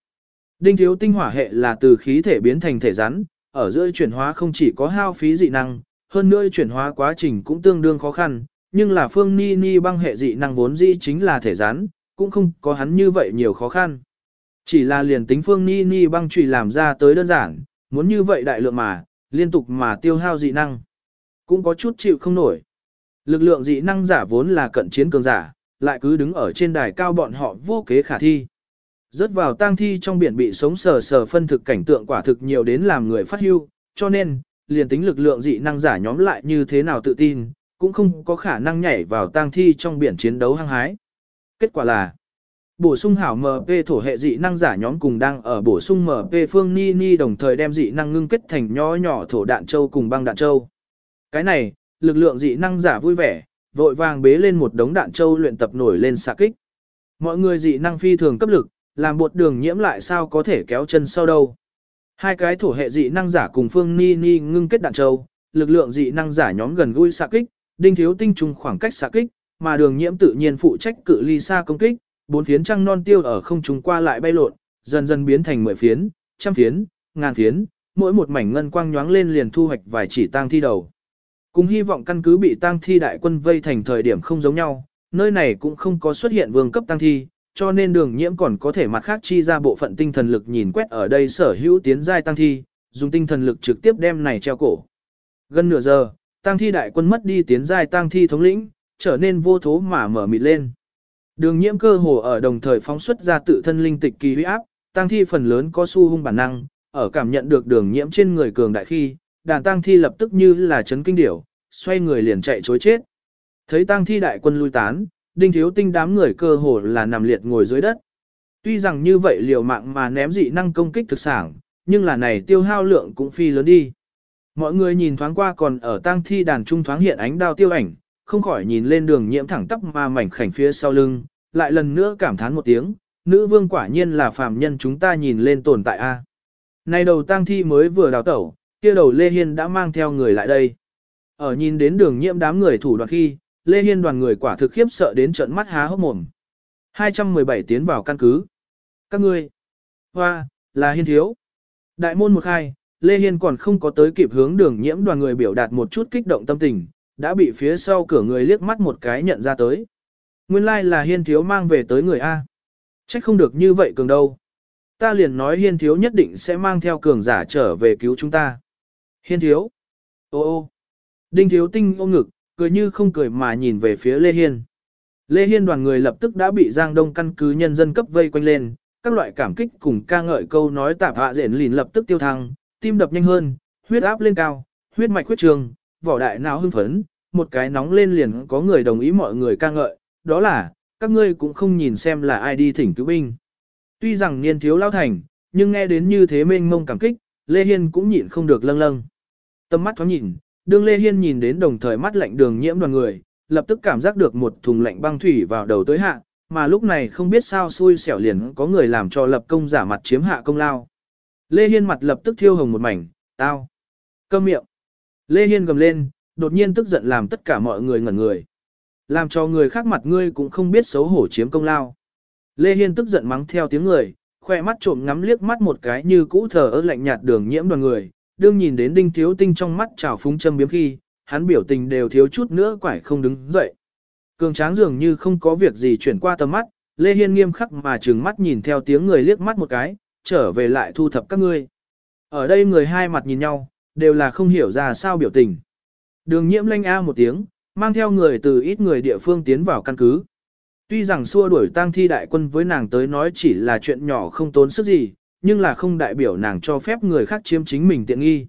Đinh Thiếu Tinh hỏa hệ là từ khí thể biến thành thể rắn, ở giữa chuyển hóa không chỉ có hao phí dị năng, hơn nữa chuyển hóa quá trình cũng tương đương khó khăn, nhưng là phương ni ni băng hệ dị năng vốn dĩ chính là thể rắn, cũng không có hắn như vậy nhiều khó khăn. Chỉ là liền tính phương ni ni băng trùy làm ra tới đơn giản, muốn như vậy đại lượng mà, liên tục mà tiêu hao dị năng. Cũng có chút chịu không nổi. Lực lượng dị năng giả vốn là cận chiến cường giả, lại cứ đứng ở trên đài cao bọn họ vô kế khả thi. Rớt vào tang thi trong biển bị sống sờ sờ phân thực cảnh tượng quả thực nhiều đến làm người phát hưu, cho nên, liền tính lực lượng dị năng giả nhóm lại như thế nào tự tin, cũng không có khả năng nhảy vào tang thi trong biển chiến đấu hăng hái. Kết quả là, bổ sung hảo MP thổ hệ dị năng giả nhóm cùng đang ở bổ sung MP phương ni ni đồng thời đem dị năng ngưng kết thành nhỏ nhỏ thổ đạn châu cùng băng đạn châu. Cái này, lực lượng dị năng giả vui vẻ, vội vàng bế lên một đống đạn châu luyện tập nổi lên xạ kích. Mọi người dị năng phi thường cấp lực, làm bột đường nhiễm lại sao có thể kéo chân sau đâu. Hai cái thổ hệ dị năng giả cùng phương ni ni ngưng kết đạn châu, lực lượng dị năng giả nhóm gần gũi xạ kích, đinh thiếu tinh trùng khoảng cách xạ kích, mà đường nhiễm tự nhiên phụ trách cự ly xa công kích, bốn phiến trăng non tiêu ở không trung qua lại bay lộn, dần dần biến thành mười phiến, trăm phiến, ngàn phiến, mỗi một mảnh ngân quang nhoáng lên liền thu hoạch vài chỉ tang thi đầu. Cùng hy vọng căn cứ bị tang thi đại quân vây thành thời điểm không giống nhau, nơi này cũng không có xuất hiện vương cấp tang thi, cho nên đường nhiễm còn có thể mặt khác chi ra bộ phận tinh thần lực nhìn quét ở đây sở hữu tiến giai tăng thi, dùng tinh thần lực trực tiếp đem này treo cổ. Gần nửa giờ, Tang thi đại quân mất đi tiến giai Tang thi thống lĩnh, trở nên vô thố mà mở mịt lên. Đường nhiễm cơ hồ ở đồng thời phóng xuất ra tự thân linh tịch kỳ huy áp, Tang thi phần lớn có xu hung bản năng, ở cảm nhận được đường nhiễm trên người cường đại khi, đàn Tang thi lập tức như là chấn kinh điểu, xoay người liền chạy chối chết. Thấy Tang thi đại quân lui tán, đinh thiếu tinh đám người cơ hồ là nằm liệt ngồi dưới đất. Tuy rằng như vậy liều mạng mà ném dị năng công kích thực sản, nhưng là này tiêu hao lượng cũng phi lớn đi. Mọi người nhìn thoáng qua còn ở tang thi đàn trung thoáng hiện ánh đao tiêu ảnh, không khỏi nhìn lên đường nhiễm thẳng tắp mà mảnh khảnh phía sau lưng, lại lần nữa cảm thán một tiếng, nữ vương quả nhiên là phàm nhân chúng ta nhìn lên tồn tại a. Nay đầu tang thi mới vừa đào tẩu, kia đầu Lê Hiên đã mang theo người lại đây. Ở nhìn đến đường nhiễm đám người thủ đoạn khi, Lê Hiên đoàn người quả thực khiếp sợ đến trợn mắt há hốc mồm. 217 tiến vào căn cứ. Các ngươi, Hoa, là hiên thiếu. Đại môn một khai, Lê Hiên còn không có tới kịp hướng đường nhiễm đoàn người biểu đạt một chút kích động tâm tình, đã bị phía sau cửa người liếc mắt một cái nhận ra tới. Nguyên lai like là hiên thiếu mang về tới người A. Trách không được như vậy cường đâu. Ta liền nói hiên thiếu nhất định sẽ mang theo cường giả trở về cứu chúng ta. Hiên thiếu. Ô ô. Đinh thiếu tinh ôm ngực, cười như không cười mà nhìn về phía Lê Hiên. Lê Hiên đoàn người lập tức đã bị Giang Đông căn cứ nhân dân cấp vây quanh lên, các loại cảm kích cùng ca ngợi câu nói tạp hạ rển lìn lập tức tiêu thăng, tim đập nhanh hơn, huyết áp lên cao, huyết mạch huyết trường, vỏ đại não hưng phấn, một cái nóng lên liền có người đồng ý mọi người ca ngợi, đó là, các ngươi cũng không nhìn xem là ai đi thỉnh cứu binh. Tuy rằng niên thiếu lao thành, nhưng nghe đến như thế mênh mông cảm kích, Lê Hiên cũng nhịn không được lâng lâng. Tâm mắt thoáng nhìn, đương Lê Hiên nhìn đến đồng thời mắt lạnh đường nhiễm đoàn người, lập tức cảm giác được một thùng lạnh băng thủy vào đầu tới hạ, mà lúc này không biết sao xui xẻo liền có người làm cho lập công giả mặt chiếm hạ công lao. Lê Hiên mặt lập tức thiêu hồng một mảnh, tao. Câm miệng. Lê Hiên gầm lên, đột nhiên tức giận làm tất cả mọi người ngẩn người. Làm cho người khác mặt ngươi cũng không biết xấu hổ chiếm công lao. Lê Hiên tức giận mắng theo tiếng người, khoe mắt trộm ngắm liếc mắt một cái như cũ thờ ơ lạnh nhạt đường nhiễm đoàn người, đương nhìn đến đinh thiếu tinh trong mắt trào phúng châm biếm khi, hắn biểu tình đều thiếu chút nữa quải không đứng dậy. Cường tráng dường như không có việc gì chuyển qua tầm mắt, Lê Hiên nghiêm khắc mà trừng mắt nhìn theo tiếng người liếc mắt một cái, trở về lại thu thập các ngươi. Ở đây người hai mặt nhìn nhau, đều là không hiểu ra sao biểu tình. Đường nhiễm lanh a một tiếng, mang theo người từ ít người địa phương tiến vào căn cứ. Tuy rằng xua đuổi tang thi đại quân với nàng tới nói chỉ là chuyện nhỏ không tốn sức gì, nhưng là không đại biểu nàng cho phép người khác chiếm chính mình tiện nghi.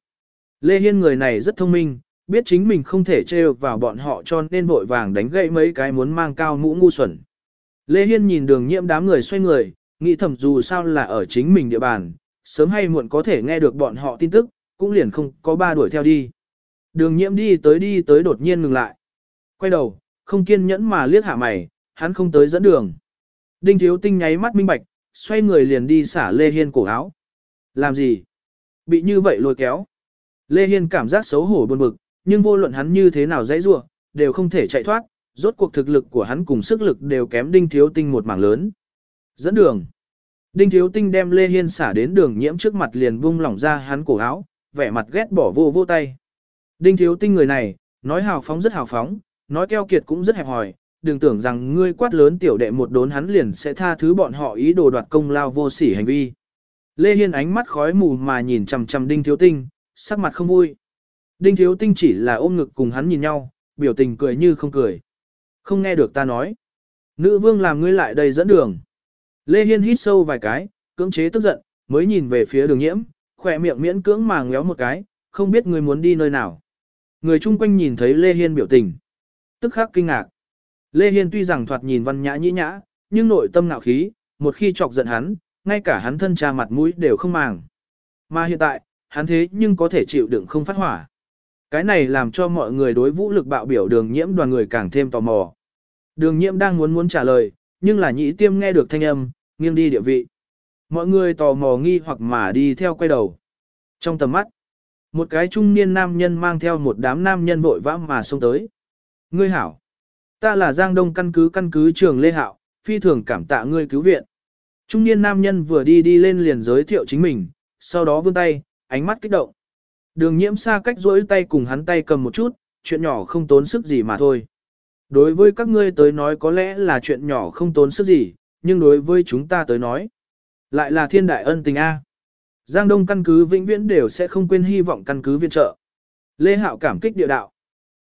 Lê Hiên người này rất thông minh, biết chính mình không thể trêu vào bọn họ cho nên vội vàng đánh gậy mấy cái muốn mang cao mũ ngu xuẩn. Lê Hiên nhìn đường nhiễm đám người xoay người, nghĩ thầm dù sao là ở chính mình địa bàn, sớm hay muộn có thể nghe được bọn họ tin tức, cũng liền không có ba đuổi theo đi. Đường nhiễm đi tới đi tới đột nhiên ngừng lại. Quay đầu, không kiên nhẫn mà liếc hạ mày, hắn không tới dẫn đường. Đinh thiếu tinh nháy mắt minh bạch, xoay người liền đi xả Lê Hiên cổ áo. Làm gì? Bị như vậy lôi kéo. Lê Hiên cảm giác xấu hổ buồn bực, nhưng vô luận hắn như thế nào dãy rua, đều không thể chạy thoát, rốt cuộc thực lực của hắn cùng sức lực đều kém Đinh Thiếu Tinh một mảng lớn. Dẫn đường. Đinh Thiếu Tinh đem Lê Hiên xả đến đường nhiễm trước mặt liền bung lỏng ra hắn cổ áo, vẻ mặt ghét bỏ vô vô tay. Đinh Thiếu Tinh người này, nói hào phóng rất hào phóng, nói keo kiệt cũng rất hẹp hòi, đừng tưởng rằng ngươi quát lớn tiểu đệ một đốn hắn liền sẽ tha thứ bọn họ ý đồ đoạt công lao vô sỉ hành vi. Lê Hiên ánh mắt khói mù mà nhìn chằm chằm Đinh Thiếu Tinh, sắc mặt không vui. Đinh Thiếu Tinh chỉ là ôm ngực cùng hắn nhìn nhau, biểu tình cười như không cười. Không nghe được ta nói. Nữ vương làm ngươi lại đây dẫn đường. Lê Hiên hít sâu vài cái, cưỡng chế tức giận, mới nhìn về phía đường nhiễm, khỏe miệng miễn cưỡng mà ngéo một cái, không biết người muốn đi nơi nào. Người chung quanh nhìn thấy Lê Hiên biểu tình. Tức khắc kinh ngạc. Lê Hiên tuy rằng thoạt nhìn văn nhã nhĩ nhã, nhưng nội tâm ngạo khí, một khi chọc giận hắn, ngay cả hắn thân cha mặt mũi đều không màng. Mà hiện tại, hắn thế nhưng có thể chịu đựng không phát hỏa. Cái này làm cho mọi người đối vũ lực bạo biểu đường nhiễm đoàn người càng thêm tò mò. Đường nhiễm đang muốn muốn trả lời, nhưng là nhĩ tiêm nghe được thanh âm, nghiêng đi địa vị. Mọi người tò mò nghi hoặc mà đi theo quay đầu. Trong tầm mắt, một cái trung niên nam nhân mang theo một đám nam nhân vội vã mà xông tới. Ngươi hảo, ta là Giang Đông căn cứ căn cứ trường Lê Hạo, phi thường cảm tạ ngươi cứu viện. Trung niên nam nhân vừa đi đi lên liền giới thiệu chính mình, sau đó vươn tay, ánh mắt kích động. Đường nhiễm xa cách rỗi tay cùng hắn tay cầm một chút, chuyện nhỏ không tốn sức gì mà thôi. Đối với các ngươi tới nói có lẽ là chuyện nhỏ không tốn sức gì, nhưng đối với chúng ta tới nói, lại là thiên đại ân tình A. Giang Đông căn cứ vĩnh viễn đều sẽ không quên hy vọng căn cứ viện trợ. Lê Hạo cảm kích địa đạo.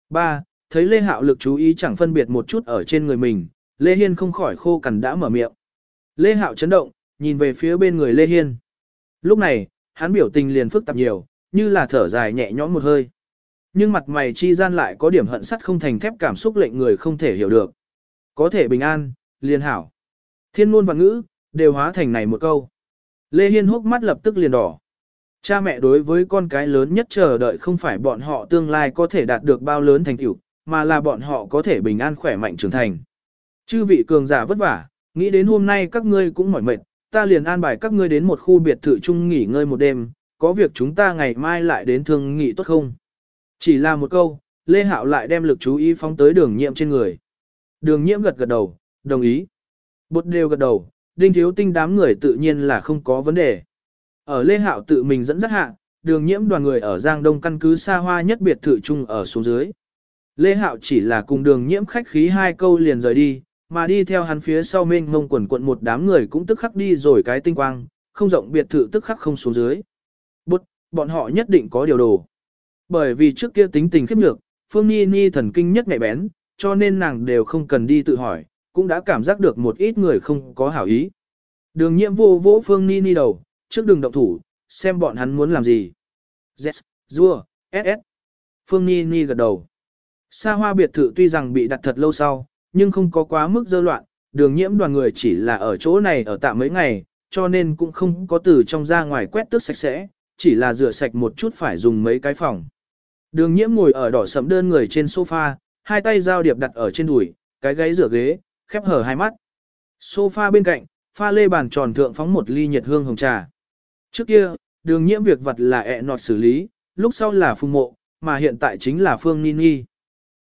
3. Thấy Lê Hạo lực chú ý chẳng phân biệt một chút ở trên người mình, Lê Hiên không khỏi khô cằn đã mở miệng. Lê Hạo chấn động, nhìn về phía bên người Lê Hiên. Lúc này, hắn biểu tình liền phức tạp nhiều, như là thở dài nhẹ nhõm một hơi. Nhưng mặt mày chi gian lại có điểm hận sắt không thành thép cảm xúc lệnh người không thể hiểu được. Có thể bình an, liền hảo. Thiên ngôn và ngữ, đều hóa thành này một câu. Lê Hiên hốc mắt lập tức liền đỏ. Cha mẹ đối với con cái lớn nhất chờ đợi không phải bọn họ tương lai có thể đạt được bao lớn thành tựu, mà là bọn họ có thể bình an khỏe mạnh trưởng thành. Chư vị cường giả vất vả, nghĩ đến hôm nay các ngươi cũng mỏi mệt, ta liền an bài các ngươi đến một khu biệt thự chung nghỉ ngơi một đêm, có việc chúng ta ngày mai lại đến thương nghị tốt không? Chỉ là một câu, Lê Hạo lại đem lực chú ý phóng tới đường nhiễm trên người. Đường nhiễm gật gật đầu, đồng ý. Bột đều gật đầu, đinh thiếu tinh đám người tự nhiên là không có vấn đề. Ở Lê Hạo tự mình dẫn dắt hạ, đường nhiễm đoàn người ở Giang Đông căn cứ xa hoa nhất biệt thự chung ở xuống dưới. Lê Hạo chỉ là cùng đường nhiễm khách khí hai câu liền rời đi, mà đi theo hắn phía sau mênh mông quần quận một đám người cũng tức khắc đi rồi cái tinh quang, không rộng biệt thự tức khắc không xuống dưới. Bụt, bọn họ nhất định có điều đồ. Bởi vì trước kia tính tình khiếp nhược, Phương Ni Ni thần kinh nhất nhạy bén, cho nên nàng đều không cần đi tự hỏi, cũng đã cảm giác được một ít người không có hảo ý. Đường nhiệm vô vỗ Phương Ni Ni đầu, trước đường động thủ, xem bọn hắn muốn làm gì. Z, Dua, SS. Phương Ni Ni gật đầu. Sa hoa biệt thự tuy rằng bị đặt thật lâu sau, nhưng không có quá mức dơ loạn, đường nhiễm đoàn người chỉ là ở chỗ này ở tạm mấy ngày, cho nên cũng không có từ trong ra ngoài quét tước sạch sẽ, chỉ là rửa sạch một chút phải dùng mấy cái phòng. Đường nhiễm ngồi ở đỏ sẫm đơn người trên sofa, hai tay giao điệp đặt ở trên đùi, cái gáy rửa ghế, khép hở hai mắt. Sofa bên cạnh, pha lê bàn tròn thượng phóng một ly nhiệt hương hồng trà. Trước kia, đường nhiễm việc vật là ẹ nọt xử lý, lúc sau là phung mộ, mà hiện tại chính là phương Nini.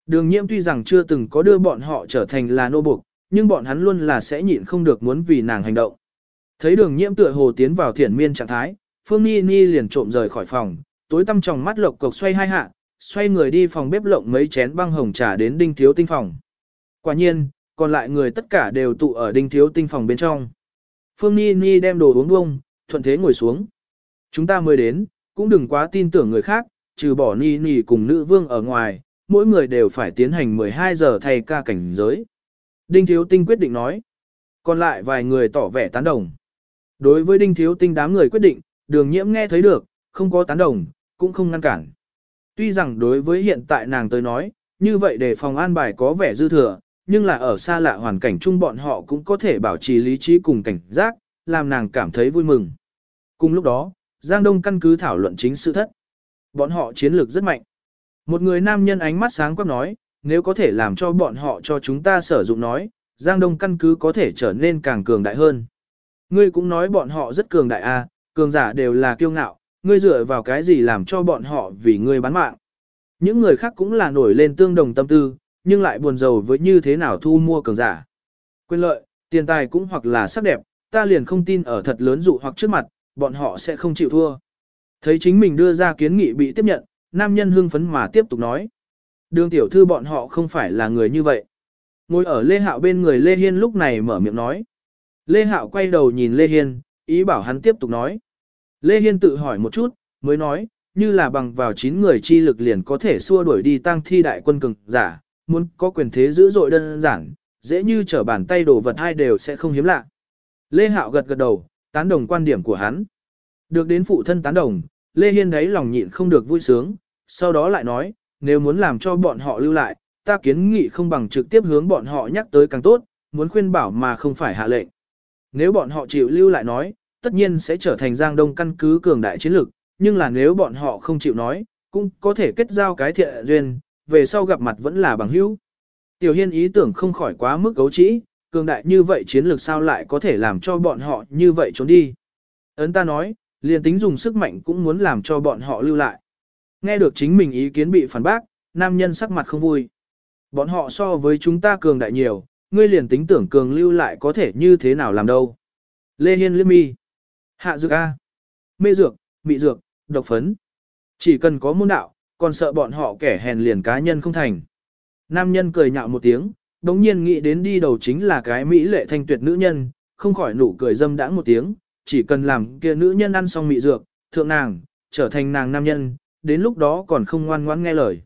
Đường nhiễm tuy rằng chưa từng có đưa bọn họ trở thành là nô buộc, nhưng bọn hắn luôn là sẽ nhịn không được muốn vì nàng hành động. Thấy đường nhiễm tựa hồ tiến vào thiển miên trạng thái, Phương Nini liền trộm rời khỏi phòng, tối tăm trong mắt lộc cộc xoay hai hạ, xoay người đi phòng bếp lộng mấy chén băng hồng trà đến đinh thiếu tinh phòng. Quả nhiên, còn lại người tất cả đều tụ ở đinh thiếu tinh phòng bên trong. Phương Ni Ni đem đồ uống bông, thuận thế ngồi xuống. Chúng ta mới đến, cũng đừng quá tin tưởng người khác, trừ bỏ Ni Ni cùng nữ vương ở ngoài, mỗi người đều phải tiến hành 12 giờ thay ca cảnh giới. Đinh Thiếu Tinh quyết định nói. Còn lại vài người tỏ vẻ tán đồng. Đối với Đinh Thiếu Tinh đám người quyết định, đường nhiễm nghe thấy được, không có tán đồng, cũng không ngăn cản. Tuy rằng đối với hiện tại nàng tới nói, như vậy để phòng an bài có vẻ dư thừa, nhưng là ở xa lạ hoàn cảnh chung bọn họ cũng có thể bảo trì lý trí cùng cảnh giác, làm nàng cảm thấy vui mừng. Cùng lúc đó, Giang Đông căn cứ thảo luận chính sự thất. Bọn họ chiến lược rất mạnh. Một người nam nhân ánh mắt sáng quắc nói, nếu có thể làm cho bọn họ cho chúng ta sử dụng nói, Giang Đông căn cứ có thể trở nên càng cường đại hơn. Ngươi cũng nói bọn họ rất cường đại à, cường giả đều là kiêu ngạo, ngươi dựa vào cái gì làm cho bọn họ vì ngươi bán mạng. Những người khác cũng là nổi lên tương đồng tâm tư, nhưng lại buồn rầu với như thế nào thu mua cường giả. Quyền lợi, tiền tài cũng hoặc là sắc đẹp, ta liền không tin ở thật lớn dụ hoặc trước mặt, bọn họ sẽ không chịu thua. Thấy chính mình đưa ra kiến nghị bị tiếp nhận, nam nhân hưng phấn mà tiếp tục nói. Đường tiểu thư bọn họ không phải là người như vậy. Ngồi ở Lê Hạo bên người Lê Hiên lúc này mở miệng nói. Lê Hạo quay đầu nhìn Lê Hiên, ý bảo hắn tiếp tục nói. Lê Hiên tự hỏi một chút, mới nói, như là bằng vào 9 người chi lực liền có thể xua đuổi đi tăng thi đại quân cường giả, muốn có quyền thế dữ dội đơn giản, dễ như trở bàn tay đồ vật hai đều sẽ không hiếm lạ. Lê Hạo gật gật đầu, tán đồng quan điểm của hắn. Được đến phụ thân tán đồng, Lê Hiên đấy lòng nhịn không được vui sướng, sau đó lại nói, nếu muốn làm cho bọn họ lưu lại, ta kiến nghị không bằng trực tiếp hướng bọn họ nhắc tới càng tốt, muốn khuyên bảo mà không phải hạ lệnh. Nếu bọn họ chịu lưu lại nói, tất nhiên sẽ trở thành Giang Đông căn cứ cường đại chiến lực, nhưng là nếu bọn họ không chịu nói, cũng có thể kết giao cái thiện duyên, về sau gặp mặt vẫn là bằng hữu. Tiểu Hiên ý tưởng không khỏi quá mức cấu trĩ, cường đại như vậy chiến lược sao lại có thể làm cho bọn họ như vậy trốn đi. Ấn ta nói, liền tính dùng sức mạnh cũng muốn làm cho bọn họ lưu lại. Nghe được chính mình ý kiến bị phản bác, nam nhân sắc mặt không vui. Bọn họ so với chúng ta cường đại nhiều, ngươi liền tính tưởng cường lưu lại có thể như thế nào làm đâu. Lê Hiên liêm mi. Hạ dược A. Mê dược, mị dược, độc phấn. Chỉ cần có môn đạo, còn sợ bọn họ kẻ hèn liền cá nhân không thành. Nam nhân cười nhạo một tiếng, đống nhiên nghĩ đến đi đầu chính là cái mỹ lệ thanh tuyệt nữ nhân, không khỏi nụ cười dâm đãng một tiếng, chỉ cần làm kia nữ nhân ăn xong mị dược, thượng nàng, trở thành nàng nam nhân, đến lúc đó còn không ngoan ngoãn nghe lời.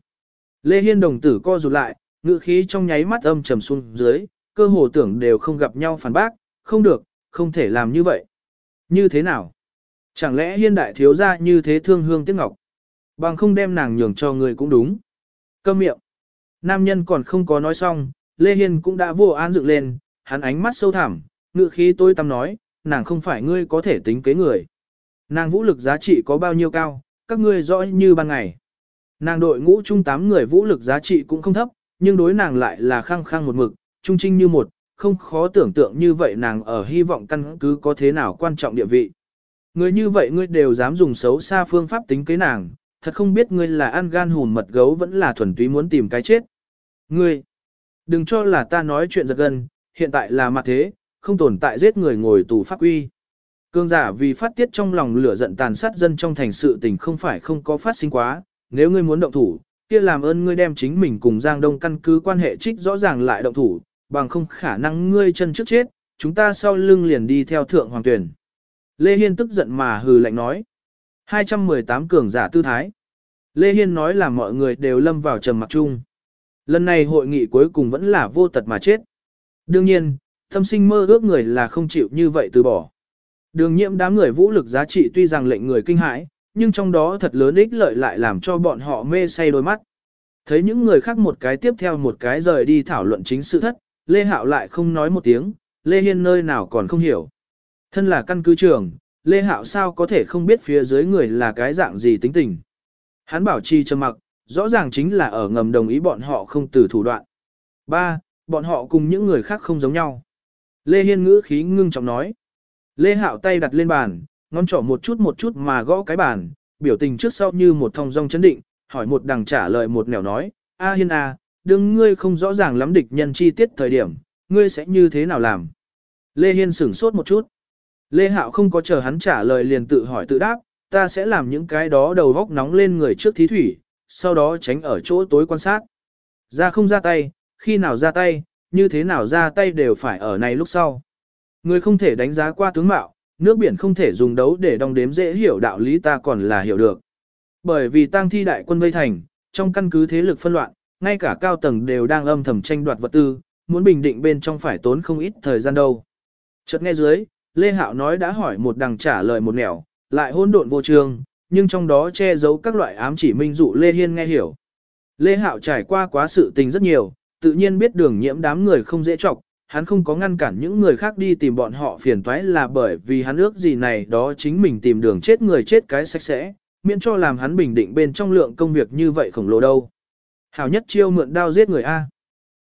Lê Hiên đồng tử co rụt lại, ngữ khí trong nháy mắt âm trầm xuống dưới, cơ hồ tưởng đều không gặp nhau phản bác, không được, không thể làm như vậy. Như thế nào? Chẳng lẽ hiên đại thiếu gia như thế thương hương tiếc ngọc? Bằng không đem nàng nhường cho người cũng đúng. Câm miệng. Nam nhân còn không có nói xong, Lê Hiên cũng đã vô án dựng lên, hắn ánh mắt sâu thẳm, ngự khí tôi tâm nói, nàng không phải ngươi có thể tính kế người. Nàng vũ lực giá trị có bao nhiêu cao, các ngươi rõ như ban ngày. Nàng đội ngũ chung 8 người vũ lực giá trị cũng không thấp, nhưng đối nàng lại là khăng khăng một mực, trung trinh như một, không khó tưởng tượng như vậy nàng ở hy vọng căn cứ có thế nào quan trọng địa vị. Người như vậy ngươi đều dám dùng xấu xa phương pháp tính kế nàng, thật không biết ngươi là ăn gan hùn mật gấu vẫn là thuần túy muốn tìm cái chết. Ngươi, đừng cho là ta nói chuyện giật gân, hiện tại là mặt thế, không tồn tại giết người ngồi tù pháp quy. Cương giả vì phát tiết trong lòng lửa giận tàn sát dân trong thành sự tình không phải không có phát sinh quá, nếu ngươi muốn động thủ, kia làm ơn ngươi đem chính mình cùng Giang Đông căn cứ quan hệ trích rõ ràng lại động thủ, bằng không khả năng ngươi chân trước chết, chúng ta sau lưng liền đi theo thượng hoàng tuyển. Lê Hiên tức giận mà hừ lạnh nói. 218 cường giả tư thái. Lê Hiên nói là mọi người đều lâm vào trầm mặc chung. Lần này hội nghị cuối cùng vẫn là vô tật mà chết. Đương nhiên, tâm sinh mơ ước người là không chịu như vậy từ bỏ. Đường nhiễm đám người vũ lực giá trị tuy rằng lệnh người kinh hãi, nhưng trong đó thật lớn ích lợi lại làm cho bọn họ mê say đôi mắt. Thấy những người khác một cái tiếp theo một cái rời đi thảo luận chính sự thất, Lê Hạo lại không nói một tiếng, Lê Hiên nơi nào còn không hiểu. Thân là căn cứ trưởng, Lê Hạo sao có thể không biết phía dưới người là cái dạng gì tính tình. Hắn bảo trì trầm mặc, rõ ràng chính là ở ngầm đồng ý bọn họ không từ thủ đoạn. Ba, Bọn họ cùng những người khác không giống nhau. Lê Hiên ngữ khí ngưng trọng nói. Lê Hạo tay đặt lên bàn, ngón trỏ một chút một chút mà gõ cái bàn, biểu tình trước sau như một thong dong chấn định, hỏi một đằng trả lời một nẻo nói, A Hiên A, đương ngươi không rõ ràng lắm địch nhân chi tiết thời điểm, ngươi sẽ như thế nào làm? Lê Hiên sửng sốt một chút. Lê Hạo không có chờ hắn trả lời liền tự hỏi tự đáp, ta sẽ làm những cái đó đầu góc nóng lên người trước thí thủy, sau đó tránh ở chỗ tối quan sát. Ra không ra tay, khi nào ra tay, như thế nào ra tay đều phải ở này lúc sau. Người không thể đánh giá qua tướng mạo, nước biển không thể dùng đấu để đong đếm dễ hiểu đạo lý ta còn là hiểu được. Bởi vì tang thi đại quân vây thành, trong căn cứ thế lực phân loạn, ngay cả cao tầng đều đang âm thầm tranh đoạt vật tư, muốn bình định bên trong phải tốn không ít thời gian đâu. Chợt nghe dưới, Lê Hạo nói đã hỏi một đằng trả lời một nẻo, lại hôn độn vô trường, nhưng trong đó che giấu các loại ám chỉ minh dụ Lê Hiên nghe hiểu. Lê Hạo trải qua quá sự tình rất nhiều, tự nhiên biết đường nhiễm đám người không dễ chọc, hắn không có ngăn cản những người khác đi tìm bọn họ phiền toái là bởi vì hắn ước gì này đó chính mình tìm đường chết người chết cái sạch sẽ, miễn cho làm hắn bình định bên trong lượng công việc như vậy khổng lồ đâu. Hảo nhất chiêu mượn đao giết người A.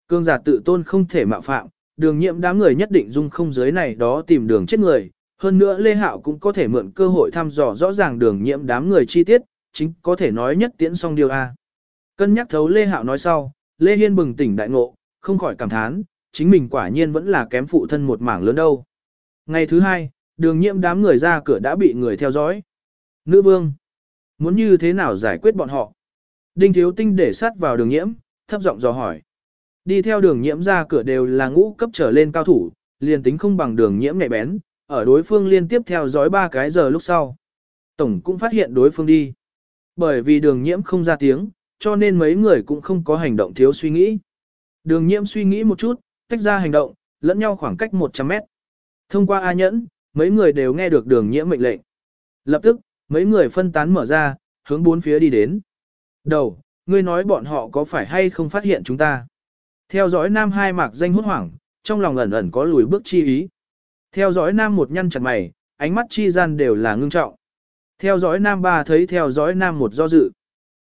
Cương giả tự tôn không thể mạo phạm, đường nhiễm đám người nhất định dung không giới này đó tìm đường chết người. Hơn nữa Lê Hạo cũng có thể mượn cơ hội thăm dò rõ ràng đường nhiễm đám người chi tiết, chính có thể nói nhất tiễn xong điều A. Cân nhắc thấu Lê Hạo nói sau, Lê Hiên bừng tỉnh đại ngộ, không khỏi cảm thán, chính mình quả nhiên vẫn là kém phụ thân một mảng lớn đâu. Ngày thứ hai, đường nhiễm đám người ra cửa đã bị người theo dõi. Nữ vương, muốn như thế nào giải quyết bọn họ? Đinh thiếu tinh để sát vào đường nhiễm, thấp giọng dò hỏi. Đi theo đường nhiễm ra cửa đều là ngũ cấp trở lên cao thủ, liền tính không bằng đường nhiễm nhạy bén, ở đối phương liên tiếp theo dõi ba cái giờ lúc sau. Tổng cũng phát hiện đối phương đi. Bởi vì đường nhiễm không ra tiếng, cho nên mấy người cũng không có hành động thiếu suy nghĩ. Đường nhiễm suy nghĩ một chút, tách ra hành động, lẫn nhau khoảng cách 100 mét. Thông qua A nhẫn, mấy người đều nghe được đường nhiễm mệnh lệnh. Lập tức, mấy người phân tán mở ra, hướng bốn phía đi đến. Đầu, ngươi nói bọn họ có phải hay không phát hiện chúng ta? Theo dõi nam hai mạc danh hốt hoảng, trong lòng ẩn ẩn có lùi bước chi ý. Theo dõi nam một nhăn chặt mày, ánh mắt chi gian đều là ngưng trọng. Theo dõi nam ba thấy theo dõi nam một do dự.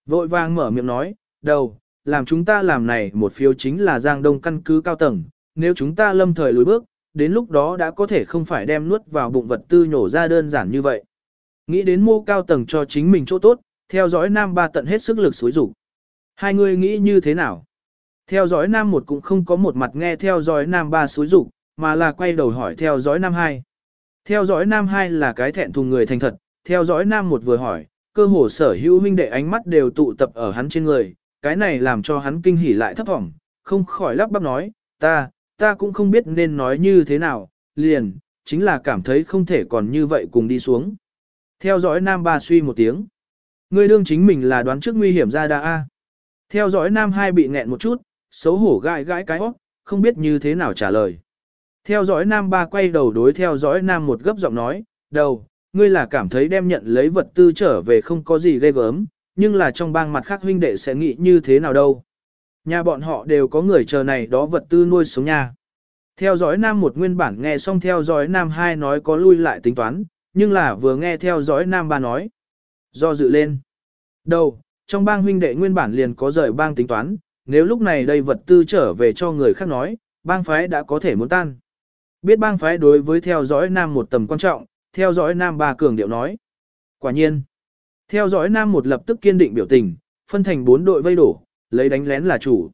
Vội vàng mở miệng nói, đầu, làm chúng ta làm này một phiếu chính là Giang Đông căn cứ cao tầng, nếu chúng ta lâm thời lùi bước, đến lúc đó đã có thể không phải đem nuốt vào bụng vật tư nhổ ra đơn giản như vậy. Nghĩ đến mô cao tầng cho chính mình chỗ tốt, theo dõi nam ba tận hết sức lực xúi rủ. Hai người nghĩ như thế nào? Theo dõi nam một cũng không có một mặt nghe theo dõi nam ba xúi rủ, mà là quay đầu hỏi theo dõi nam hai. Theo dõi nam hai là cái thẹn thùng người thành thật, theo dõi nam một vừa hỏi, cơ hồ sở hữu huynh đệ ánh mắt đều tụ tập ở hắn trên người, cái này làm cho hắn kinh hỉ lại thấp thỏm, không khỏi lắp bắp nói, ta, ta cũng không biết nên nói như thế nào, liền, chính là cảm thấy không thể còn như vậy cùng đi xuống. Theo dõi Nam ba suy một tiếng. Ngươi đương chính mình là đoán trước nguy hiểm ra đa A. Theo dõi Nam hai bị nghẹn một chút, xấu hổ gãi gãi cái óc, không biết như thế nào trả lời. Theo dõi Nam ba quay đầu đối theo dõi Nam một gấp giọng nói, đầu, ngươi là cảm thấy đem nhận lấy vật tư trở về không có gì ghê gớm, nhưng là trong bang mặt khác huynh đệ sẽ nghĩ như thế nào đâu. Nhà bọn họ đều có người chờ này đó vật tư nuôi sống nhà. Theo dõi nam một nguyên bản nghe xong theo dõi nam hai nói có lui lại tính toán, nhưng là vừa nghe theo dõi nam ba nói. Do dự lên. đầu trong bang huynh đệ nguyên bản liền có rời bang tính toán, nếu lúc này đây vật tư trở về cho người khác nói, bang phái đã có thể muốn tan. Biết bang phái đối với theo dõi nam một tầm quan trọng, theo dõi nam ba cường điệu nói. Quả nhiên, theo dõi nam một lập tức kiên định biểu tình, phân thành bốn đội vây đổ, lấy đánh lén là chủ.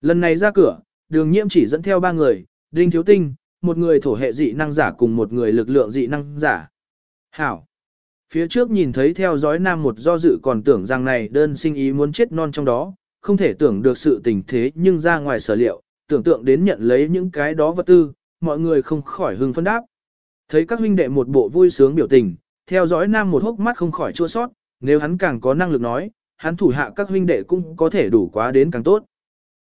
Lần này ra cửa, đường nhiễm chỉ dẫn theo ba người, Đinh Thiếu Tinh, một người thổ hệ dị năng giả cùng một người lực lượng dị năng giả. Hảo. Phía trước nhìn thấy theo dõi nam một do dự còn tưởng rằng này đơn sinh ý muốn chết non trong đó, không thể tưởng được sự tình thế nhưng ra ngoài sở liệu, tưởng tượng đến nhận lấy những cái đó vật tư, mọi người không khỏi hưng phân đáp. Thấy các huynh đệ một bộ vui sướng biểu tình, theo dõi nam một hốc mắt không khỏi chua sót, nếu hắn càng có năng lực nói, hắn thủ hạ các huynh đệ cũng có thể đủ quá đến càng tốt.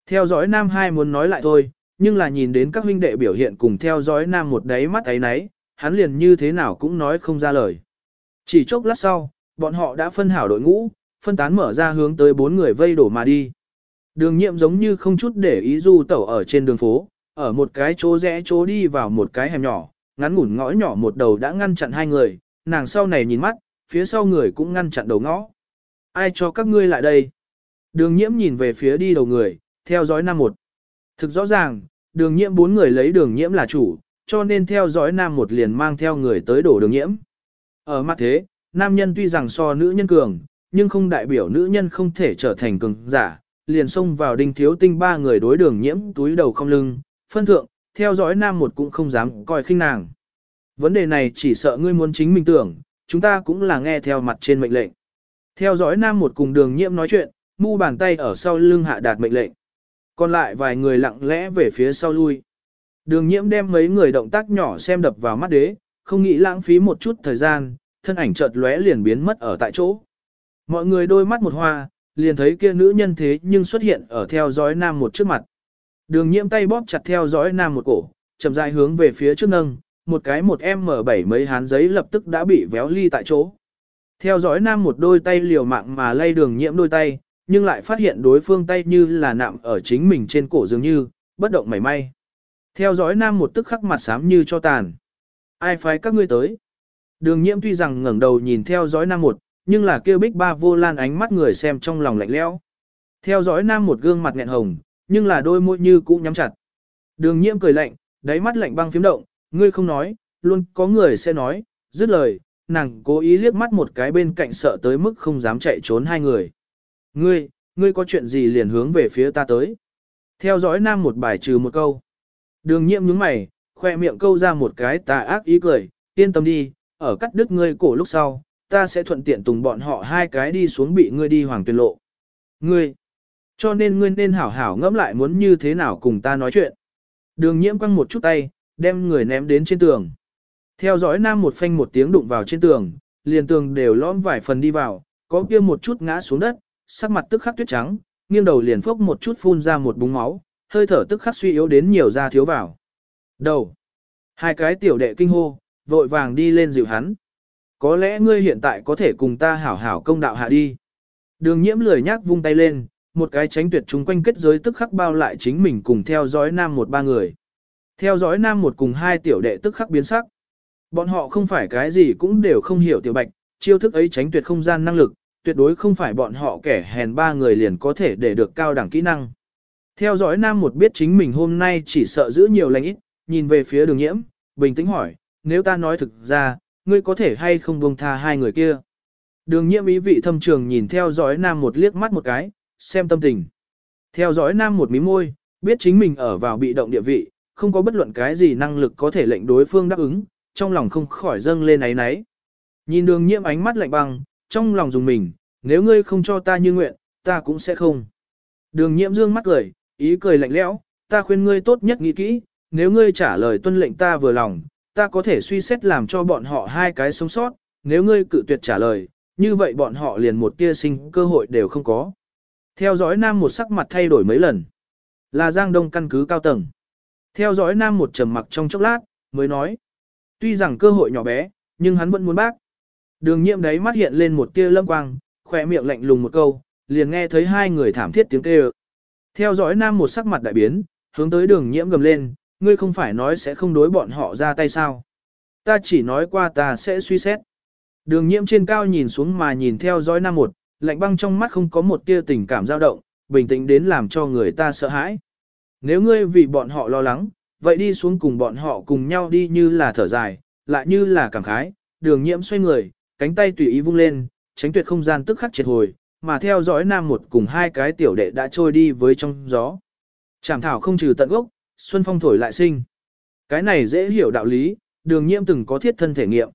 Theo dõi nam hai muốn nói lại thôi, nhưng là nhìn đến các huynh đệ biểu hiện cùng theo dõi nam một đáy mắt ấy nấy, hắn liền như thế nào cũng nói không ra lời. Chỉ chốc lát sau, bọn họ đã phân hảo đội ngũ, phân tán mở ra hướng tới bốn người vây đổ mà đi. Đường nhiệm giống như không chút để ý du tẩu ở trên đường phố, ở một cái chỗ rẽ chỗ đi vào một cái hẻm nhỏ, ngắn ngủn ngõ nhỏ một đầu đã ngăn chặn hai người, nàng sau này nhìn mắt, phía sau người cũng ngăn chặn đầu ngõ. Ai cho các ngươi lại đây? Đường nhiễm nhìn về phía đi đầu người, theo dõi nam một. Thực rõ ràng, đường nhiễm bốn người lấy đường nhiễm là chủ, cho nên theo dõi nam một liền mang theo người tới đổ đường nhiễm. Ở mặt thế, nam nhân tuy rằng so nữ nhân cường, nhưng không đại biểu nữ nhân không thể trở thành cường giả, liền xông vào đinh thiếu tinh ba người đối đường nhiễm túi đầu không lưng, phân thượng, theo dõi nam một cũng không dám coi khinh nàng. Vấn đề này chỉ sợ ngươi muốn chính mình tưởng, chúng ta cũng là nghe theo mặt trên mệnh lệnh. Theo dõi nam một cùng đường nhiễm nói chuyện, mu bàn tay ở sau lưng hạ đạt mệnh lệnh. Còn lại vài người lặng lẽ về phía sau lui. Đường nhiễm đem mấy người động tác nhỏ xem đập vào mắt đế, không nghĩ lãng phí một chút thời gian, thân ảnh chợt lóe liền biến mất ở tại chỗ. Mọi người đôi mắt một hoa, liền thấy kia nữ nhân thế nhưng xuất hiện ở theo dõi nam một trước mặt. Đường nhiễm tay bóp chặt theo dõi nam một cổ, chậm rãi hướng về phía trước nâng, một cái một M7 mấy hán giấy lập tức đã bị véo ly tại chỗ. Theo dõi nam một đôi tay liều mạng mà lay đường nhiễm đôi tay, nhưng lại phát hiện đối phương tay như là nạm ở chính mình trên cổ dường như, bất động mảy may. Theo dõi nam một tức khắc mặt sám như cho tàn. Ai phái các ngươi tới? Đường nhiễm tuy rằng ngẩng đầu nhìn theo dõi nam một, nhưng là kêu bích ba vô lan ánh mắt người xem trong lòng lạnh lẽo. Theo dõi nam một gương mặt nghẹn hồng, nhưng là đôi môi như cũ nhắm chặt. Đường nhiễm cười lạnh, đáy mắt lạnh băng phím động, ngươi không nói, luôn có người sẽ nói, dứt lời, nàng cố ý liếc mắt một cái bên cạnh sợ tới mức không dám chạy trốn hai người. Ngươi, ngươi có chuyện gì liền hướng về phía ta tới. Theo dõi nam một bài trừ một câu. Đường nhiễm nhướng mày, khoe miệng câu ra một cái tà ác ý cười, yên tâm đi, ở cắt đứt ngươi cổ lúc sau, ta sẽ thuận tiện tùng bọn họ hai cái đi xuống bị ngươi đi hoàng tuyên lộ. Ngươi, cho nên ngươi nên hảo hảo ngẫm lại muốn như thế nào cùng ta nói chuyện. Đường nhiễm quăng một chút tay, đem người ném đến trên tường. Theo dõi nam một phanh một tiếng đụng vào trên tường, liền tường đều lõm vài phần đi vào, có kia một chút ngã xuống đất, sắc mặt tức khắc tuyết trắng, nghiêng đầu liền phốc một chút phun ra một búng máu, hơi thở tức khắc suy yếu đến nhiều da thiếu vào. Đầu. Hai cái tiểu đệ kinh hô, vội vàng đi lên dịu hắn. Có lẽ ngươi hiện tại có thể cùng ta hảo hảo công đạo hạ đi. Đường nhiễm lười nhác vung tay lên, một cái tránh tuyệt chúng quanh kết giới tức khắc bao lại chính mình cùng theo dõi nam một ba người. Theo dõi nam một cùng hai tiểu đệ tức khắc biến sắc. Bọn họ không phải cái gì cũng đều không hiểu tiểu bạch, chiêu thức ấy tránh tuyệt không gian năng lực, tuyệt đối không phải bọn họ kẻ hèn ba người liền có thể để được cao đẳng kỹ năng. Theo dõi nam một biết chính mình hôm nay chỉ sợ giữ nhiều lành ít, nhìn về phía đường nhiễm, bình tĩnh hỏi, nếu ta nói thực ra, ngươi có thể hay không buông tha hai người kia. Đường nhiễm ý vị thâm trường nhìn theo dõi nam một liếc mắt một cái, xem tâm tình. Theo dõi nam một mí môi, biết chính mình ở vào bị động địa vị, không có bất luận cái gì năng lực có thể lệnh đối phương đáp ứng, trong lòng không khỏi dâng lên ấy náy. Nhìn đường nhiễm ánh mắt lạnh băng, trong lòng dùng mình, nếu ngươi không cho ta như nguyện, ta cũng sẽ không. Đường nhiễm dương mắt cười, ý cười lạnh lẽo, ta khuyên ngươi tốt nhất nghĩ kỹ, nếu ngươi trả lời tuân lệnh ta vừa lòng, ta có thể suy xét làm cho bọn họ hai cái sống sót, nếu ngươi cự tuyệt trả lời, như vậy bọn họ liền một tia sinh cơ hội đều không có. Theo dõi nam một sắc mặt thay đổi mấy lần. Là Giang Đông căn cứ cao tầng. Theo dõi nam một trầm mặc trong chốc lát, mới nói. Tuy rằng cơ hội nhỏ bé, nhưng hắn vẫn muốn bác. Đường nhiệm đấy mắt hiện lên một tia lâm quang, khỏe miệng lạnh lùng một câu, liền nghe thấy hai người thảm thiết tiếng kêu. Theo dõi nam một sắc mặt đại biến, hướng tới đường nhiễm gầm lên, ngươi không phải nói sẽ không đối bọn họ ra tay sao. Ta chỉ nói qua ta sẽ suy xét. Đường nhiễm trên cao nhìn xuống mà nhìn theo dõi nam một, lạnh băng trong mắt không có một tia tình cảm dao động, bình tĩnh đến làm cho người ta sợ hãi. Nếu ngươi vì bọn họ lo lắng, vậy đi xuống cùng bọn họ cùng nhau đi như là thở dài, lại như là cảm khái, đường nhiễm xoay người, cánh tay tùy ý vung lên, tránh tuyệt không gian tức khắc triệt hồi, mà theo dõi nam một cùng hai cái tiểu đệ đã trôi đi với trong gió. Chảm thảo không trừ tận gốc, xuân phong thổi lại sinh. Cái này dễ hiểu đạo lý, đường nhiễm từng có thiết thân thể nghiệm.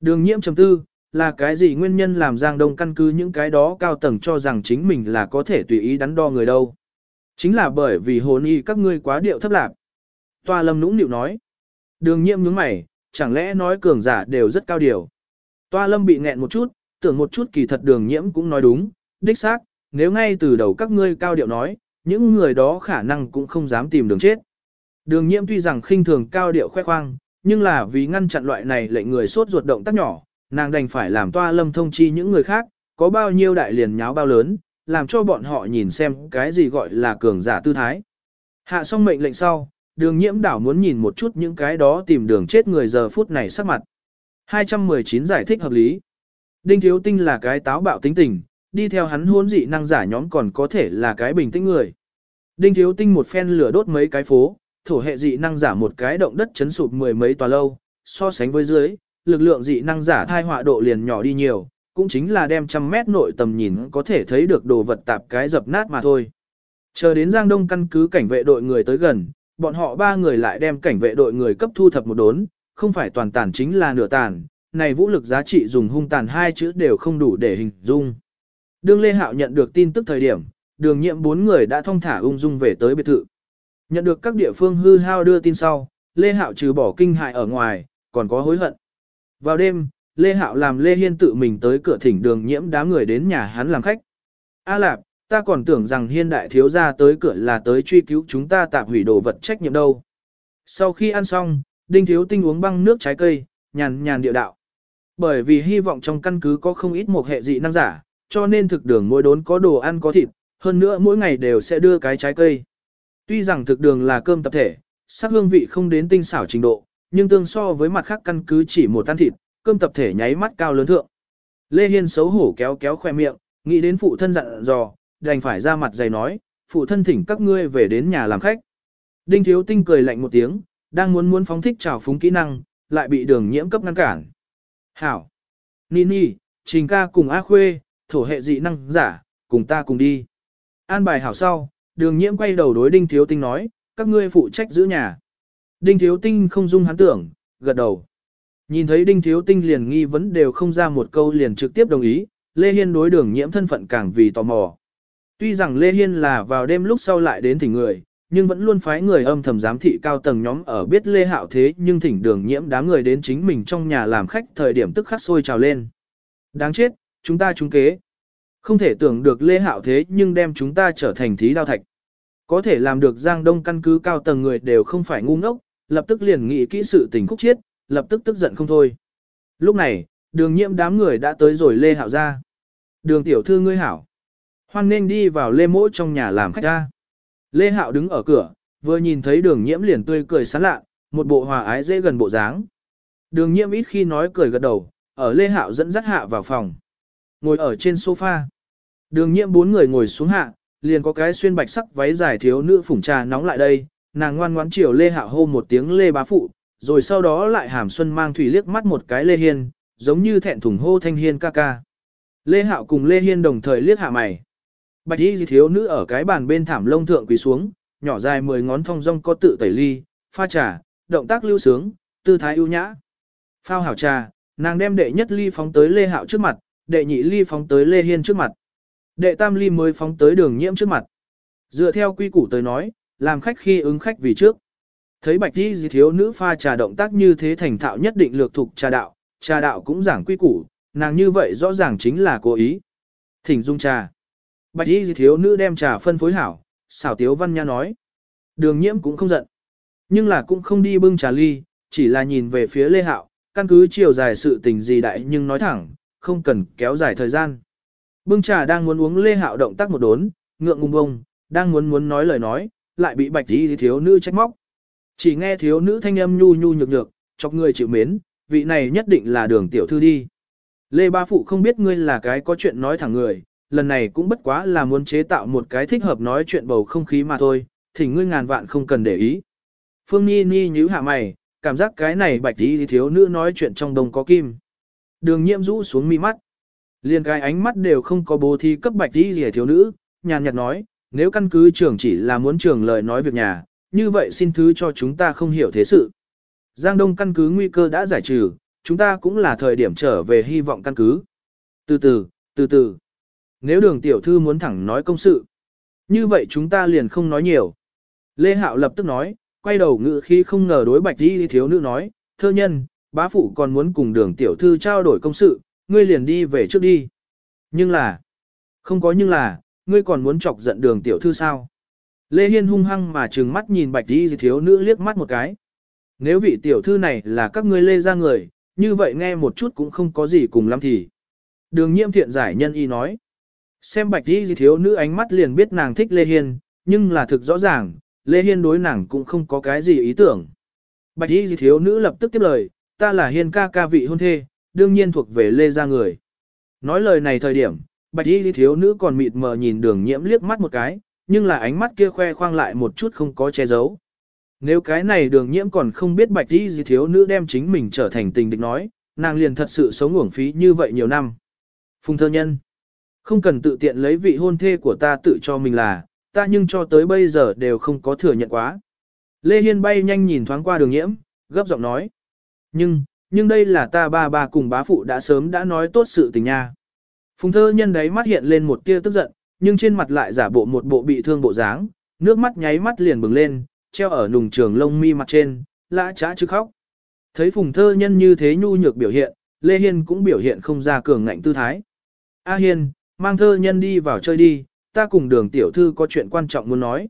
Đường nhiễm chấm tư, là cái gì nguyên nhân làm Giang Đông căn cứ những cái đó cao tầng cho rằng chính mình là có thể tùy ý đắn đo người đâu. Chính là bởi vì hồn y các ngươi quá điệu thấp lạc. Toa lâm nũng nịu nói. Đường nhiễm nhướng mày, chẳng lẽ nói cường giả đều rất cao điều. Toa lâm bị nghẹn một chút, tưởng một chút kỳ thật đường nhiễm cũng nói đúng, đích xác, nếu ngay từ đầu các ngươi cao điệu nói, những người đó khả năng cũng không dám tìm đường chết. Đường nhiễm tuy rằng khinh thường cao điệu khoe khoang, nhưng là vì ngăn chặn loại này lệnh người sốt ruột động tác nhỏ, nàng đành phải làm toa lâm thông chi những người khác, có bao nhiêu đại liền nháo bao lớn, làm cho bọn họ nhìn xem cái gì gọi là cường giả tư thái. Hạ xong mệnh lệnh sau, đường nhiễm đảo muốn nhìn một chút những cái đó tìm đường chết người giờ phút này sắc mặt. 219 giải thích hợp lý. Đinh Thiếu Tinh là cái táo bạo tính tình, đi theo hắn hôn dị năng giả nhóm còn có thể là cái bình tĩnh người. Đinh Thiếu Tinh một phen lửa đốt mấy cái phố, thổ hệ dị năng giả một cái động đất chấn sụp mười mấy tòa lâu, so sánh với dưới, lực lượng dị năng giả thai họa độ liền nhỏ đi nhiều, cũng chính là đem trăm mét nội tầm nhìn có thể thấy được đồ vật tạp cái dập nát mà thôi. Chờ đến Giang Đông căn cứ cảnh vệ đội người tới gần, bọn họ ba người lại đem cảnh vệ đội người cấp thu thập một đốn, không phải toàn tàn chính là nửa tàn, này vũ lực giá trị dùng hung tàn hai chữ đều không đủ để hình dung. Đương Lê Hạo nhận được tin tức thời điểm, đường nhiệm bốn người đã thông thả ung dung về tới biệt thự. Nhận được các địa phương hư hao đưa tin sau, Lê Hạo trừ bỏ kinh hại ở ngoài, còn có hối hận. Vào đêm, Lê Hạo làm Lê Hiên tự mình tới cửa thỉnh đường nhiễm đám người đến nhà hắn làm khách. A Lạp, ta còn tưởng rằng Hiên đại thiếu gia tới cửa là tới truy cứu chúng ta tạm hủy đồ vật trách nhiệm đâu. Sau khi ăn xong, Đinh Thiếu Tinh uống băng nước trái cây, nhàn nhàn địa đạo. Bởi vì hy vọng trong căn cứ có không ít một hệ dị năng giả, cho nên thực đường mỗi đốn có đồ ăn có thịt, hơn nữa mỗi ngày đều sẽ đưa cái trái cây. Tuy rằng thực đường là cơm tập thể, sắc hương vị không đến tinh xảo trình độ, nhưng tương so với mặt khác căn cứ chỉ một tan thịt, cơm tập thể nháy mắt cao lớn thượng. Lê Hiên xấu hổ kéo kéo khoe miệng, nghĩ đến phụ thân dặn dò, đành phải ra mặt dày nói, phụ thân thỉnh các ngươi về đến nhà làm khách. Đinh Thiếu Tinh cười lạnh một tiếng, đang muốn muốn phóng thích trào phúng kỹ năng, lại bị đường nhiễm cấp ngăn cản. Hảo! Nini, Trình ca cùng A Khuê, thổ hệ dị năng giả, cùng ta cùng đi. An bài hảo sau, đường nhiễm quay đầu đối Đinh Thiếu Tinh nói, các ngươi phụ trách giữ nhà. Đinh Thiếu Tinh không dung hắn tưởng, gật đầu. Nhìn thấy Đinh Thiếu Tinh liền nghi vấn đều không ra một câu liền trực tiếp đồng ý, Lê Hiên đối đường nhiễm thân phận càng vì tò mò. Tuy rằng Lê Hiên là vào đêm lúc sau lại đến thỉnh người, nhưng vẫn luôn phái người âm thầm giám thị cao tầng nhóm ở biết Lê Hạo thế nhưng thỉnh đường nhiễm đám người đến chính mình trong nhà làm khách thời điểm tức khắc sôi trào lên. Đáng chết, chúng ta trúng kế. Không thể tưởng được Lê Hạo thế nhưng đem chúng ta trở thành thí đao thạch. Có thể làm được Giang Đông căn cứ cao tầng người đều không phải ngu ngốc, lập tức liền nghĩ kỹ sự tình khúc chiết, lập tức tức giận không thôi. Lúc này, đường nhiễm đám người đã tới rồi Lê Hạo ra. Đường tiểu thư ngươi hảo. Hoan nên đi vào Lê Mỗ trong nhà làm khách ra. Lê Hạo đứng ở cửa, vừa nhìn thấy đường nhiễm liền tươi cười sán lạ, một bộ hòa ái dễ gần bộ dáng. Đường nhiễm ít khi nói cười gật đầu, ở Lê Hạo dẫn dắt hạ vào phòng. Ngồi ở trên sofa. Đường nhiễm bốn người ngồi xuống hạ, liền có cái xuyên bạch sắc váy dài thiếu nữ phủng trà nóng lại đây, nàng ngoan ngoãn chiều Lê Hạo hô một tiếng Lê bá phụ, rồi sau đó lại hàm xuân mang thủy liếc mắt một cái Lê Hiên, giống như thẹn thùng hô thanh hiên ca ca. Lê Hạo cùng Lê Hiên đồng thời liếc hạ mày. Bạch y thiếu nữ ở cái bàn bên thảm lông thượng quỳ xuống, nhỏ dài mười ngón thong dong có tự tẩy ly, pha trà, động tác lưu sướng, tư thái ưu nhã. Phao hảo trà, nàng đem đệ nhất ly phóng tới Lê Hạo trước mặt, đệ nhị ly phóng tới Lê Hiên trước mặt. Đệ tam ly mới phóng tới đường nhiễm trước mặt. Dựa theo quy củ tới nói, làm khách khi ứng khách vì trước. Thấy bạch đi gì thiếu nữ pha trà động tác như thế thành thạo nhất định lược thuộc trà đạo, trà đạo cũng giảng quy củ, nàng như vậy rõ ràng chính là cố ý. Thỉnh dung trà. Bạch y gì thiếu nữ đem trà phân phối hảo, xảo tiếu văn nha nói. Đường nhiễm cũng không giận. Nhưng là cũng không đi bưng trà ly, chỉ là nhìn về phía Lê Hạo, căn cứ chiều dài sự tình gì đại nhưng nói thẳng, không cần kéo dài thời gian. Bưng trà đang muốn uống Lê Hạo động tác một đốn, ngượng ngùng bông, đang muốn muốn nói lời nói, lại bị bạch y thiếu nữ trách móc. Chỉ nghe thiếu nữ thanh âm nhu nhu nhược nhược, chọc người chịu mến, vị này nhất định là đường tiểu thư đi. Lê Ba Phụ không biết ngươi là cái có chuyện nói thẳng người, lần này cũng bất quá là muốn chế tạo một cái thích hợp nói chuyện bầu không khí mà thôi, thì ngươi ngàn vạn không cần để ý. Phương Nhi Nhi nhíu hạ mày, cảm giác cái này bạch tí thiếu nữ nói chuyện trong đồng có kim. Đường nhiễm rũ xuống mi mắt. Liên cái ánh mắt đều không có bố thi cấp bạch đi rẻ thiếu nữ, nhàn nhạt nói, nếu căn cứ trưởng chỉ là muốn trưởng lời nói việc nhà, như vậy xin thứ cho chúng ta không hiểu thế sự. Giang Đông căn cứ nguy cơ đã giải trừ, chúng ta cũng là thời điểm trở về hy vọng căn cứ. Từ từ, từ từ. Nếu đường tiểu thư muốn thẳng nói công sự, như vậy chúng ta liền không nói nhiều. Lê Hạo lập tức nói, quay đầu ngự khi không ngờ đối bạch đi thiếu nữ nói, thơ nhân, bá phụ còn muốn cùng đường tiểu thư trao đổi công sự, ngươi liền đi về trước đi. Nhưng là, không có nhưng là, ngươi còn muốn chọc giận đường tiểu thư sao? Lê Hiên hung hăng mà trừng mắt nhìn bạch đi thiếu nữ liếc mắt một cái. Nếu vị tiểu thư này là các ngươi lê ra người, như vậy nghe một chút cũng không có gì cùng lắm thì. Đường nhiễm thiện giải nhân y nói. Xem bạch đi thiếu nữ ánh mắt liền biết nàng thích Lê Hiên, nhưng là thực rõ ràng, Lê Hiên đối nàng cũng không có cái gì ý tưởng. Bạch y thiếu nữ lập tức tiếp lời, ta là Hiên ca ca vị hôn thê, đương nhiên thuộc về Lê gia người. Nói lời này thời điểm, bạch y thiếu nữ còn mịt mờ nhìn đường nhiễm liếc mắt một cái, nhưng là ánh mắt kia khoe khoang lại một chút không có che giấu. Nếu cái này đường nhiễm còn không biết bạch y thiếu nữ đem chính mình trở thành tình địch nói, nàng liền thật sự sống uổng phí như vậy nhiều năm. Phùng thơ nhân, không cần tự tiện lấy vị hôn thê của ta tự cho mình là, ta nhưng cho tới bây giờ đều không có thừa nhận quá. Lê Hiên bay nhanh nhìn thoáng qua đường nhiễm, gấp giọng nói. Nhưng, nhưng đây là ta ba ba cùng bá phụ đã sớm đã nói tốt sự tình nha. Phùng thơ nhân đấy mắt hiện lên một tia tức giận, nhưng trên mặt lại giả bộ một bộ bị thương bộ dáng, nước mắt nháy mắt liền bừng lên, treo ở nùng trường lông mi mặt trên, lã trá chứ khóc. Thấy phùng thơ nhân như thế nhu nhược biểu hiện, Lê Hiên cũng biểu hiện không ra cường ngạnh tư thái. A Hiên, mang thơ nhân đi vào chơi đi, ta cùng đường tiểu thư có chuyện quan trọng muốn nói.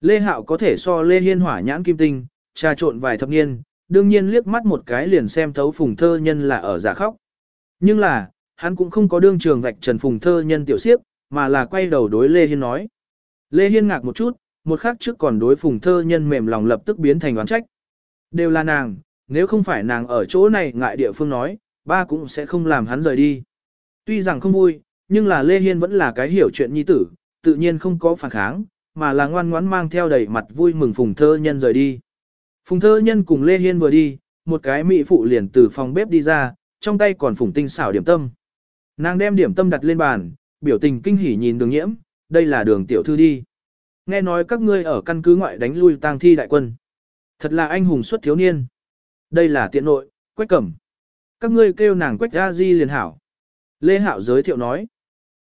Lê Hạo có thể so Lê Hiên hỏa nhãn kim tinh, trà trộn vài thập niên, đương nhiên liếc mắt một cái liền xem thấu phùng thơ nhân là ở giả khóc. Nhưng là, hắn cũng không có đương trường vạch trần phùng thơ nhân tiểu siếp, mà là quay đầu đối Lê Hiên nói. Lê Hiên ngạc một chút, một khắc trước còn đối phùng thơ nhân mềm lòng lập tức biến thành oán trách. Đều là nàng, nếu không phải nàng ở chỗ này ngại địa phương nói, ba cũng sẽ không làm hắn rời đi. Tuy rằng không vui, nhưng là Lê Hiên vẫn là cái hiểu chuyện nhi tử, tự nhiên không có phản kháng, mà là ngoan ngoãn mang theo đầy mặt vui mừng phùng thơ nhân rời đi. Phùng thơ nhân cùng Lê Hiên vừa đi, một cái mỹ phụ liền từ phòng bếp đi ra, trong tay còn phùng tinh xảo điểm tâm. Nàng đem điểm tâm đặt lên bàn, biểu tình kinh hỉ nhìn đường nhiễm, đây là đường tiểu thư đi. Nghe nói các ngươi ở căn cứ ngoại đánh lui tang thi đại quân. Thật là anh hùng xuất thiếu niên. Đây là tiện nội, quách cẩm. Các ngươi kêu nàng quách ra di liền hảo. Lê Hạo giới thiệu nói.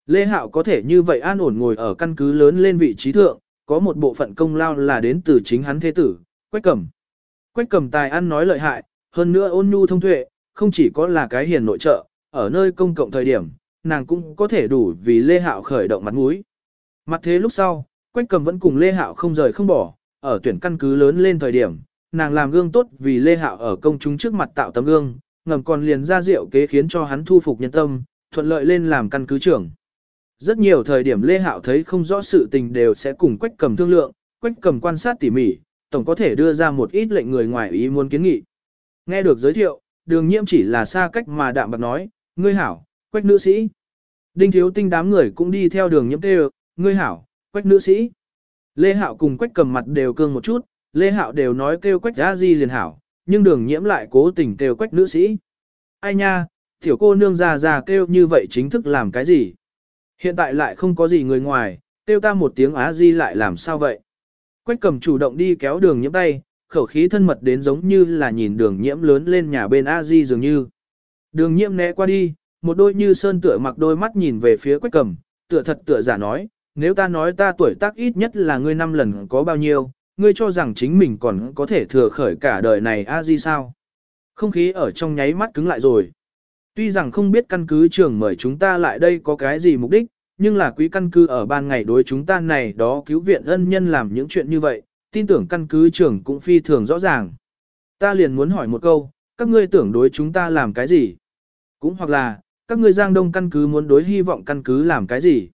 Lê Hạo có thể như vậy an ổn ngồi ở căn cứ lớn lên vị trí thượng, có một bộ phận công lao là đến từ chính hắn thế tử, Quách Cẩm. Quách Cẩm tài ăn nói lợi hại, hơn nữa ôn nhu thông tuệ, không chỉ có là cái hiền nội trợ, ở nơi công cộng thời điểm, nàng cũng có thể đủ vì Lê Hạo khởi động mặt mũi. Mặt thế lúc sau, Quách Cẩm vẫn cùng Lê Hạo không rời không bỏ, ở tuyển căn cứ lớn lên thời điểm, nàng làm gương tốt vì Lê Hạo ở công chúng trước mặt tạo tấm gương, ngầm còn liền ra rượu kế khiến cho hắn thu phục nhân tâm, thuận lợi lên làm căn cứ trưởng. Rất nhiều thời điểm Lê Hạo thấy không rõ sự tình đều sẽ cùng Quách Cầm thương lượng, Quách Cầm quan sát tỉ mỉ, tổng có thể đưa ra một ít lệnh người ngoài ý muốn kiến nghị. Nghe được giới thiệu, đường nhiễm chỉ là xa cách mà đạm bạc nói, ngươi hảo, Quách nữ sĩ. Đinh thiếu tinh đám người cũng đi theo đường nhiễm kêu, ngươi hảo, Quách nữ sĩ. Lê Hạo cùng Quách Cầm mặt đều cương một chút, Lê Hạo đều nói kêu Quách A Di liền hảo, nhưng đường nhiễm lại cố tình kêu Quách nữ sĩ. Ai nha, tiểu cô nương già già kêu như vậy chính thức làm cái gì? Hiện tại lại không có gì người ngoài, kêu ta một tiếng á di lại làm sao vậy? Quách cầm chủ động đi kéo đường nhiễm tay, khẩu khí thân mật đến giống như là nhìn đường nhiễm lớn lên nhà bên a di dường như. Đường nhiễm né qua đi, một đôi như sơn tựa mặc đôi mắt nhìn về phía quách cầm, tựa thật tựa giả nói, nếu ta nói ta tuổi tác ít nhất là ngươi năm lần có bao nhiêu, ngươi cho rằng chính mình còn có thể thừa khởi cả đời này a di sao? Không khí ở trong nháy mắt cứng lại rồi. Tuy rằng không biết căn cứ trưởng mời chúng ta lại đây có cái gì mục đích, nhưng là quý căn cứ ở ban ngày đối chúng ta này đó cứu viện ân nhân làm những chuyện như vậy, tin tưởng căn cứ trưởng cũng phi thường rõ ràng. Ta liền muốn hỏi một câu, các ngươi tưởng đối chúng ta làm cái gì? Cũng hoặc là, các ngươi giang đông căn cứ muốn đối hy vọng căn cứ làm cái gì?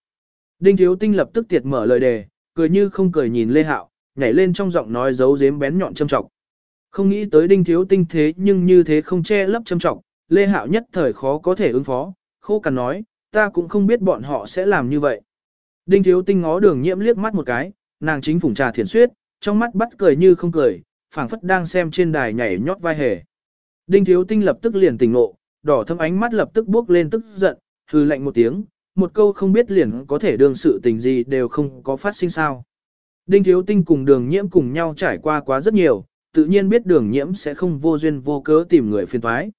Đinh Thiếu Tinh lập tức tiệt mở lời đề, cười như không cười nhìn Lê Hạo, nhảy lên trong giọng nói giấu giếm bén nhọn châm trọng. Không nghĩ tới Đinh Thiếu Tinh thế nhưng như thế không che lấp châm trọng, Lê Hạo nhất thời khó có thể ứng phó, khô cằn nói, ta cũng không biết bọn họ sẽ làm như vậy. Đinh Thiếu Tinh ngó đường nhiễm liếc mắt một cái, nàng chính phủng trà thiền suyết, trong mắt bắt cười như không cười, phảng phất đang xem trên đài nhảy nhót vai hề. Đinh Thiếu Tinh lập tức liền tỉnh ngộ, đỏ thâm ánh mắt lập tức bước lên tức giận, hừ lạnh một tiếng, một câu không biết liền có thể đương sự tình gì đều không có phát sinh sao. Đinh Thiếu Tinh cùng đường nhiễm cùng nhau trải qua quá rất nhiều, tự nhiên biết đường nhiễm sẽ không vô duyên vô cớ tìm người phiền toái.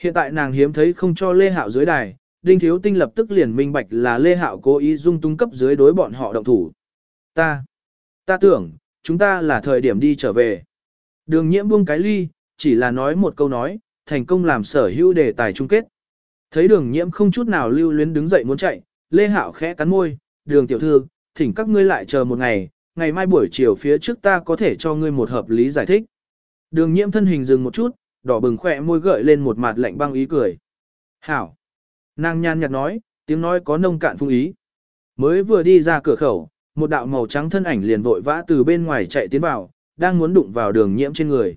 Hiện tại nàng hiếm thấy không cho Lê Hạo dưới đài, Đinh Thiếu Tinh lập tức liền minh bạch là Lê Hạo cố ý dung tung cấp dưới đối bọn họ động thủ. Ta, ta tưởng, chúng ta là thời điểm đi trở về. Đường nhiễm buông cái ly, chỉ là nói một câu nói, thành công làm sở hữu đề tài chung kết. Thấy đường nhiễm không chút nào lưu luyến đứng dậy muốn chạy, Lê Hạo khẽ cắn môi, đường tiểu thư, thỉnh các ngươi lại chờ một ngày, ngày mai buổi chiều phía trước ta có thể cho ngươi một hợp lý giải thích. Đường nhiễm thân hình dừng một chút, đỏ bừng khỏe môi gợi lên một mặt lạnh băng ý cười. Hảo! Nàng nhàn nhạt nói, tiếng nói có nông cạn phung ý. Mới vừa đi ra cửa khẩu, một đạo màu trắng thân ảnh liền vội vã từ bên ngoài chạy tiến vào, đang muốn đụng vào đường nhiễm trên người.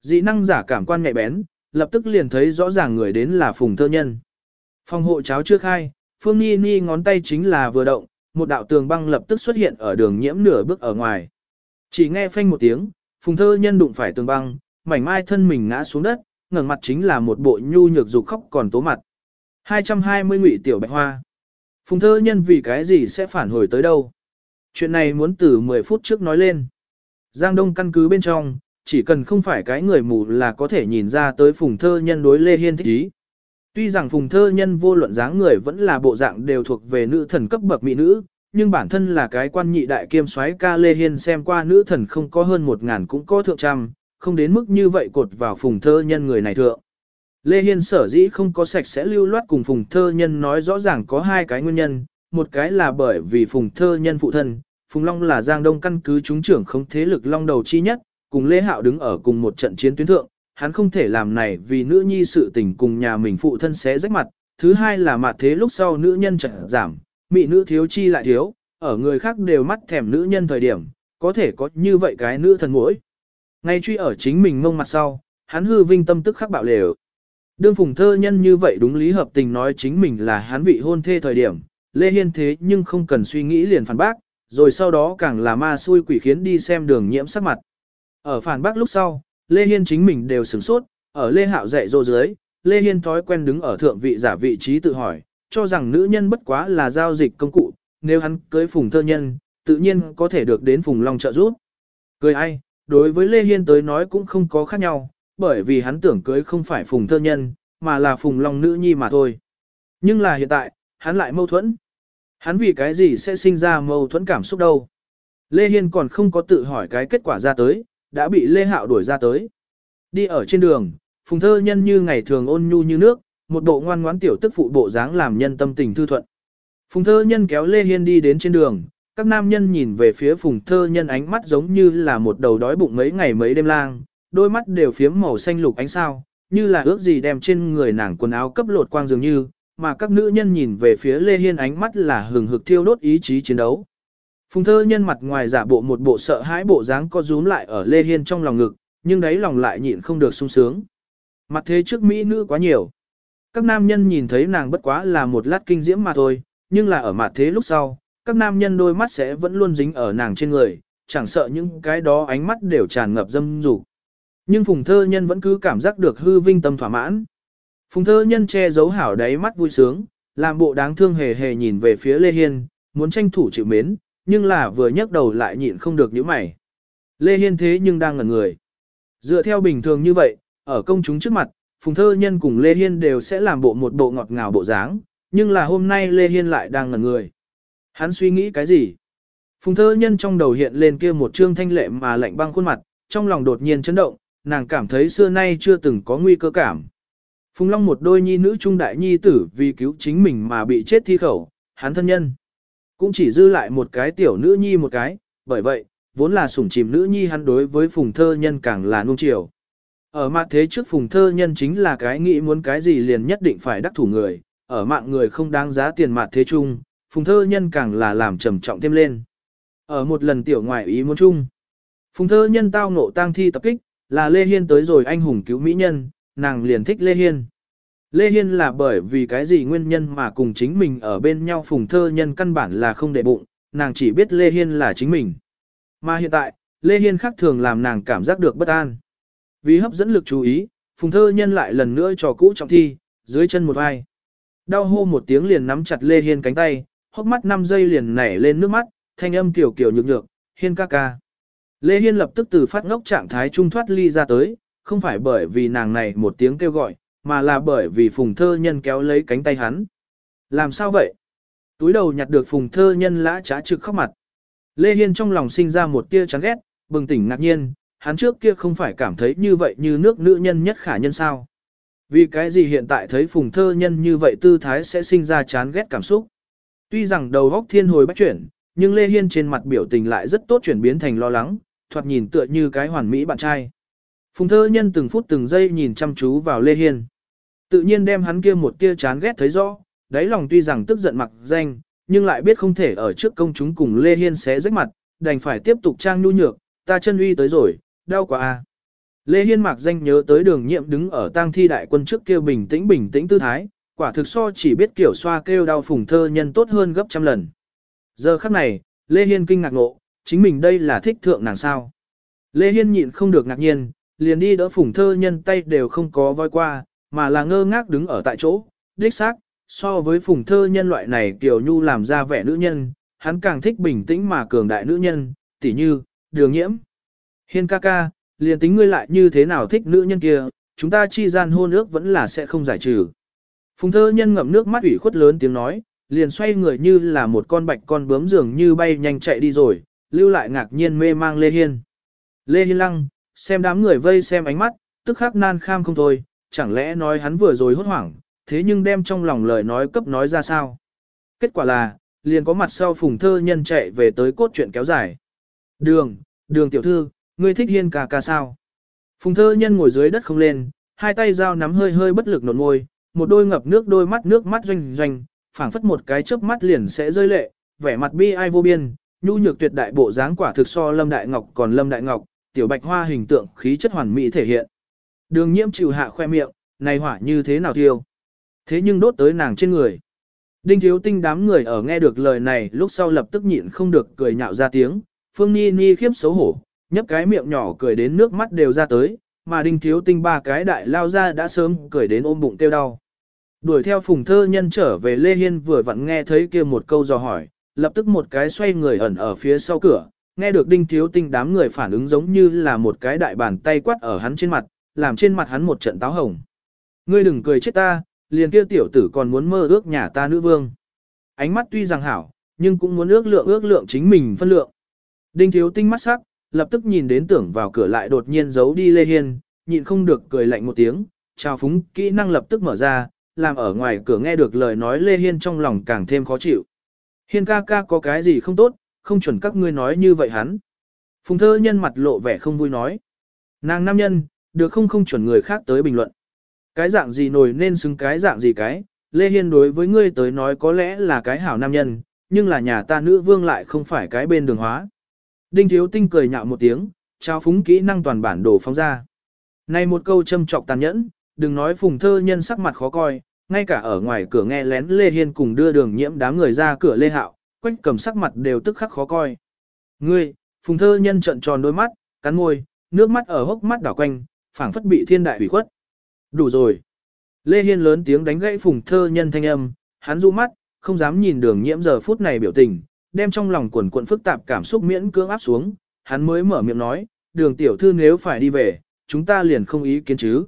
Dị năng giả cảm quan nhạy bén, lập tức liền thấy rõ ràng người đến là phùng thơ nhân. Phòng hộ cháo chưa khai, Phương Ni Ni ngón tay chính là vừa động, một đạo tường băng lập tức xuất hiện ở đường nhiễm nửa bước ở ngoài. Chỉ nghe phanh một tiếng, phùng thơ nhân đụng phải tường băng, mảnh mai thân mình ngã xuống đất, ngẩng mặt chính là một bộ nhu nhược dục khóc còn tố mặt. 220 ngụy tiểu bạch hoa. Phùng thơ nhân vì cái gì sẽ phản hồi tới đâu? Chuyện này muốn từ 10 phút trước nói lên. Giang Đông căn cứ bên trong, chỉ cần không phải cái người mù là có thể nhìn ra tới phùng thơ nhân đối Lê Hiên thích ý. Tuy rằng phùng thơ nhân vô luận dáng người vẫn là bộ dạng đều thuộc về nữ thần cấp bậc mỹ nữ, nhưng bản thân là cái quan nhị đại kiêm soái ca Lê Hiên xem qua nữ thần không có hơn một ngàn cũng có thượng trăm, không đến mức như vậy cột vào phùng thơ nhân người này thượng. Lê Hiên sở dĩ không có sạch sẽ lưu loát cùng phùng thơ nhân nói rõ ràng có hai cái nguyên nhân, một cái là bởi vì phùng thơ nhân phụ thân, phùng long là giang đông căn cứ chúng trưởng không thế lực long đầu chi nhất, cùng Lê Hạo đứng ở cùng một trận chiến tuyến thượng, hắn không thể làm này vì nữ nhi sự tình cùng nhà mình phụ thân sẽ rách mặt. Thứ hai là mặt thế lúc sau nữ nhân trận giảm, mị nữ thiếu chi lại thiếu, ở người khác đều mắt thèm nữ nhân thời điểm, có thể có như vậy cái nữ thần mỗi. Ngay truy ở chính mình ngông mặt sau, hắn hư vinh tâm tức khắc bạo lều. Đương phùng thơ nhân như vậy đúng lý hợp tình nói chính mình là hắn vị hôn thê thời điểm, Lê Hiên thế nhưng không cần suy nghĩ liền phản bác, rồi sau đó càng là ma xui quỷ khiến đi xem đường nhiễm sắc mặt. Ở phản bác lúc sau, Lê Hiên chính mình đều sửng sốt, ở Lê Hạo dạy dỗ dưới, Lê Hiên thói quen đứng ở thượng vị giả vị trí tự hỏi, cho rằng nữ nhân bất quá là giao dịch công cụ, nếu hắn cưới phùng thơ nhân, tự nhiên có thể được đến phùng long trợ giúp. Cười ai, đối với Lê Hiên tới nói cũng không có khác nhau, bởi vì hắn tưởng cưới không phải phùng thơ nhân, mà là phùng long nữ nhi mà thôi. Nhưng là hiện tại, hắn lại mâu thuẫn. Hắn vì cái gì sẽ sinh ra mâu thuẫn cảm xúc đâu. Lê Hiên còn không có tự hỏi cái kết quả ra tới, đã bị Lê Hạo đuổi ra tới. Đi ở trên đường, Phùng Thơ Nhân như ngày thường ôn nhu như nước, một bộ ngoan ngoãn tiểu tức phụ bộ dáng làm nhân tâm tình thư thuận. Phùng Thơ Nhân kéo Lê Hiên đi đến trên đường, các nam nhân nhìn về phía Phùng Thơ Nhân ánh mắt giống như là một đầu đói bụng mấy ngày mấy đêm lang, đôi mắt đều phiếm màu xanh lục ánh sao, như là ước gì đem trên người nàng quần áo cấp lột quang dường như, mà các nữ nhân nhìn về phía Lê Hiên ánh mắt là hừng hực thiêu đốt ý chí chiến đấu. Phùng thơ nhân mặt ngoài giả bộ một bộ sợ hãi bộ dáng co rúm lại ở Lê Hiên trong lòng ngực, nhưng đấy lòng lại nhịn không được sung sướng. Mặt thế trước Mỹ nữ quá nhiều. Các nam nhân nhìn thấy nàng bất quá là một lát kinh diễm mà thôi, nhưng là ở mặt thế lúc sau, các nam nhân đôi mắt sẽ vẫn luôn dính ở nàng trên người, chẳng sợ những cái đó ánh mắt đều tràn ngập dâm dục. Nhưng phùng thơ nhân vẫn cứ cảm giác được hư vinh tâm thỏa mãn. Phùng thơ nhân che giấu hảo đáy mắt vui sướng, làm bộ đáng thương hề hề nhìn về phía Lê Hiên, muốn tranh thủ chịu mến, nhưng là vừa nhấc đầu lại nhịn không được những mày. Lê Hiên thế nhưng đang ngẩn người. Dựa theo bình thường như vậy, ở công chúng trước mặt, Phùng Thơ Nhân cùng Lê Hiên đều sẽ làm bộ một bộ ngọt ngào bộ dáng, nhưng là hôm nay Lê Hiên lại đang ngẩn người. Hắn suy nghĩ cái gì? Phùng Thơ Nhân trong đầu hiện lên kia một trương thanh lệ mà lạnh băng khuôn mặt, trong lòng đột nhiên chấn động, nàng cảm thấy xưa nay chưa từng có nguy cơ cảm. Phùng Long một đôi nhi nữ trung đại nhi tử vì cứu chính mình mà bị chết thi khẩu, hắn thân nhân. Cũng chỉ dư lại một cái tiểu nữ nhi một cái, bởi vậy, vốn là sủng chìm nữ nhi hắn đối với phùng thơ nhân càng là nung chiều. Ở mạng thế trước phùng thơ nhân chính là cái nghĩ muốn cái gì liền nhất định phải đắc thủ người, ở mạng người không đáng giá tiền mạng thế chung, phùng thơ nhân càng là làm trầm trọng thêm lên. Ở một lần tiểu ngoại ý muốn chung, phùng thơ nhân tao ngộ tang thi tập kích, là Lê Hiên tới rồi anh hùng cứu mỹ nhân, nàng liền thích Lê Hiên. Lê Hiên là bởi vì cái gì nguyên nhân mà cùng chính mình ở bên nhau phùng thơ nhân căn bản là không để bụng, nàng chỉ biết Lê Hiên là chính mình. Mà hiện tại, Lê Hiên khác thường làm nàng cảm giác được bất an. Vì hấp dẫn lực chú ý, phùng thơ nhân lại lần nữa trò cũ trọng thi, dưới chân một vai. Đau hô một tiếng liền nắm chặt Lê Hiên cánh tay, hốc mắt 5 giây liền nảy lên nước mắt, thanh âm kiểu kiểu nhược nhược, Hiên ca ca. Lê Hiên lập tức từ phát ngốc trạng thái trung thoát ly ra tới, không phải bởi vì nàng này một tiếng kêu gọi, mà là bởi vì phùng thơ nhân kéo lấy cánh tay hắn. Làm sao vậy? Túi đầu nhặt được phùng thơ nhân lã trá trực khóc mặt. Lê Hiên trong lòng sinh ra một tia chán ghét, bừng tỉnh ngạc nhiên, hắn trước kia không phải cảm thấy như vậy như nước nữ nhân nhất khả nhân sao. Vì cái gì hiện tại thấy phùng thơ nhân như vậy tư thái sẽ sinh ra chán ghét cảm xúc. Tuy rằng đầu góc thiên hồi bắt chuyển, nhưng Lê Hiên trên mặt biểu tình lại rất tốt chuyển biến thành lo lắng, thoạt nhìn tựa như cái hoàn mỹ bạn trai. Phùng thơ nhân từng phút từng giây nhìn chăm chú vào Lê Hiên. Tự nhiên đem hắn kia một tia chán ghét thấy rõ, đáy lòng tuy rằng tức giận mặc danh, nhưng lại biết không thể ở trước công chúng cùng Lê Hiên xé rách mặt, đành phải tiếp tục trang nhu nhược, ta chân uy tới rồi, đau quá a. À. Lê Hiên mặc danh nhớ tới đường nhiệm đứng ở tang thi đại quân trước kia bình tĩnh bình tĩnh tư thái, quả thực so chỉ biết kiểu xoa kêu đau phùng thơ nhân tốt hơn gấp trăm lần. Giờ khắc này, Lê Hiên kinh ngạc ngộ, chính mình đây là thích thượng nàng sao. Lê Hiên nhịn không được ngạc nhiên, liền đi đỡ phùng thơ nhân tay đều không có voi qua, mà là ngơ ngác đứng ở tại chỗ, đích xác, so với phùng thơ nhân loại này kiểu nhu làm ra vẻ nữ nhân, hắn càng thích bình tĩnh mà cường đại nữ nhân, tỉ như, đường nhiễm. Hiên ca ca, liền tính ngươi lại như thế nào thích nữ nhân kia, chúng ta chi gian hôn ước vẫn là sẽ không giải trừ. Phùng thơ nhân ngậm nước mắt ủy khuất lớn tiếng nói, liền xoay người như là một con bạch con bướm dường như bay nhanh chạy đi rồi, lưu lại ngạc nhiên mê mang Lê Hiên. Lê Hiên lăng, xem đám người vây xem ánh mắt, tức khắc nan kham không thôi, chẳng lẽ nói hắn vừa rồi hốt hoảng, thế nhưng đem trong lòng lời nói cấp nói ra sao. Kết quả là, liền có mặt sau phùng thơ nhân chạy về tới cốt truyện kéo dài. Đường, đường tiểu thư, ngươi thích hiên ca ca sao? Phùng thơ nhân ngồi dưới đất không lên, hai tay dao nắm hơi hơi bất lực nột ngôi, một đôi ngập nước đôi mắt nước mắt doanh doanh, phảng phất một cái chớp mắt liền sẽ rơi lệ, vẻ mặt bi ai vô biên, nhu nhược tuyệt đại bộ dáng quả thực so Lâm Đại Ngọc còn Lâm Đại Ngọc, tiểu bạch hoa hình tượng khí chất hoàn mỹ thể hiện. Đường nhiễm chịu hạ khoe miệng, này hỏa như thế nào thiêu? Thế nhưng đốt tới nàng trên người. Đinh thiếu tinh đám người ở nghe được lời này lúc sau lập tức nhịn không được cười nhạo ra tiếng, Phương Ni Ni khiếp xấu hổ, nhấp cái miệng nhỏ cười đến nước mắt đều ra tới, mà đinh thiếu tinh ba cái đại lao ra đã sớm cười đến ôm bụng tiêu đau. Đuổi theo phùng thơ nhân trở về Lê Hiên vừa vặn nghe thấy kia một câu dò hỏi, lập tức một cái xoay người ẩn ở phía sau cửa, nghe được đinh thiếu tinh đám người phản ứng giống như là một cái đại bàn tay quát ở hắn trên mặt, làm trên mặt hắn một trận táo hồng. Ngươi đừng cười chết ta, liền kia tiểu tử còn muốn mơ ước nhà ta nữ vương. Ánh mắt tuy rằng hảo, nhưng cũng muốn ước lượng ước lượng chính mình phân lượng. Đinh thiếu tinh mắt sắc, lập tức nhìn đến tưởng vào cửa lại đột nhiên giấu đi Lê Hiên, nhịn không được cười lạnh một tiếng, Trao phúng, kỹ năng lập tức mở ra, làm ở ngoài cửa nghe được lời nói Lê Hiên trong lòng càng thêm khó chịu. Hiên ca ca có cái gì không tốt, không chuẩn các ngươi nói như vậy hắn. Phùng thơ nhân mặt lộ vẻ không vui nói. Nàng nam nhân, được không không chuẩn người khác tới bình luận. Cái dạng gì nổi nên xứng cái dạng gì cái, Lê Hiên đối với ngươi tới nói có lẽ là cái hảo nam nhân, nhưng là nhà ta nữ vương lại không phải cái bên đường hóa. Đinh Thiếu Tinh cười nhạo một tiếng, trao phúng kỹ năng toàn bản đồ phóng ra. Này một câu châm trọc tàn nhẫn, đừng nói phùng thơ nhân sắc mặt khó coi, ngay cả ở ngoài cửa nghe lén Lê Hiên cùng đưa đường nhiễm đám người ra cửa Lê Hạo, quách cầm sắc mặt đều tức khắc khó coi. Ngươi, phùng thơ nhân trận tròn đôi mắt, cắn môi, nước mắt ở hốc mắt đảo quanh, phảng phất bị thiên đại hủy khuất. Đủ rồi. Lê Hiên lớn tiếng đánh gãy phùng thơ nhân thanh âm, hắn du mắt, không dám nhìn đường nhiễm giờ phút này biểu tình, đem trong lòng quần cuộn phức tạp cảm xúc miễn cưỡng áp xuống, hắn mới mở miệng nói, đường tiểu thư nếu phải đi về, chúng ta liền không ý kiến chứ.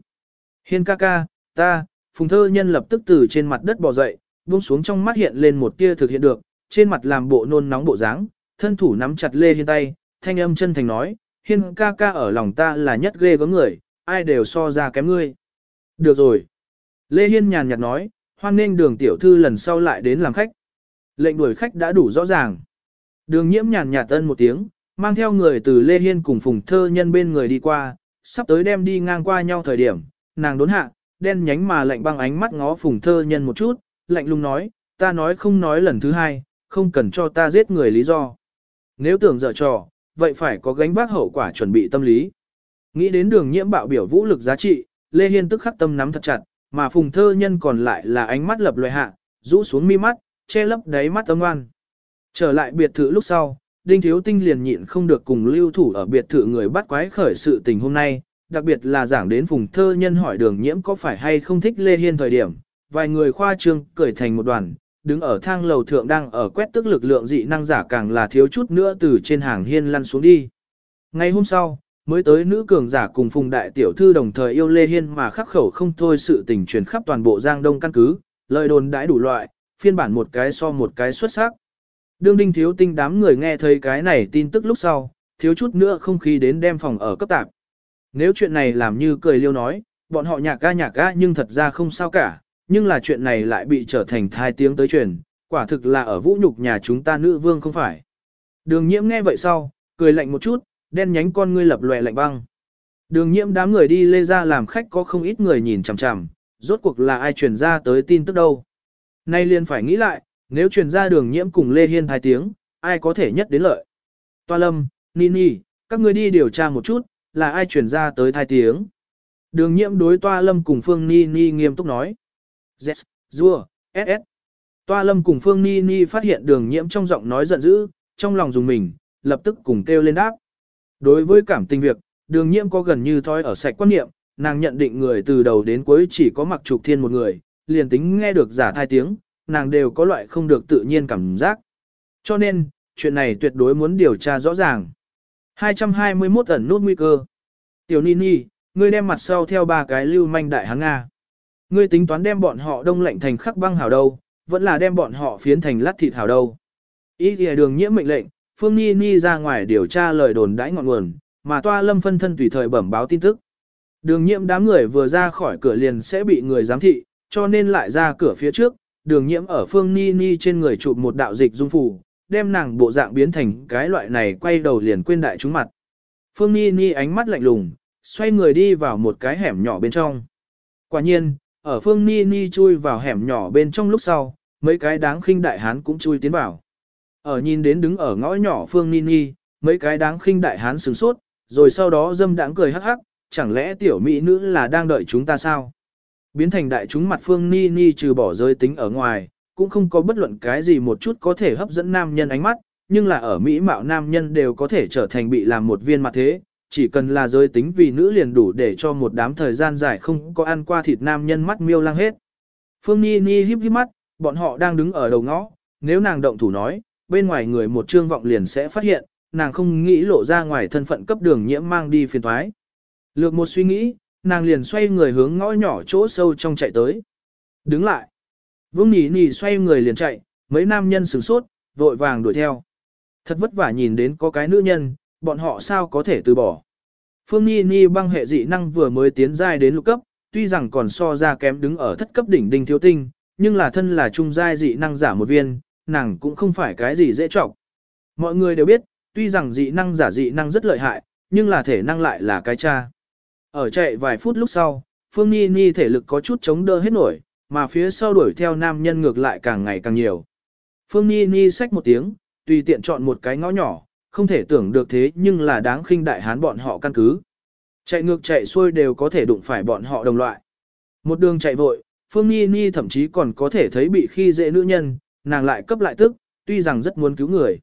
Hiên ca ca, ta, phùng thơ nhân lập tức từ trên mặt đất bò dậy, buông xuống trong mắt hiện lên một tia thực hiện được, trên mặt làm bộ nôn nóng bộ dáng, thân thủ nắm chặt Lê Hiên tay, thanh âm chân thành nói, hiên ca ca ở lòng ta là nhất ghê có người, ai đều so ra kém ngươi. Được rồi. Lê Hiên nhàn nhạt nói, hoan nên đường tiểu thư lần sau lại đến làm khách. Lệnh đuổi khách đã đủ rõ ràng. Đường nhiễm nhàn nhạt tân một tiếng, mang theo người từ Lê Hiên cùng phùng thơ nhân bên người đi qua, sắp tới đem đi ngang qua nhau thời điểm, nàng đốn hạ, đen nhánh mà lạnh băng ánh mắt ngó phùng thơ nhân một chút, lạnh lùng nói, ta nói không nói lần thứ hai, không cần cho ta giết người lý do. Nếu tưởng dở trò, vậy phải có gánh vác hậu quả chuẩn bị tâm lý. Nghĩ đến đường nhiễm bạo biểu vũ lực giá trị, Lê Hiên tức khắc tâm nắm thật chặt, mà phùng thơ nhân còn lại là ánh mắt lập loài hạ, rũ xuống mi mắt, che lấp đáy mắt tâm ngoan. Trở lại biệt thự lúc sau, Đinh Thiếu Tinh liền nhịn không được cùng lưu thủ ở biệt thự người bắt quái khởi sự tình hôm nay, đặc biệt là giảng đến phùng thơ nhân hỏi đường nhiễm có phải hay không thích Lê Hiên thời điểm, vài người khoa trương cười thành một đoàn, đứng ở thang lầu thượng đang ở quét tức lực lượng dị năng giả càng là thiếu chút nữa từ trên hàng hiên lăn xuống đi. Ngày hôm sau, mới tới nữ cường giả cùng phùng đại tiểu thư đồng thời yêu Lê Hiên mà khắc khẩu không thôi sự tình truyền khắp toàn bộ Giang Đông căn cứ, lời đồn đãi đủ loại, phiên bản một cái so một cái xuất sắc. Đương đinh thiếu tinh đám người nghe thấy cái này tin tức lúc sau, thiếu chút nữa không khí đến đem phòng ở cấp tạp. Nếu chuyện này làm như cười liêu nói, bọn họ nhạc ga nhạc ga nhưng thật ra không sao cả, nhưng là chuyện này lại bị trở thành thai tiếng tới truyền, quả thực là ở vũ nhục nhà chúng ta nữ vương không phải. Đường nhiễm nghe vậy sau, cười lạnh một chút, đen nhánh con ngươi lập lòe lạnh băng. Đường nhiễm đám người đi lê ra làm khách có không ít người nhìn chằm chằm, rốt cuộc là ai truyền ra tới tin tức đâu. Nay liền phải nghĩ lại, nếu truyền ra đường nhiễm cùng Lê Hiên hai tiếng, ai có thể nhất đến lợi. Toa Lâm, Nini, các ngươi đi điều tra một chút, là ai truyền ra tới thai tiếng. Đường nhiễm đối Toa Lâm cùng Phương Nini nghiêm túc nói. Yes, Dua, SS. Toa Lâm cùng Phương Nini phát hiện đường nhiễm trong giọng nói giận dữ, trong lòng dùng mình, lập tức cùng kêu lên đáp. Đối với cảm tình việc, đường nhiễm có gần như thói ở sạch quan niệm, nàng nhận định người từ đầu đến cuối chỉ có mặc trục thiên một người, liền tính nghe được giả thai tiếng, nàng đều có loại không được tự nhiên cảm giác. Cho nên, chuyện này tuyệt đối muốn điều tra rõ ràng. 221 ẩn nút nguy cơ. Tiểu Nini, ngươi đem mặt sau theo ba cái lưu manh đại hán Nga. Ngươi tính toán đem bọn họ đông lạnh thành khắc băng hảo đâu, vẫn là đem bọn họ phiến thành lát thịt hảo đâu. Ý thì đường nhiễm mệnh lệnh, Phương Ni Ni ra ngoài điều tra lời đồn đãi ngọn nguồn, mà toa lâm phân thân tùy thời bẩm báo tin tức. Đường nhiễm đám người vừa ra khỏi cửa liền sẽ bị người giám thị, cho nên lại ra cửa phía trước, đường nhiễm ở Phương Ni Ni trên người chụp một đạo dịch dung phủ, đem nàng bộ dạng biến thành cái loại này quay đầu liền quên đại chúng mặt. Phương Ni Ni ánh mắt lạnh lùng, xoay người đi vào một cái hẻm nhỏ bên trong. Quả nhiên, ở Phương Ni Ni chui vào hẻm nhỏ bên trong lúc sau, mấy cái đáng khinh đại hán cũng chui tiến vào. Ở nhìn đến đứng ở ngõ nhỏ Phương Ni Ni, mấy cái đáng khinh đại hán sửng sốt, rồi sau đó dâm đãng cười hắc hắc, chẳng lẽ tiểu mỹ nữ là đang đợi chúng ta sao? Biến thành đại chúng mặt Phương Ni Ni trừ bỏ giới tính ở ngoài, cũng không có bất luận cái gì một chút có thể hấp dẫn nam nhân ánh mắt, nhưng là ở Mỹ mạo nam nhân đều có thể trở thành bị làm một viên mặt thế, chỉ cần là giới tính vì nữ liền đủ để cho một đám thời gian dài không có ăn qua thịt nam nhân mắt miêu lang hết. Phương Ni Ni híp híp mắt, bọn họ đang đứng ở đầu ngõ, nếu nàng động thủ nói, bên ngoài người một trương vọng liền sẽ phát hiện, nàng không nghĩ lộ ra ngoài thân phận cấp đường nhiễm mang đi phiền thoái. Lược một suy nghĩ, nàng liền xoay người hướng ngõ nhỏ chỗ sâu trong chạy tới. Đứng lại. Vương Nỉ Nỉ xoay người liền chạy, mấy nam nhân sửng sốt, vội vàng đuổi theo. Thật vất vả nhìn đến có cái nữ nhân, bọn họ sao có thể từ bỏ. Phương Nhi Nhi băng hệ dị năng vừa mới tiến giai đến lục cấp, tuy rằng còn so ra kém đứng ở thất cấp đỉnh đinh thiếu tinh, nhưng là thân là trung giai dị năng giả một viên, nàng cũng không phải cái gì dễ trọng. Mọi người đều biết, tuy rằng dị năng giả dị năng rất lợi hại, nhưng là thể năng lại là cái cha. Ở chạy vài phút lúc sau, Phương Nhi Nhi thể lực có chút chống đỡ hết nổi, mà phía sau đuổi theo nam nhân ngược lại càng ngày càng nhiều. Phương Nhi Nhi xách một tiếng, tùy tiện chọn một cái ngõ nhỏ, không thể tưởng được thế nhưng là đáng khinh đại hán bọn họ căn cứ. Chạy ngược chạy xuôi đều có thể đụng phải bọn họ đồng loại. Một đường chạy vội, Phương Nhi Nhi thậm chí còn có thể thấy bị khi dễ nữ nhân, nàng lại cấp lại tức, tuy rằng rất muốn cứu người.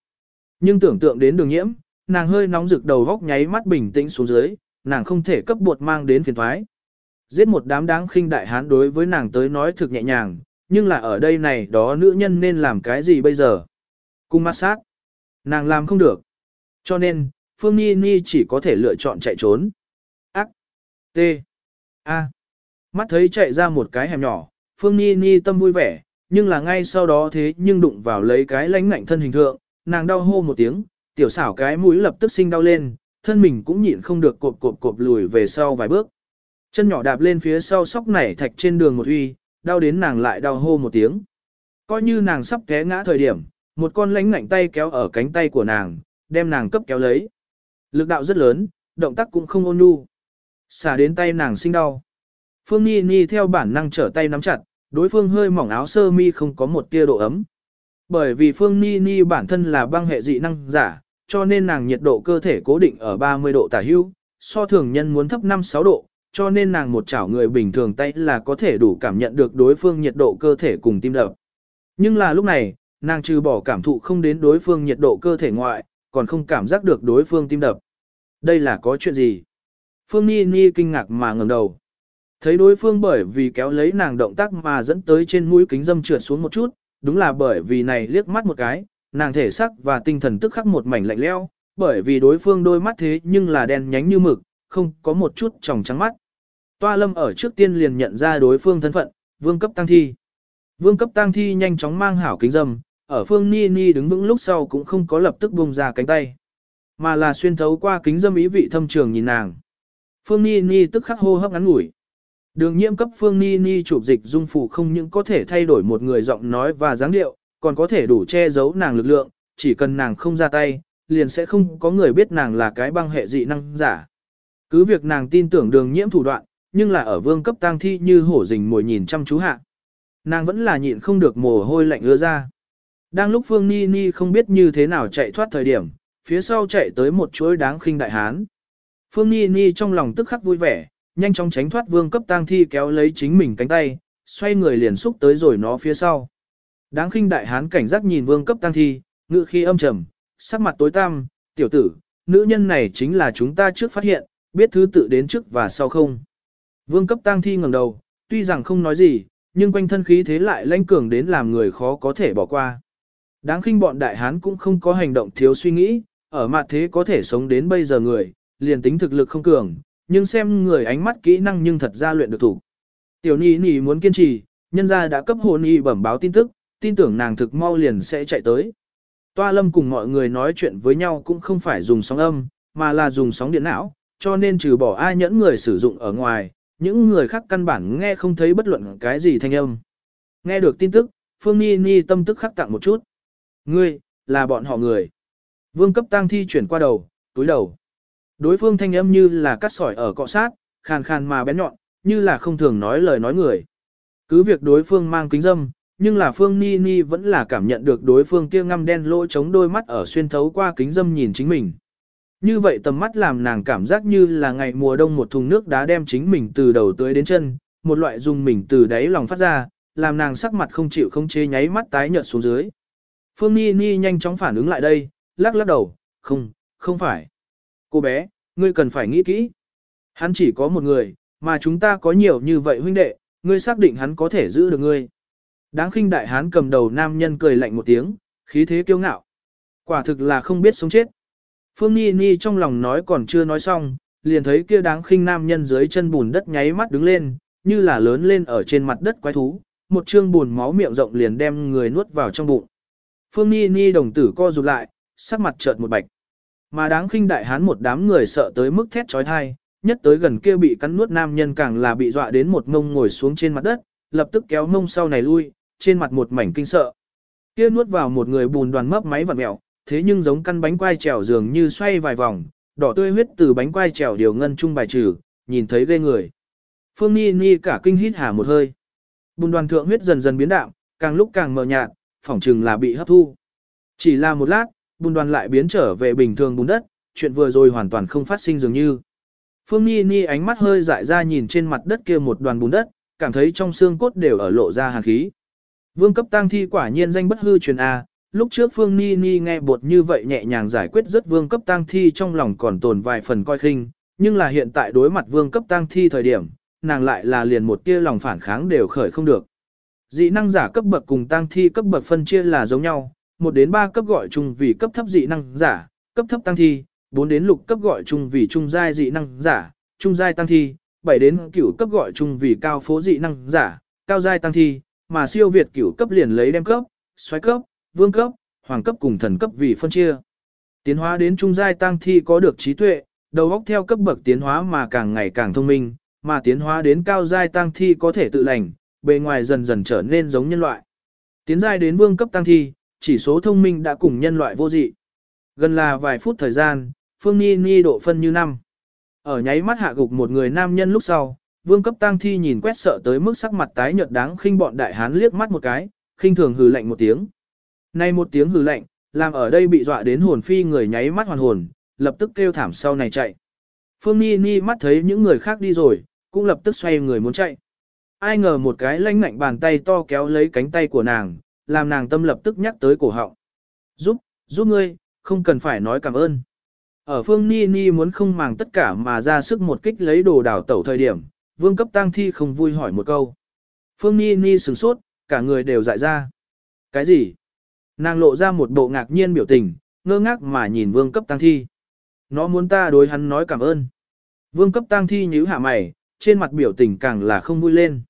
Nhưng tưởng tượng đến đường nhiễm, nàng hơi nóng rực đầu góc nháy mắt bình tĩnh xuống dưới, nàng không thể cấp buộc mang đến phiền thoái. Giết một đám đáng khinh đại hán đối với nàng tới nói thực nhẹ nhàng, nhưng là ở đây này đó nữ nhân nên làm cái gì bây giờ? Cung mát sát. Nàng làm không được. Cho nên, Phương Nhi Nhi chỉ có thể lựa chọn chạy trốn. Ác. T. A. Mắt thấy chạy ra một cái hẻm nhỏ, Phương Nhi Nhi tâm vui vẻ, nhưng là ngay sau đó thế nhưng đụng vào lấy cái lánh ngạnh thân hình thượng, nàng đau hô một tiếng, tiểu xảo cái mũi lập tức sinh đau lên, thân mình cũng nhịn không được cộp cộp cộp lùi về sau vài bước. Chân nhỏ đạp lên phía sau sóc nảy thạch trên đường một uy, đau đến nàng lại đau hô một tiếng. Coi như nàng sắp té ngã thời điểm, một con lánh ngạnh tay kéo ở cánh tay của nàng, đem nàng cấp kéo lấy. Lực đạo rất lớn, động tác cũng không ôn nhu. Xả đến tay nàng sinh đau. Phương Ni Ni theo bản năng trở tay nắm chặt, đối phương hơi mỏng áo sơ mi không có một tia độ ấm. Bởi vì Phương Ni Ni bản thân là băng hệ dị năng giả, cho nên nàng nhiệt độ cơ thể cố định ở 30 độ tả hưu so thường nhân muốn thấp 5-6 độ, cho nên nàng một chảo người bình thường tay là có thể đủ cảm nhận được đối phương nhiệt độ cơ thể cùng tim đập. Nhưng là lúc này, nàng trừ bỏ cảm thụ không đến đối phương nhiệt độ cơ thể ngoại, còn không cảm giác được đối phương tim đập. Đây là có chuyện gì? Phương Ni Ni kinh ngạc mà ngẩng đầu. Thấy đối phương bởi vì kéo lấy nàng động tác mà dẫn tới trên mũi kính dâm trượt xuống một chút, đúng là bởi vì này liếc mắt một cái, nàng thể sắc và tinh thần tức khắc một mảnh lạnh leo, bởi vì đối phương đôi mắt thế nhưng là đen nhánh như mực, không có một chút tròng trắng mắt. Toa lâm ở trước tiên liền nhận ra đối phương thân phận, vương cấp tăng thi. Vương cấp tăng thi nhanh chóng mang hảo kính dâm, ở phương Ni Ni đứng vững lúc sau cũng không có lập tức buông ra cánh tay, mà là xuyên thấu qua kính dâm ý vị thâm trường nhìn nàng. Phương Ni Ni tức khắc hô hấp ngắn ngủi. Đường nhiễm cấp Phương Ni Ni chụp dịch dung phủ không những có thể thay đổi một người giọng nói và dáng điệu, còn có thể đủ che giấu nàng lực lượng, chỉ cần nàng không ra tay, liền sẽ không có người biết nàng là cái băng hệ dị năng giả. Cứ việc nàng tin tưởng đường nhiễm thủ đoạn, nhưng là ở vương cấp tang thi như hổ rình mồi nhìn chăm chú hạ. Nàng vẫn là nhịn không được mồ hôi lạnh ứa ra. Đang lúc Phương Ni Ni không biết như thế nào chạy thoát thời điểm, phía sau chạy tới một chuỗi đáng khinh đại hán. Phương Ni Ni trong lòng tức khắc vui vẻ, nhanh chóng tránh thoát vương cấp tang thi kéo lấy chính mình cánh tay, xoay người liền xúc tới rồi nó phía sau. Đáng khinh đại hán cảnh giác nhìn vương cấp tang thi, ngự khi âm trầm, sắc mặt tối tăm, tiểu tử, nữ nhân này chính là chúng ta trước phát hiện, biết thứ tự đến trước và sau không. Vương cấp tang thi ngẩng đầu, tuy rằng không nói gì, nhưng quanh thân khí thế lại lãnh cường đến làm người khó có thể bỏ qua. Đáng khinh bọn đại hán cũng không có hành động thiếu suy nghĩ, ở mặt thế có thể sống đến bây giờ người, liền tính thực lực không cường, nhưng xem người ánh mắt kỹ năng nhưng thật ra luyện được thủ. Tiểu Nhi Nhi muốn kiên trì, nhân gia đã cấp hồn y bẩm báo tin tức, tin tưởng nàng thực mau liền sẽ chạy tới. Toa lâm cùng mọi người nói chuyện với nhau cũng không phải dùng sóng âm, mà là dùng sóng điện não, cho nên trừ bỏ ai nhẫn người sử dụng ở ngoài, những người khác căn bản nghe không thấy bất luận cái gì thanh âm. Nghe được tin tức, Phương Ni Ni tâm tức khắc tặng một chút. Ngươi, là bọn họ người. Vương cấp tăng thi chuyển qua đầu, túi đầu. Đối phương thanh âm như là cắt sỏi ở cọ sát, khàn khàn mà bén nhọn, như là không thường nói lời nói người. Cứ việc đối phương mang kính dâm, nhưng là Phương Ni Ni vẫn là cảm nhận được đối phương kia ngăm đen lỗ chống đôi mắt ở xuyên thấu qua kính dâm nhìn chính mình. Như vậy tầm mắt làm nàng cảm giác như là ngày mùa đông một thùng nước đá đem chính mình từ đầu tới đến chân, một loại dùng mình từ đáy lòng phát ra, làm nàng sắc mặt không chịu không chế nháy mắt tái nhợt xuống dưới. Phương Ni Ni nhanh chóng phản ứng lại đây, lắc lắc đầu, không, không phải. Cô bé, ngươi cần phải nghĩ kỹ. Hắn chỉ có một người, mà chúng ta có nhiều như vậy huynh đệ, ngươi xác định hắn có thể giữ được ngươi. Đáng khinh đại hán cầm đầu nam nhân cười lạnh một tiếng, khí thế kiêu ngạo. Quả thực là không biết sống chết. Phương Ni Ni trong lòng nói còn chưa nói xong, liền thấy kia đáng khinh nam nhân dưới chân bùn đất nháy mắt đứng lên, như là lớn lên ở trên mặt đất quái thú, một trương bùn máu miệng rộng liền đem người nuốt vào trong bụng. Phương Ni Ni đồng tử co rụt lại, sắc mặt chợt một bạch. Mà đáng khinh đại hán một đám người sợ tới mức thét trói thai, nhất tới gần kia bị cắn nuốt nam nhân càng là bị dọa đến một ngông ngồi xuống trên mặt đất, lập tức kéo mông sau này lui, trên mặt một mảnh kinh sợ. Kia nuốt vào một người bùn đoàn mấp máy vặn mèo, thế nhưng giống căn bánh quai trèo dường như xoay vài vòng, đỏ tươi huyết từ bánh quai trèo điều ngân trung bài trừ, nhìn thấy ghê người. Phương Ni Ni cả kinh hít hà một hơi. Bùn đoàn thượng huyết dần dần biến đạm, càng lúc càng mờ nhạt, phỏng chừng là bị hấp thu. Chỉ là một lát, bùn đoàn lại biến trở về bình thường bùn đất, chuyện vừa rồi hoàn toàn không phát sinh dường như. Phương Ni Ni ánh mắt hơi dại ra nhìn trên mặt đất kia một đoàn bùn đất, cảm thấy trong xương cốt đều ở lộ ra hàn khí. Vương cấp tăng thi quả nhiên danh bất hư truyền A, lúc trước Phương Ni Ni nghe bột như vậy nhẹ nhàng giải quyết rất vương cấp tang thi trong lòng còn tồn vài phần coi khinh, nhưng là hiện tại đối mặt vương cấp tang thi thời điểm, nàng lại là liền một tia lòng phản kháng đều khởi không được. Dị năng giả cấp bậc cùng tang thi cấp bậc phân chia là giống nhau, 1 đến 3 cấp gọi chung vì cấp thấp dị năng giả, cấp thấp tăng thi, 4 đến lục cấp gọi chung vì trung giai dị năng giả, trung giai tăng thi, 7 đến cửu cấp gọi chung vì cao phố dị năng giả, cao giai tăng thi, mà siêu việt cửu cấp liền lấy đem cấp, xoáy cấp, vương cấp, hoàng cấp cùng thần cấp vì phân chia. Tiến hóa đến trung giai tăng thi có được trí tuệ, đầu óc theo cấp bậc tiến hóa mà càng ngày càng thông minh, mà tiến hóa đến cao giai tăng thi có thể tự lành, bề ngoài dần dần trở nên giống nhân loại. Tiến giai đến vương cấp tăng thi, chỉ số thông minh đã cùng nhân loại vô dị. Gần là vài phút thời gian, Phương Ni Ni độ phân như năm. Ở nháy mắt hạ gục một người nam nhân lúc sau, vương cấp tăng thi nhìn quét sợ tới mức sắc mặt tái nhợt đáng khinh bọn đại hán liếc mắt một cái, khinh thường hừ lạnh một tiếng. Nay một tiếng hừ lạnh, làm ở đây bị dọa đến hồn phi người nháy mắt hoàn hồn, lập tức kêu thảm sau này chạy. Phương Ni Ni mắt thấy những người khác đi rồi, cũng lập tức xoay người muốn chạy. Ai ngờ một cái lanh ngạnh bàn tay to kéo lấy cánh tay của nàng, làm nàng tâm lập tức nhắc tới cổ họng. Giúp, giúp ngươi, không cần phải nói cảm ơn. Ở phương Ni Ni muốn không màng tất cả mà ra sức một kích lấy đồ đảo tẩu thời điểm, vương cấp tang thi không vui hỏi một câu. Phương Ni Ni sửng sốt, cả người đều dại ra. Cái gì? Nàng lộ ra một bộ ngạc nhiên biểu tình, ngơ ngác mà nhìn vương cấp tăng thi. Nó muốn ta đối hắn nói cảm ơn. Vương cấp tăng thi nhíu hạ mày, trên mặt biểu tình càng là không vui lên.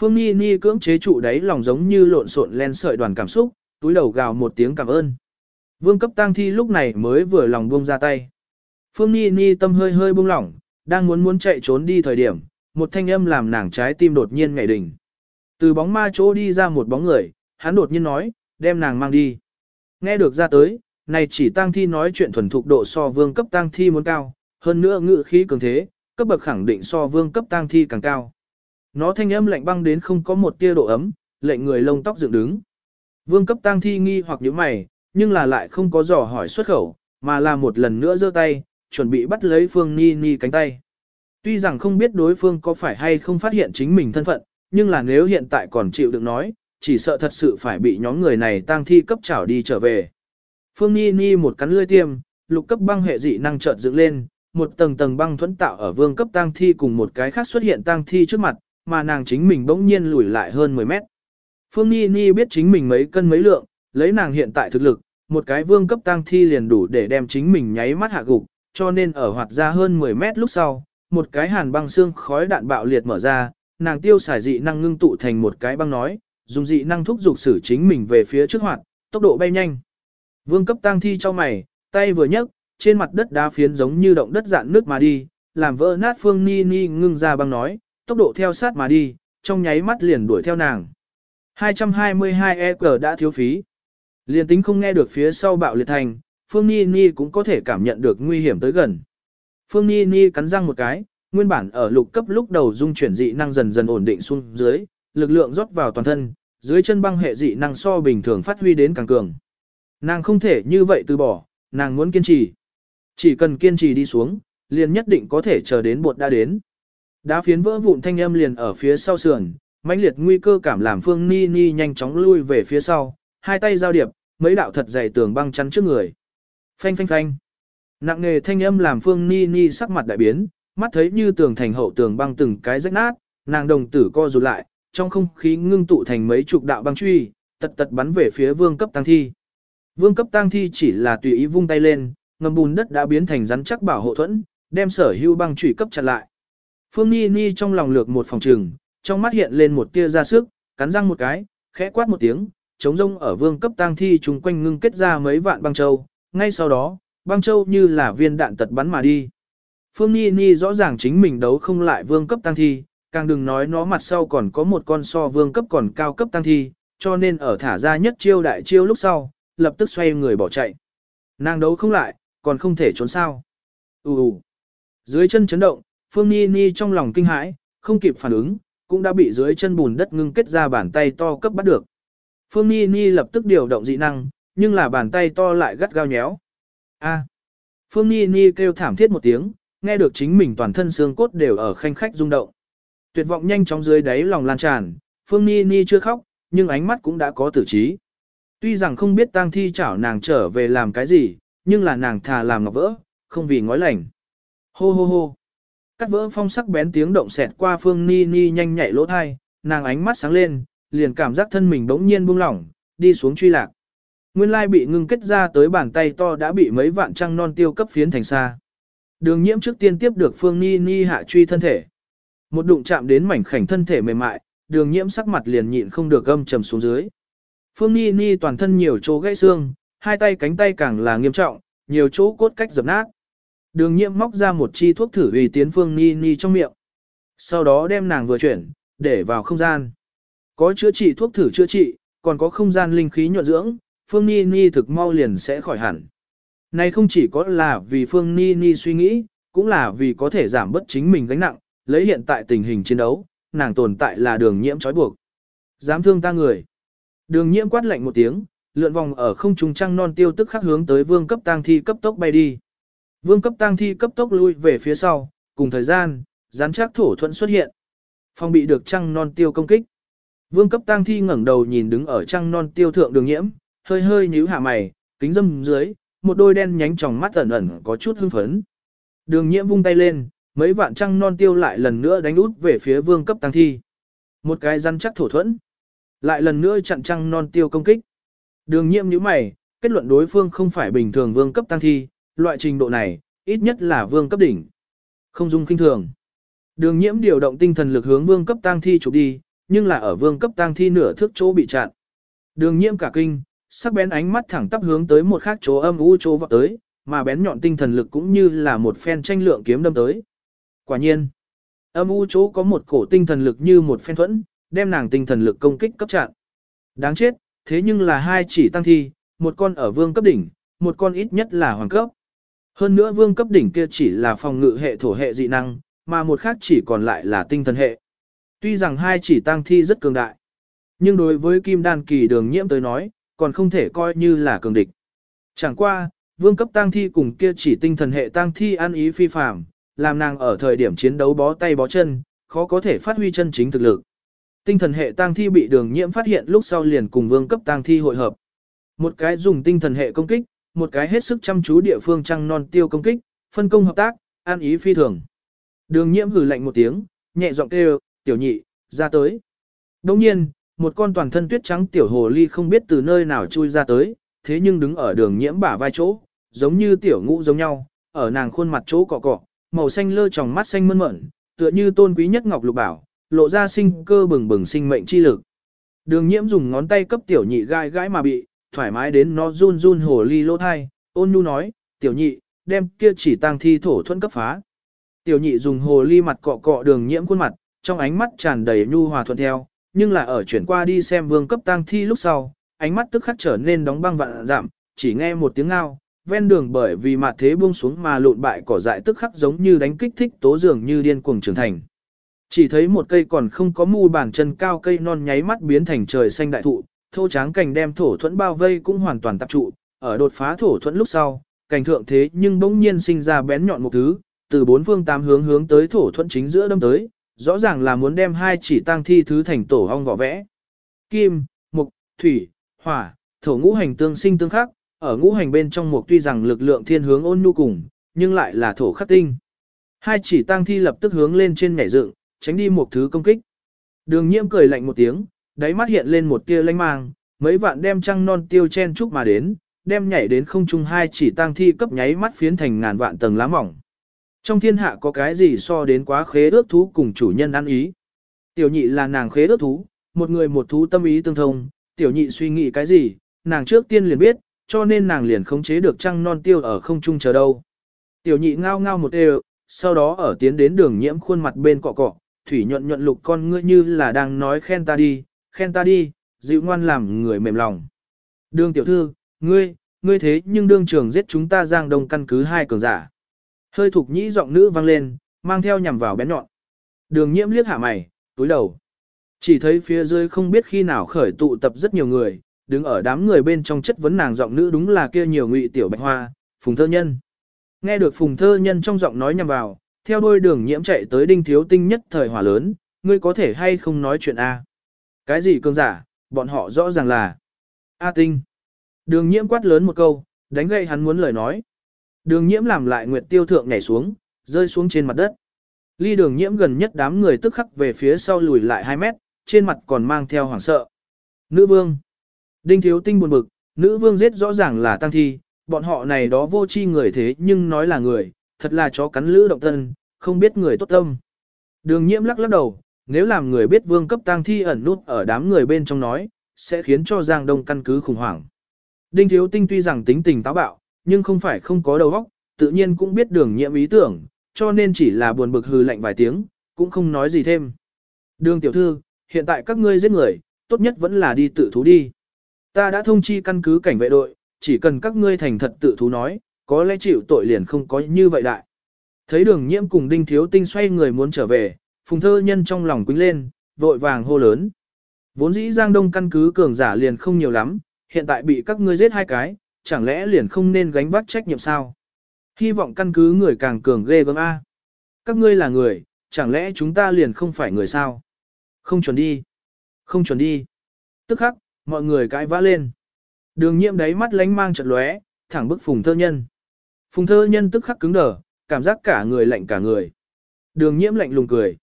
Phương Nhi Nhi cưỡng chế trụ đáy lòng giống như lộn xộn len sợi đoàn cảm xúc, túi đầu gào một tiếng cảm ơn. Vương cấp tăng thi lúc này mới vừa lòng buông ra tay. Phương Nhi Nhi tâm hơi hơi buông lỏng, đang muốn muốn chạy trốn đi thời điểm, một thanh âm làm nàng trái tim đột nhiên ngảy đỉnh. Từ bóng ma chỗ đi ra một bóng người, hắn đột nhiên nói, đem nàng mang đi. Nghe được ra tới, này chỉ tang thi nói chuyện thuần thục độ so vương cấp tang thi muốn cao, hơn nữa ngự khí cường thế, cấp bậc khẳng định so vương cấp tang thi càng cao. Nó thanh âm lạnh băng đến không có một tia độ ấm, lệnh người lông tóc dựng đứng. Vương cấp tang thi nghi hoặc nhíu mày, nhưng là lại không có dò hỏi xuất khẩu, mà là một lần nữa giơ tay, chuẩn bị bắt lấy Phương Ni Ni cánh tay. Tuy rằng không biết đối phương có phải hay không phát hiện chính mình thân phận, nhưng là nếu hiện tại còn chịu được nói, chỉ sợ thật sự phải bị nhóm người này tăng thi cấp chảo đi trở về. Phương Nhi Nhi một cắn lưỡi tiêm, lục cấp băng hệ dị năng chợt dựng lên, một tầng tầng băng thuẫn tạo ở vương cấp tăng thi cùng một cái khác xuất hiện tăng thi trước mặt, mà nàng chính mình bỗng nhiên lùi lại hơn 10 mét. Phương Nhi Nhi biết chính mình mấy cân mấy lượng, lấy nàng hiện tại thực lực, một cái vương cấp tăng thi liền đủ để đem chính mình nháy mắt hạ gục, cho nên ở hoạt ra hơn 10 mét lúc sau, một cái hàn băng xương khói đạn bạo liệt mở ra, nàng tiêu xài dị năng ngưng tụ thành một cái băng nói, dùng dị năng thúc dục sử chính mình về phía trước hoạt, tốc độ bay nhanh. Vương cấp tăng thi cho mày, tay vừa nhấc, trên mặt đất đá phiến giống như động đất dạn nước mà đi, làm vỡ nát Phương Ni Ni ngưng ra băng nói, tốc độ theo sát mà đi, trong nháy mắt liền đuổi theo nàng. 222 EQ đã thiếu phí. Liền tính không nghe được phía sau bạo liệt thành, Phương Ni Ni cũng có thể cảm nhận được nguy hiểm tới gần. Phương Ni Ni cắn răng một cái, nguyên bản ở lục cấp lúc đầu dung chuyển dị năng dần dần ổn định xuống dưới, lực lượng rót vào toàn thân, dưới chân băng hệ dị năng so bình thường phát huy đến càng cường. Nàng không thể như vậy từ bỏ, nàng muốn kiên trì. Chỉ cần kiên trì đi xuống, liền nhất định có thể chờ đến bột đã đến. Đá phiến vỡ vụn thanh âm liền ở phía sau sườn, mãnh liệt nguy cơ cảm làm Phương Ni Ni nhanh chóng lui về phía sau, hai tay giao điệp, mấy đạo thật dày tường băng chắn trước người. Phanh phanh phanh. Nặng nghề thanh âm làm Phương Ni Ni sắc mặt đại biến, mắt thấy như tường thành hậu tường băng từng cái rách nát, nàng đồng tử co rụt lại, trong không khí ngưng tụ thành mấy chục đạo băng truy, tật tật bắn về phía vương cấp tăng thi. Vương cấp tăng thi chỉ là tùy ý vung tay lên, ngầm bùn đất đã biến thành rắn chắc bảo hộ thuẫn, đem sở hưu băng truy cấp chặt lại. Phương Ni Ni trong lòng lược một phòng trừng, trong mắt hiện lên một tia ra sức, cắn răng một cái, khẽ quát một tiếng, chống rông ở vương cấp tăng thi chung quanh ngưng kết ra mấy vạn băng châu, ngay sau đó, băng châu như là viên đạn tật bắn mà đi. Phương Ni Ni rõ ràng chính mình đấu không lại vương cấp tăng thi, càng đừng nói nó mặt sau còn có một con so vương cấp còn cao cấp tăng thi, cho nên ở thả ra nhất chiêu đại chiêu lúc sau, lập tức xoay người bỏ chạy. Nàng đấu không lại, còn không thể trốn sao. Ú ù. Dưới chân chấn động, Phương Ni Ni trong lòng kinh hãi, không kịp phản ứng, cũng đã bị dưới chân bùn đất ngưng kết ra bàn tay to cấp bắt được. Phương Ni Ni lập tức điều động dị năng, nhưng là bàn tay to lại gắt gao nhéo. A. Phương Ni Ni kêu thảm thiết một tiếng, nghe được chính mình toàn thân xương cốt đều ở khanh khách rung động. Tuyệt vọng nhanh chóng dưới đáy lòng lan tràn, Phương Ni Ni chưa khóc, nhưng ánh mắt cũng đã có tử trí. Tuy rằng không biết tang thi chảo nàng trở về làm cái gì, nhưng là nàng thà làm ngọc vỡ, không vì ngói lành. Hô hô hô. Cắt vỡ phong sắc bén tiếng động xẹt qua Phương Ni Ni nhanh nhạy lỗ thai, nàng ánh mắt sáng lên, liền cảm giác thân mình bỗng nhiên buông lỏng, đi xuống truy lạc. Nguyên lai bị ngưng kết ra tới bàn tay to đã bị mấy vạn trăng non tiêu cấp phiến thành xa. Đường nhiễm trước tiên tiếp được Phương Ni Ni hạ truy thân thể. Một đụng chạm đến mảnh khảnh thân thể mềm mại, đường nhiễm sắc mặt liền nhịn không được gâm trầm xuống dưới. Phương Ni Ni toàn thân nhiều chỗ gãy xương, hai tay cánh tay càng là nghiêm trọng, nhiều chỗ cốt cách dập nát. Đường nhiễm móc ra một chi thuốc thử uy tiến Phương Ni Ni trong miệng. Sau đó đem nàng vừa chuyển, để vào không gian. Có chữa trị thuốc thử chữa trị, còn có không gian linh khí nhuận dưỡng, Phương Ni Ni thực mau liền sẽ khỏi hẳn. Này không chỉ có là vì Phương Ni Ni suy nghĩ, cũng là vì có thể giảm bớt chính mình gánh nặng, lấy hiện tại tình hình chiến đấu, nàng tồn tại là đường nhiễm trói buộc. Dám thương ta người. Đường nhiễm quát lạnh một tiếng, lượn vòng ở không trung trăng non tiêu tức khắc hướng tới vương cấp tang thi cấp tốc bay đi. Vương cấp tang thi cấp tốc lui về phía sau, cùng thời gian, gián chắc thổ thuận xuất hiện. Phong bị được trăng non tiêu công kích. Vương cấp tang thi ngẩng đầu nhìn đứng ở trăng non tiêu thượng đường nhiễm, hơi hơi nhíu hạ mày, kính dâm dưới, một đôi đen nhánh tròng mắt ẩn ẩn có chút hưng phấn. Đường nhiễm vung tay lên, mấy vạn trăng non tiêu lại lần nữa đánh út về phía vương cấp tăng thi. Một cái răn chắc thổ thuẫn. Lại lần nữa chặn trăng non tiêu công kích. Đường Nhiệm nhíu mày, kết luận đối phương không phải bình thường vương cấp tăng thi, loại trình độ này, ít nhất là vương cấp đỉnh. Không dung kinh thường. Đường nhiễm điều động tinh thần lực hướng vương cấp tăng thi chụp đi, nhưng là ở vương cấp tăng thi nửa thước chỗ bị chặn. Đường nhiễm cả kinh, sắc bén ánh mắt thẳng tắp hướng tới một khác chỗ âm u chỗ vọt tới, mà bén nhọn tinh thần lực cũng như là một phen tranh lượng kiếm đâm tới. Quả nhiên, âm u chỗ có một cổ tinh thần lực như một phen thuẫn, đem nàng tinh thần lực công kích cấp chặn. Đáng chết, thế nhưng là hai chỉ tăng thi, một con ở vương cấp đỉnh, một con ít nhất là hoàng cấp. Hơn nữa vương cấp đỉnh kia chỉ là phòng ngự hệ thổ hệ dị năng, mà một khác chỉ còn lại là tinh thần hệ. Tuy rằng hai chỉ tăng thi rất cường đại, nhưng đối với kim đan kỳ đường nhiễm tới nói, còn không thể coi như là cường địch. Chẳng qua, vương cấp tăng thi cùng kia chỉ tinh thần hệ tăng thi ăn ý phi phàm, làm nàng ở thời điểm chiến đấu bó tay bó chân, khó có thể phát huy chân chính thực lực. Tinh thần hệ tăng thi bị đường nhiễm phát hiện lúc sau liền cùng vương cấp tăng thi hội hợp. Một cái dùng tinh thần hệ công kích, một cái hết sức chăm chú địa phương trăng non tiêu công kích, phân công hợp tác, an ý phi thường. Đường nhiễm hừ lạnh một tiếng, nhẹ giọng kêu, tiểu nhị, ra tới. Đồng nhiên, một con toàn thân tuyết trắng tiểu hồ ly không biết từ nơi nào chui ra tới, thế nhưng đứng ở đường nhiễm bả vai chỗ, giống như tiểu ngũ giống nhau, ở nàng khuôn mặt chỗ cọ cọ, màu xanh lơ tròng mắt xanh mơn mởn, tựa như tôn quý nhất ngọc lục bảo, lộ ra sinh cơ bừng bừng sinh mệnh chi lực. Đường nhiễm dùng ngón tay cấp tiểu nhị gai gãi mà bị, thoải mái đến nó run run hồ ly lỗ thai, ôn nhu nói, tiểu nhị, đem kia chỉ tang thi thổ thuẫn cấp phá. Tiểu nhị dùng hồ ly mặt cọ cọ đường nhiễm khuôn mặt, trong ánh mắt tràn đầy nhu hòa thuận theo, nhưng là ở chuyển qua đi xem vương cấp tang thi lúc sau, ánh mắt tức khắc trở nên đóng băng vạn giảm, chỉ nghe một tiếng ngao, ven đường bởi vì mặt thế buông xuống mà lộn bại cỏ dại tức khắc giống như đánh kích thích tố dường như điên cuồng trưởng thành. Chỉ thấy một cây còn không có mu bàn chân cao cây non nháy mắt biến thành trời xanh đại thụ, thô tráng cành đem thổ thuẫn bao vây cũng hoàn toàn tập trụ, ở đột phá thổ thuẫn lúc sau, cành thượng thế nhưng bỗng nhiên sinh ra bén nhọn một thứ, từ bốn phương tám hướng hướng tới thổ thuẫn chính giữa đâm tới, rõ ràng là muốn đem hai chỉ tăng thi thứ thành tổ ong vỏ vẽ. Kim, mục, thủy, hỏa, thổ ngũ hành tương sinh tương khắc, ở ngũ hành bên trong mục tuy rằng lực lượng thiên hướng ôn nhu cùng, nhưng lại là thổ khắc tinh. Hai chỉ tăng thi lập tức hướng lên trên nhảy dựng, tránh đi một thứ công kích. Đường nhiễm cười lạnh một tiếng, đáy mắt hiện lên một tia lanh mang, mấy vạn đem trăng non tiêu chen chúc mà đến, đem nhảy đến không trung hai chỉ tăng thi cấp nháy mắt phiến thành ngàn vạn tầng lá mỏng. Trong thiên hạ có cái gì so đến quá khế ước thú cùng chủ nhân ăn ý. Tiểu nhị là nàng khế ước thú, một người một thú tâm ý tương thông, tiểu nhị suy nghĩ cái gì, nàng trước tiên liền biết, cho nên nàng liền khống chế được trăng non tiêu ở không trung chờ đâu. Tiểu nhị ngao ngao một đều, sau đó ở tiến đến đường nhiễm khuôn mặt bên cọ cọ, thủy nhuận nhuận lục con ngươi như là đang nói khen ta đi, khen ta đi, dịu ngoan làm người mềm lòng. Đường tiểu thư, ngươi, ngươi thế nhưng đương trường giết chúng ta giang đông căn cứ hai cường giả. Hơi thục nhĩ giọng nữ vang lên, mang theo nhằm vào bén nhọn. Đường nhiễm liếc hạ mày, túi đầu. Chỉ thấy phía dưới không biết khi nào khởi tụ tập rất nhiều người, đứng ở đám người bên trong chất vấn nàng giọng nữ đúng là kia nhiều ngụy tiểu bạch hoa, phùng thơ nhân. Nghe được phùng thơ nhân trong giọng nói nhằm vào, theo đôi đường nhiễm chạy tới đinh thiếu tinh nhất thời hỏa lớn, ngươi có thể hay không nói chuyện A. Cái gì cương giả, bọn họ rõ ràng là A tinh. Đường nhiễm quát lớn một câu, đánh gậy hắn muốn lời nói. Đường nhiễm làm lại nguyệt tiêu thượng nhảy xuống, rơi xuống trên mặt đất. Ly đường nhiễm gần nhất đám người tức khắc về phía sau lùi lại 2 mét, trên mặt còn mang theo hoảng sợ. Nữ vương. Đinh thiếu tinh buồn bực, nữ vương giết rõ ràng là tăng thi, bọn họ này đó vô chi người thế nhưng nói là người, thật là chó cắn lữ động thân, không biết người tốt tâm. Đường nhiễm lắc lắc đầu, nếu làm người biết vương cấp tăng thi ẩn nút ở đám người bên trong nói, sẽ khiến cho Giang Đông căn cứ khủng hoảng. Đinh Thiếu Tinh tuy rằng tính tình táo bạo, nhưng không phải không có đầu óc, tự nhiên cũng biết đường nhiễm ý tưởng, cho nên chỉ là buồn bực hừ lạnh vài tiếng, cũng không nói gì thêm. Đường tiểu thư, hiện tại các ngươi giết người, tốt nhất vẫn là đi tự thú đi. Ta đã thông chi căn cứ cảnh vệ đội, chỉ cần các ngươi thành thật tự thú nói, có lẽ chịu tội liền không có như vậy đại. Thấy đường nhiễm cùng đinh thiếu tinh xoay người muốn trở về, phùng thơ nhân trong lòng quýnh lên, vội vàng hô lớn. Vốn dĩ Giang Đông căn cứ cường giả liền không nhiều lắm, hiện tại bị các ngươi giết hai cái, chẳng lẽ liền không nên gánh vác trách nhiệm sao? Hy vọng căn cứ người càng cường ghê gớm A. Các ngươi là người, chẳng lẽ chúng ta liền không phải người sao? Không chuẩn đi. Không chuẩn đi. Tức khắc, mọi người cãi vã lên. Đường nhiễm đáy mắt lánh mang chật lóe, thẳng bức phùng thơ nhân. Phùng thơ nhân tức khắc cứng đờ, cảm giác cả người lạnh cả người. Đường nhiễm lạnh lùng cười.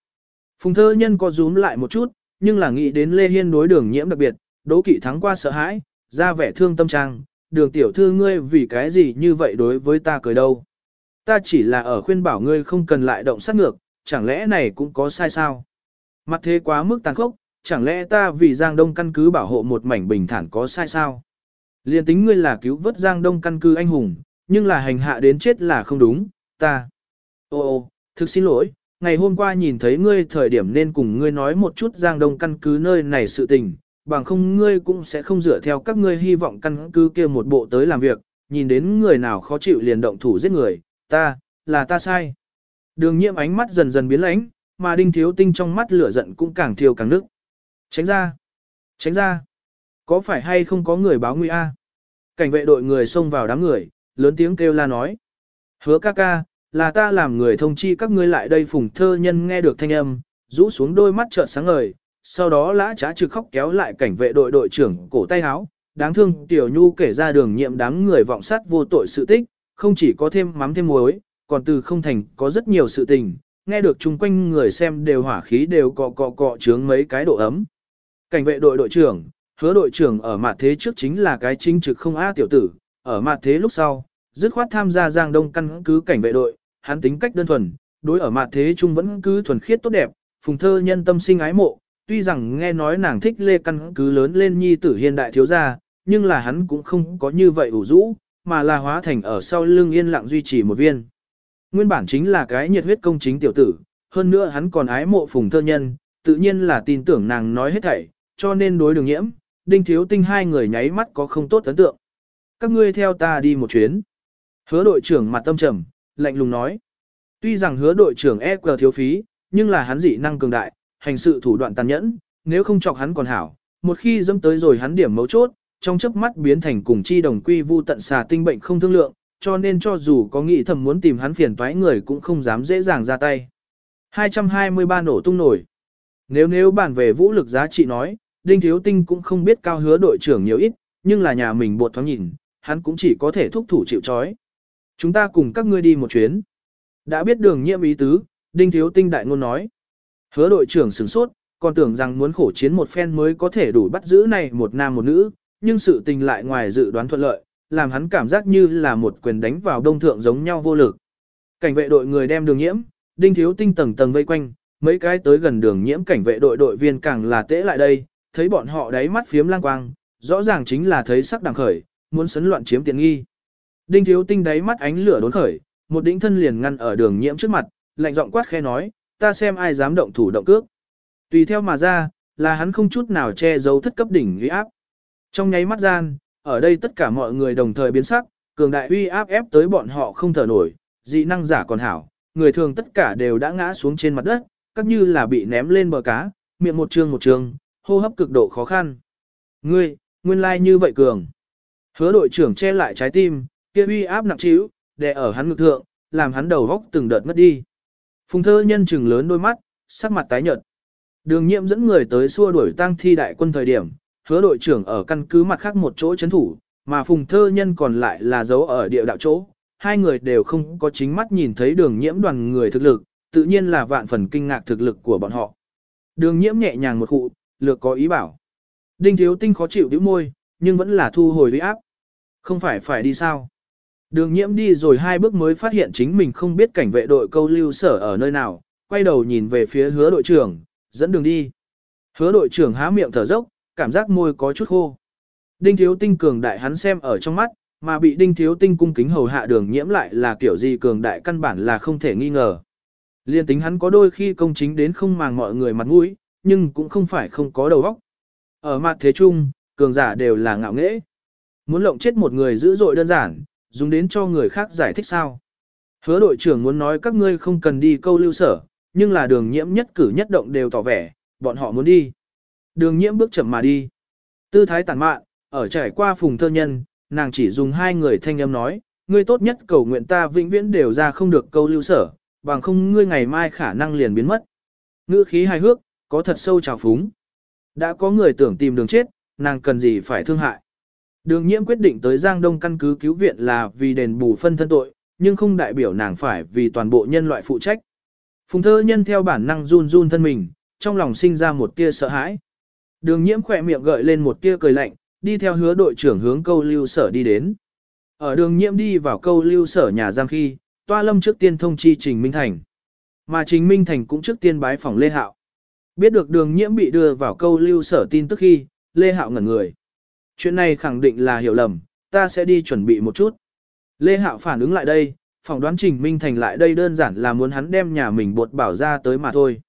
Phùng thơ nhân có rúm lại một chút, nhưng là nghĩ đến Lê Hiên đối đường nhiễm đặc biệt, đố kỵ thắng qua sợ hãi, ra vẻ thương tâm trang, đường tiểu thư ngươi vì cái gì như vậy đối với ta cười đâu. Ta chỉ là ở khuyên bảo ngươi không cần lại động sát ngược, chẳng lẽ này cũng có sai sao? Mặt thế quá mức tàn khốc, chẳng lẽ ta vì Giang Đông căn cứ bảo hộ một mảnh bình thản có sai sao? Liên tính ngươi là cứu vớt Giang Đông căn cứ anh hùng, nhưng là hành hạ đến chết là không đúng, ta. Ô ô, thực xin lỗi, ngày hôm qua nhìn thấy ngươi thời điểm nên cùng ngươi nói một chút Giang Đông căn cứ nơi này sự tình, bằng không ngươi cũng sẽ không dựa theo các ngươi hy vọng căn cứ kia một bộ tới làm việc, nhìn đến người nào khó chịu liền động thủ giết người, ta, là ta sai. Đường nhiễm ánh mắt dần dần biến lãnh, mà đinh thiếu tinh trong mắt lửa giận cũng càng thiêu càng nước. Tránh ra, tránh ra, có phải hay không có người báo nguy a? Cảnh vệ đội người xông vào đám người, lớn tiếng kêu la nói. Hứa ca ca, là ta làm người thông chi các ngươi lại đây phùng thơ nhân nghe được thanh âm, rũ xuống đôi mắt trợn sáng ngời, sau đó lã trá trực khóc kéo lại cảnh vệ đội đội trưởng cổ tay háo, đáng thương tiểu nhu kể ra đường nhiệm đám người vọng sát vô tội sự tích, không chỉ có thêm mắm thêm muối, còn từ không thành có rất nhiều sự tình, nghe được chung quanh người xem đều hỏa khí đều cọ cọ cọ trướng mấy cái độ ấm. Cảnh vệ đội đội trưởng, hứa đội trưởng ở mặt thế trước chính là cái chính trực không á tiểu tử, ở mặt thế lúc sau, dứt khoát tham gia giang đông căn cứ cảnh vệ đội, hắn tính cách đơn thuần, đối ở mặt thế chung vẫn cứ thuần khiết tốt đẹp, phùng thơ nhân tâm sinh ái mộ, tuy rằng nghe nói nàng thích lê căn cứ lớn lên nhi tử hiền đại thiếu gia, nhưng là hắn cũng không có như vậy ủ rũ, mà là hóa thành ở sau lưng yên lặng duy trì một viên. Nguyên bản chính là cái nhiệt huyết công chính tiểu tử, hơn nữa hắn còn ái mộ phùng thơ nhân, tự nhiên là tin tưởng nàng nói hết thảy, cho nên đối đường nhiễm, đinh thiếu tinh hai người nháy mắt có không tốt ấn tượng. Các ngươi theo ta đi một chuyến. Hứa đội trưởng mặt tâm trầm, lạnh lùng nói. Tuy rằng hứa đội trưởng e cờ thiếu phí, nhưng là hắn dị năng cường đại, hành sự thủ đoạn tàn nhẫn, nếu không chọc hắn còn hảo. Một khi dâm tới rồi hắn điểm mấu chốt, trong chớp mắt biến thành cùng chi đồng quy vu tận xà tinh bệnh không thương lượng, cho nên cho dù có nghĩ thầm muốn tìm hắn phiền toái người cũng không dám dễ dàng ra tay. 223 nổ tung nổi. Nếu nếu bàn về vũ lực giá trị nói, Đinh Thiếu Tinh cũng không biết cao hứa đội trưởng nhiều ít, nhưng là nhà mình bột thoáng nhìn, hắn cũng chỉ có thể thúc thủ chịu chói. Chúng ta cùng các ngươi đi một chuyến. Đã biết đường nhiệm ý tứ, Đinh Thiếu Tinh đại ngôn nói. Hứa đội trưởng sửng sốt, còn tưởng rằng muốn khổ chiến một phen mới có thể đủ bắt giữ này một nam một nữ, nhưng sự tình lại ngoài dự đoán thuận lợi, làm hắn cảm giác như là một quyền đánh vào đông thượng giống nhau vô lực. Cảnh vệ đội người đem đường nhiễm, Đinh Thiếu Tinh tầng tầng vây quanh, mấy cái tới gần đường nhiễm cảnh vệ đội đội viên càng là tễ lại đây, thấy bọn họ đáy mắt phiếm lang quang, rõ ràng chính là thấy sắc đằng khởi, muốn sấn loạn chiếm tiện nghi. Đinh thiếu tinh đáy mắt ánh lửa đốn khởi, một đỉnh thân liền ngăn ở đường nhiễm trước mặt, lạnh giọng quát khẽ nói, ta xem ai dám động thủ động cước. Tùy theo mà ra, là hắn không chút nào che giấu thất cấp đỉnh uy áp. Trong nháy mắt gian, ở đây tất cả mọi người đồng thời biến sắc, cường đại uy áp ép tới bọn họ không thở nổi, dị năng giả còn hảo, người thường tất cả đều đã ngã xuống trên mặt đất, các như là bị ném lên bờ cá, miệng một trường một trường, hô hấp cực độ khó khăn. Ngươi, nguyên lai like như vậy cường. Hứa đội trưởng che lại trái tim, kia uy áp nặng trĩu, đè ở hắn ngực thượng, làm hắn đầu góc từng đợt mất đi. Phùng thơ nhân chừng lớn đôi mắt, sắc mặt tái nhợt. Đường nhiệm dẫn người tới xua đuổi tang thi đại quân thời điểm, hứa đội trưởng ở căn cứ mặt khác một chỗ chấn thủ, mà phùng thơ nhân còn lại là giấu ở địa đạo chỗ. Hai người đều không có chính mắt nhìn thấy đường nhiễm đoàn người thực lực, tự nhiên là vạn phần kinh ngạc thực lực của bọn họ. Đường nhiễm nhẹ nhàng một cụ, lược có ý bảo. Đinh thiếu tinh khó chịu đứa môi, nhưng vẫn là thu hồi uy áp. Không phải phải đi sao? Đường nhiễm đi rồi hai bước mới phát hiện chính mình không biết cảnh vệ đội câu lưu sở ở nơi nào, quay đầu nhìn về phía hứa đội trưởng, dẫn đường đi. Hứa đội trưởng há miệng thở dốc, cảm giác môi có chút khô. Đinh thiếu tinh cường đại hắn xem ở trong mắt, mà bị đinh thiếu tinh cung kính hầu hạ đường nhiễm lại là kiểu gì cường đại căn bản là không thể nghi ngờ. Liên tính hắn có đôi khi công chính đến không màng mọi người mặt mũi, nhưng cũng không phải không có đầu óc. Ở mặt thế chung, cường giả đều là ngạo nghễ. Muốn lộng chết một người dữ dội đơn giản, dùng đến cho người khác giải thích sao. Hứa đội trưởng muốn nói các ngươi không cần đi câu lưu sở, nhưng là đường nhiễm nhất cử nhất động đều tỏ vẻ, bọn họ muốn đi. Đường nhiễm bước chậm mà đi. Tư thái tàn mạn, ở trải qua phùng thơ nhân, nàng chỉ dùng hai người thanh âm nói, ngươi tốt nhất cầu nguyện ta vĩnh viễn đều ra không được câu lưu sở, bằng không ngươi ngày mai khả năng liền biến mất. Ngữ khí hài hước, có thật sâu trào phúng. Đã có người tưởng tìm đường chết, nàng cần gì phải thương hại. Đường nhiễm quyết định tới Giang Đông căn cứ cứu viện là vì đền bù phân thân tội, nhưng không đại biểu nàng phải vì toàn bộ nhân loại phụ trách. Phùng thơ nhân theo bản năng run run thân mình, trong lòng sinh ra một tia sợ hãi. Đường nhiễm khỏe miệng gợi lên một tia cười lạnh, đi theo hứa đội trưởng hướng câu lưu sở đi đến. Ở đường nhiễm đi vào câu lưu sở nhà giam khi, toa lâm trước tiên thông chi Trình Minh Thành. Mà Trình Minh Thành cũng trước tiên bái phòng Lê Hạo. Biết được đường nhiễm bị đưa vào câu lưu sở tin tức khi, Lê Hạo ngẩn người. Chuyện này khẳng định là hiểu lầm, ta sẽ đi chuẩn bị một chút. Lê Hạo phản ứng lại đây, phỏng đoán Trình Minh Thành lại đây đơn giản là muốn hắn đem nhà mình bột bảo ra tới mà thôi.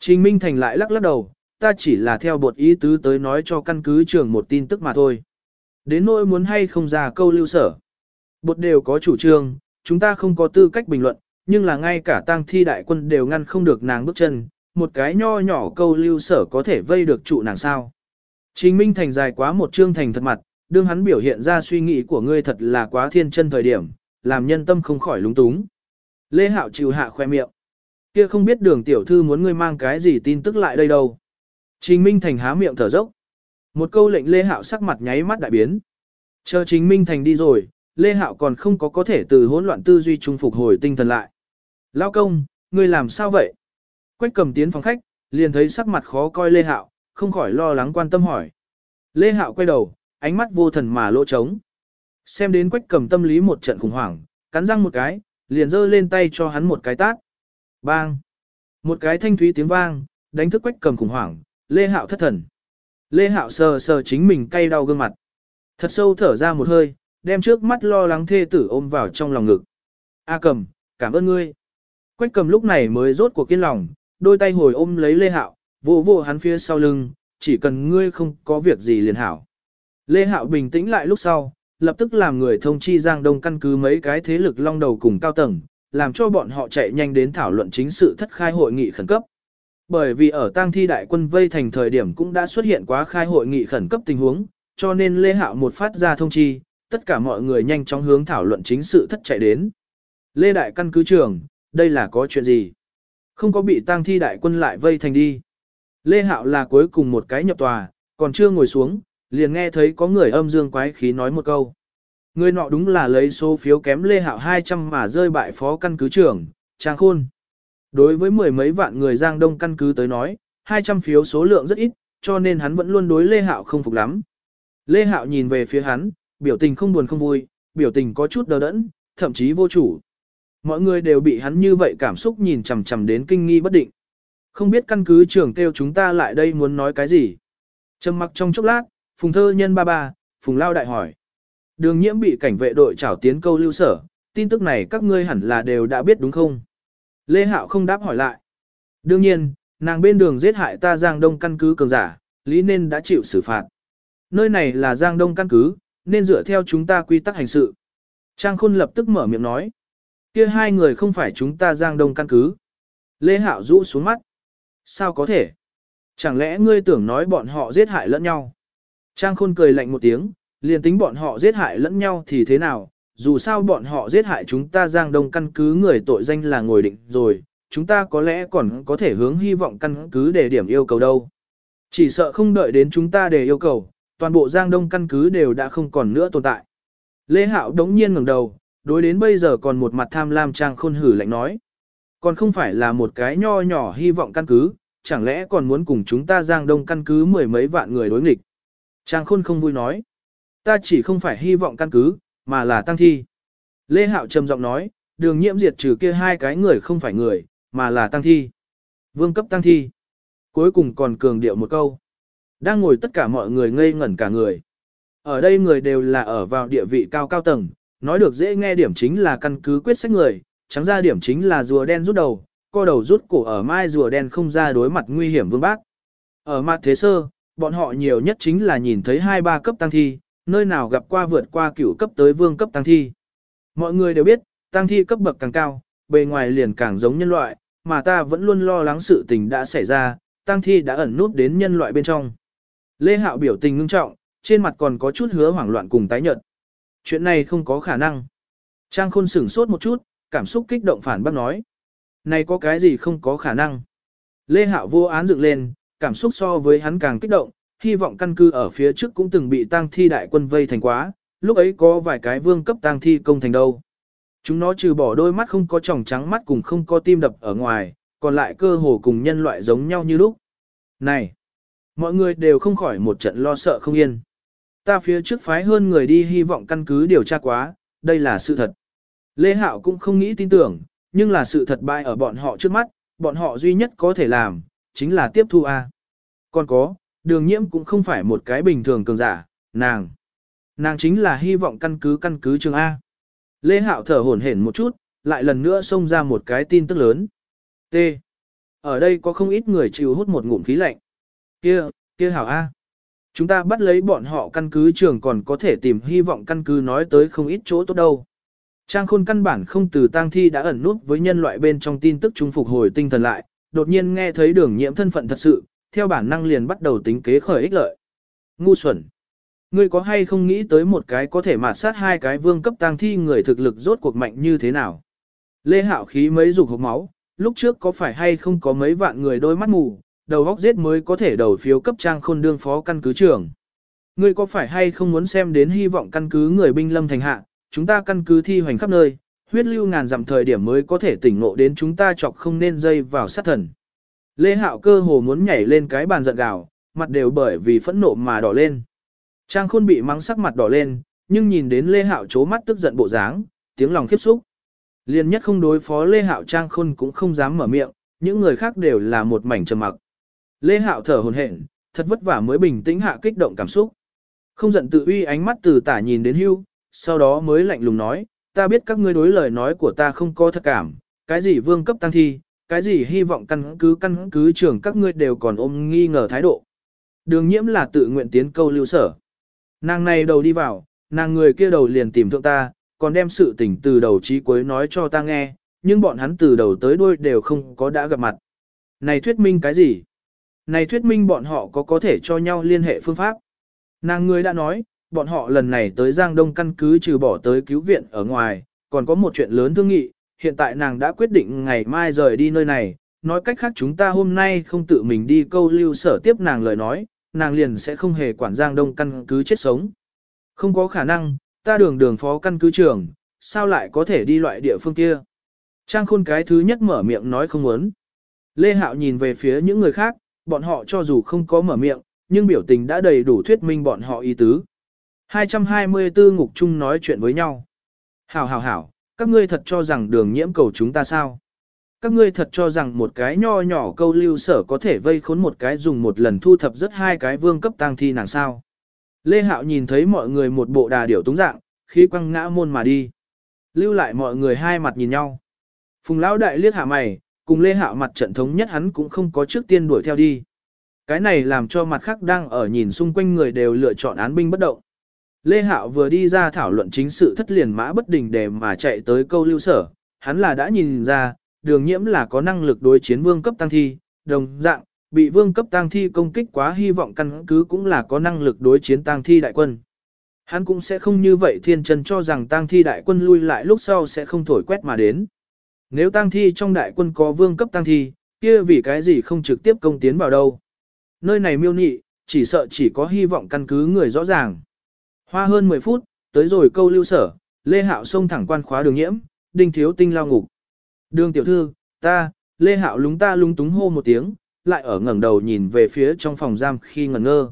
Trình Minh Thành lại lắc lắc đầu, ta chỉ là theo bột ý tứ tới nói cho căn cứ trường một tin tức mà thôi. Đến nỗi muốn hay không ra câu lưu sở. Bột đều có chủ trương, chúng ta không có tư cách bình luận, nhưng là ngay cả tang thi đại quân đều ngăn không được nàng bước chân, một cái nho nhỏ câu lưu sở có thể vây được trụ nàng sao. Trình Minh Thành dài quá một chương thành thật mặt, đương hắn biểu hiện ra suy nghĩ của ngươi thật là quá thiên chân thời điểm, làm nhân tâm không khỏi lúng túng. Lê Hạo chịu hạ khoe miệng. Kia không biết đường tiểu thư muốn ngươi mang cái gì tin tức lại đây đâu. Trình Minh Thành há miệng thở dốc. Một câu lệnh Lê Hạo sắc mặt nháy mắt đại biến. Chờ Trình Minh Thành đi rồi, Lê Hạo còn không có có thể từ hỗn loạn tư duy trung phục hồi tinh thần lại. Lao công, ngươi làm sao vậy? Quách cầm tiến phòng khách, liền thấy sắc mặt khó coi Lê Hạo, không khỏi lo lắng quan tâm hỏi. Lê Hạo quay đầu, ánh mắt vô thần mà lỗ trống. Xem đến quách cầm tâm lý một trận khủng hoảng, cắn răng một cái, liền giơ lên tay cho hắn một cái tát. Bang! Một cái thanh thúy tiếng vang, đánh thức quách cầm khủng hoảng, Lê Hạo thất thần. Lê Hạo sờ sờ chính mình cay đau gương mặt. Thật sâu thở ra một hơi, đem trước mắt lo lắng thê tử ôm vào trong lòng ngực. A cầm, cảm ơn ngươi. Quách cầm lúc này mới rốt cuộc kiên lòng, đôi tay hồi ôm lấy Lê Hạo, vỗ vỗ hắn phía sau lưng, chỉ cần ngươi không có việc gì liền hảo. Lê Hạo bình tĩnh lại lúc sau, lập tức làm người thông chi Giang Đông căn cứ mấy cái thế lực long đầu cùng cao tầng, làm cho bọn họ chạy nhanh đến thảo luận chính sự thất khai hội nghị khẩn cấp. Bởi vì ở tang thi đại quân vây thành thời điểm cũng đã xuất hiện quá khai hội nghị khẩn cấp tình huống, cho nên Lê Hạo một phát ra thông chi, tất cả mọi người nhanh chóng hướng thảo luận chính sự thất chạy đến. Lê Đại căn cứ trưởng, đây là có chuyện gì? Không có bị tang thi đại quân lại vây thành đi. Lê Hạo là cuối cùng một cái nhập tòa, còn chưa ngồi xuống, liền nghe thấy có người âm dương quái khí nói một câu. Người nọ đúng là lấy số phiếu kém Lê Hạo 200 mà rơi bại phó căn cứ trưởng, Trang Khôn. Đối với mười mấy vạn người Giang Đông căn cứ tới nói, 200 phiếu số lượng rất ít, cho nên hắn vẫn luôn đối Lê Hạo không phục lắm. Lê Hạo nhìn về phía hắn, biểu tình không buồn không vui, biểu tình có chút đờ đẫn, thậm chí vô chủ. Mọi người đều bị hắn như vậy cảm xúc nhìn chằm chằm đến kinh nghi bất định. Không biết căn cứ trưởng kêu chúng ta lại đây muốn nói cái gì. Trầm mặc trong chốc lát, Phùng Thơ Nhân ba ba, Phùng Lao đại hỏi. Đường nhiễm bị cảnh vệ đội trảo tiến câu lưu sở, tin tức này các ngươi hẳn là đều đã biết đúng không? Lê Hạo không đáp hỏi lại. Đương nhiên, nàng bên đường giết hại ta Giang Đông căn cứ cường giả, lý nên đã chịu xử phạt. Nơi này là Giang Đông căn cứ, nên dựa theo chúng ta quy tắc hành sự. Trang Khôn lập tức mở miệng nói. Kia hai người không phải chúng ta Giang Đông căn cứ. Lê Hạo rũ xuống mắt. Sao có thể? Chẳng lẽ ngươi tưởng nói bọn họ giết hại lẫn nhau? Trang Khôn cười lạnh một tiếng, liền tính bọn họ giết hại lẫn nhau thì thế nào? Dù sao bọn họ giết hại chúng ta Giang Đông căn cứ người tội danh là ngồi định rồi, chúng ta có lẽ còn có thể hướng hy vọng căn cứ để điểm yêu cầu đâu. Chỉ sợ không đợi đến chúng ta để yêu cầu, toàn bộ Giang Đông căn cứ đều đã không còn nữa tồn tại. Lê Hạo đống nhiên ngẩng đầu, đối đến bây giờ còn một mặt tham lam trang khôn hử lạnh nói. Còn không phải là một cái nho nhỏ hy vọng căn cứ, chẳng lẽ còn muốn cùng chúng ta Giang Đông căn cứ mười mấy vạn người đối nghịch. Trang khôn không vui nói. Ta chỉ không phải hy vọng căn cứ, mà là tăng thi. Lê Hạo trầm giọng nói, đường nhiễm diệt trừ kia hai cái người không phải người, mà là tăng thi. Vương cấp tăng thi. Cuối cùng còn cường điệu một câu. Đang ngồi tất cả mọi người ngây ngẩn cả người. Ở đây người đều là ở vào địa vị cao cao tầng, nói được dễ nghe điểm chính là căn cứ quyết sách người, trắng ra điểm chính là rùa đen rút đầu, co đầu rút cổ ở mai rùa đen không ra đối mặt nguy hiểm vương bác. Ở mặt thế sơ, bọn họ nhiều nhất chính là nhìn thấy hai ba cấp tăng thi, nơi nào gặp qua vượt qua cửu cấp tới vương cấp tăng thi. Mọi người đều biết, tăng thi cấp bậc càng cao, bề ngoài liền càng giống nhân loại, mà ta vẫn luôn lo lắng sự tình đã xảy ra, tăng thi đã ẩn nút đến nhân loại bên trong. Lê Hạo biểu tình ngưng trọng, trên mặt còn có chút hứa hoảng loạn cùng tái nhợt. Chuyện này không có khả năng. Trang khôn sửng sốt một chút, cảm xúc kích động phản bác nói. Này có cái gì không có khả năng. Lê Hạo vô án dựng lên, cảm xúc so với hắn càng kích động, hy vọng căn cứ ở phía trước cũng từng bị tang thi đại quân vây thành quá, lúc ấy có vài cái vương cấp tang thi công thành đâu. Chúng nó trừ bỏ đôi mắt không có tròng trắng mắt cùng không có tim đập ở ngoài, còn lại cơ hồ cùng nhân loại giống nhau như lúc. Này! Mọi người đều không khỏi một trận lo sợ không yên. Ta phía trước phái hơn người đi hy vọng căn cứ điều tra quá, đây là sự thật. Lê Hạo cũng không nghĩ tin tưởng, nhưng là sự thật bại ở bọn họ trước mắt, bọn họ duy nhất có thể làm, chính là tiếp thu A. Còn có, đường nhiễm cũng không phải một cái bình thường cường giả, nàng. Nàng chính là hy vọng căn cứ căn cứ trường A. Lê Hạo thở hổn hển một chút, lại lần nữa xông ra một cái tin tức lớn. T. Ở đây có không ít người chịu hút một ngụm khí lạnh. Kia, kia hảo A. Chúng ta bắt lấy bọn họ căn cứ trường còn có thể tìm hy vọng căn cứ nói tới không ít chỗ tốt đâu. Trang khôn căn bản không từ tang thi đã ẩn nút với nhân loại bên trong tin tức trung phục hồi tinh thần lại, đột nhiên nghe thấy đường nhiễm thân phận thật sự, theo bản năng liền bắt đầu tính kế khởi ích lợi. Ngu xuẩn. Ngươi có hay không nghĩ tới một cái có thể mạt sát hai cái vương cấp tang thi người thực lực rốt cuộc mạnh như thế nào? Lê Hạo khí mấy dục hộc máu, lúc trước có phải hay không có mấy vạn người đôi mắt mù, đầu góc giết mới có thể đầu phiếu cấp trang khôn đương phó căn cứ trưởng. Ngươi có phải hay không muốn xem đến hy vọng căn cứ người binh lâm thành hạ, chúng ta căn cứ thi hoành khắp nơi, huyết lưu ngàn dặm thời điểm mới có thể tỉnh ngộ đến chúng ta chọc không nên dây vào sát thần. Lê Hạo cơ hồ muốn nhảy lên cái bàn giận gào, mặt đều bởi vì phẫn nộ mà đỏ lên. Trang khôn bị mắng sắc mặt đỏ lên, nhưng nhìn đến Lê Hạo chố mắt tức giận bộ dáng, tiếng lòng khiếp xúc. Liên nhất không đối phó Lê Hạo Trang khôn cũng không dám mở miệng, những người khác đều là một mảnh trầm mặc. Lê Hạo thở hồn hển, thật vất vả mới bình tĩnh hạ kích động cảm xúc. Không giận tự uy ánh mắt từ tả nhìn đến hưu, sau đó mới lạnh lùng nói, ta biết các ngươi đối lời nói của ta không có thật cảm, cái gì vương cấp tăng thi, cái gì hy vọng căn cứ căn cứ trưởng các ngươi đều còn ôm nghi ngờ thái độ. Đường nhiễm là tự nguyện tiến câu lưu sở. Nàng này đầu đi vào, nàng người kia đầu liền tìm thượng ta, còn đem sự tình từ đầu chí cuối nói cho ta nghe, nhưng bọn hắn từ đầu tới đuôi đều không có đã gặp mặt. Này thuyết minh cái gì? Này thuyết minh bọn họ có có thể cho nhau liên hệ phương pháp. Nàng người đã nói, bọn họ lần này tới Giang Đông căn cứ trừ bỏ tới cứu viện ở ngoài, còn có một chuyện lớn thương nghị, hiện tại nàng đã quyết định ngày mai rời đi nơi này, nói cách khác chúng ta hôm nay không tự mình đi câu lưu sở tiếp nàng lời nói, nàng liền sẽ không hề quản Giang Đông căn cứ chết sống. Không có khả năng, ta đường đường phó căn cứ trưởng, sao lại có thể đi loại địa phương kia. Trang khôn cái thứ nhất mở miệng nói không muốn. Lê Hạo nhìn về phía những người khác, bọn họ cho dù không có mở miệng, nhưng biểu tình đã đầy đủ thuyết minh bọn họ ý tứ. 224 ngục chung nói chuyện với nhau. Hảo hảo hảo, các ngươi thật cho rằng đường nhiễm cầu chúng ta sao? Các ngươi thật cho rằng một cái nho nhỏ câu lưu sở có thể vây khốn một cái dùng một lần thu thập rất hai cái vương cấp tang thi nàng sao? Lê Hạo nhìn thấy mọi người một bộ đà điểu túng dạng, khí quăng ngã môn mà đi. Lưu lại mọi người hai mặt nhìn nhau. Phùng lão đại liếc hạ mày, cùng Lê Hạo mặt trận thống nhất hắn cũng không có trước tiên đuổi theo đi. Cái này làm cho mặt khác đang ở nhìn xung quanh người đều lựa chọn án binh bất động. Lê Hạo vừa đi ra thảo luận chính sự thất liền mã bất đình để mà chạy tới câu lưu sở, hắn là đã nhìn ra, đường nhiễm là có năng lực đối chiến vương cấp tăng thi, đồng dạng, bị vương cấp tăng thi công kích quá hy vọng căn cứ cũng là có năng lực đối chiến tăng thi đại quân. Hắn cũng sẽ không như vậy thiên chân cho rằng tăng thi đại quân lui lại lúc sau sẽ không thổi quét mà đến. Nếu tang thi trong đại quân có vương cấp tang thi, kia vì cái gì không trực tiếp công tiến vào đâu. Nơi này miêu nị, chỉ sợ chỉ có hy vọng căn cứ người rõ ràng. Hoa hơn 10 phút, tới rồi câu lưu sở, Lê Hạo xông thẳng quan khóa đường nhiễm, đinh thiếu tinh lao ngục. Đường tiểu thư, ta, Lê Hạo lúng ta lúng túng hô một tiếng, lại ở ngẩng đầu nhìn về phía trong phòng giam khi ngẩn ngơ.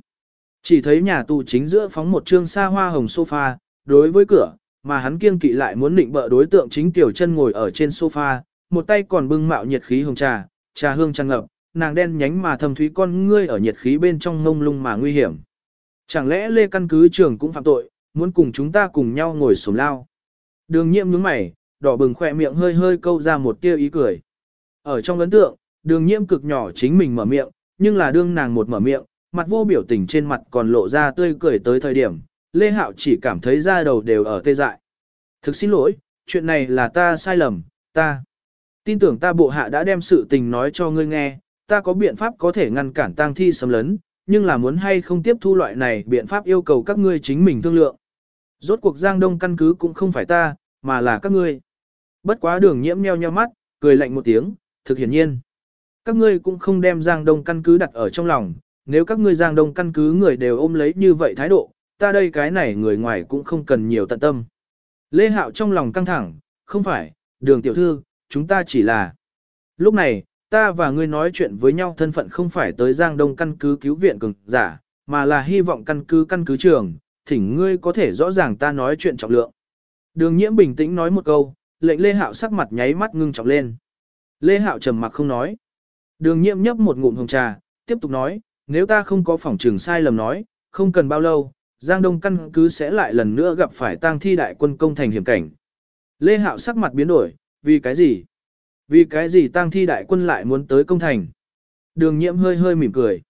Chỉ thấy nhà tù chính giữa phóng một trương xa hoa hồng sofa, đối với cửa, mà hắn kiêng kỵ lại muốn định bợ đối tượng chính tiểu chân ngồi ở trên sofa, một tay còn bưng mạo nhiệt khí hồng trà, trà hương tràn ngập, nàng đen nhánh mà thầm thúy con ngươi ở nhiệt khí bên trong ngông lung mà nguy hiểm. Chẳng lẽ Lê Căn cứ trưởng cũng phạm tội, muốn cùng chúng ta cùng nhau ngồi sổm lao. Đường nhiễm nhướng mày, đỏ bừng khỏe miệng hơi hơi câu ra một tia ý cười. Ở trong ấn tượng, đường nhiễm cực nhỏ chính mình mở miệng, nhưng là đương nàng một mở miệng, mặt vô biểu tình trên mặt còn lộ ra tươi cười tới thời điểm, Lê Hạo chỉ cảm thấy da đầu đều ở tê dại. Thực xin lỗi, chuyện này là ta sai lầm, ta. Tin tưởng ta bộ hạ đã đem sự tình nói cho ngươi nghe, ta có biện pháp có thể ngăn cản tang thi xâm lấn, nhưng là muốn hay không tiếp thu loại này biện pháp yêu cầu các ngươi chính mình thương lượng. Rốt cuộc Giang Đông căn cứ cũng không phải ta, mà là các ngươi. Bất quá đường nhiễm nheo nheo mắt, cười lạnh một tiếng, thực hiển nhiên. Các ngươi cũng không đem Giang Đông căn cứ đặt ở trong lòng, nếu các ngươi Giang Đông căn cứ người đều ôm lấy như vậy thái độ, ta đây cái này người ngoài cũng không cần nhiều tận tâm. Lê Hạo trong lòng căng thẳng, không phải, đường tiểu thư, chúng ta chỉ là. Lúc này, ta và ngươi nói chuyện với nhau thân phận không phải tới Giang Đông căn cứ cứu viện cường giả, mà là hy vọng căn cứ căn cứ trường, thỉnh ngươi có thể rõ ràng ta nói chuyện trọng lượng. Đường nhiễm bình tĩnh nói một câu, lệnh Lê Hạo sắc mặt nháy mắt ngưng trọng lên. Lê Hạo trầm mặc không nói. Đường nhiễm nhấp một ngụm hồng trà, tiếp tục nói, nếu ta không có phỏng trường sai lầm nói, không cần bao lâu, Giang Đông căn cứ sẽ lại lần nữa gặp phải tang thi đại quân công thành hiểm cảnh. Lê Hạo sắc mặt biến đổi, vì cái gì? Vì cái gì tang thi đại quân lại muốn tới công thành? Đường nhiễm hơi hơi mỉm cười.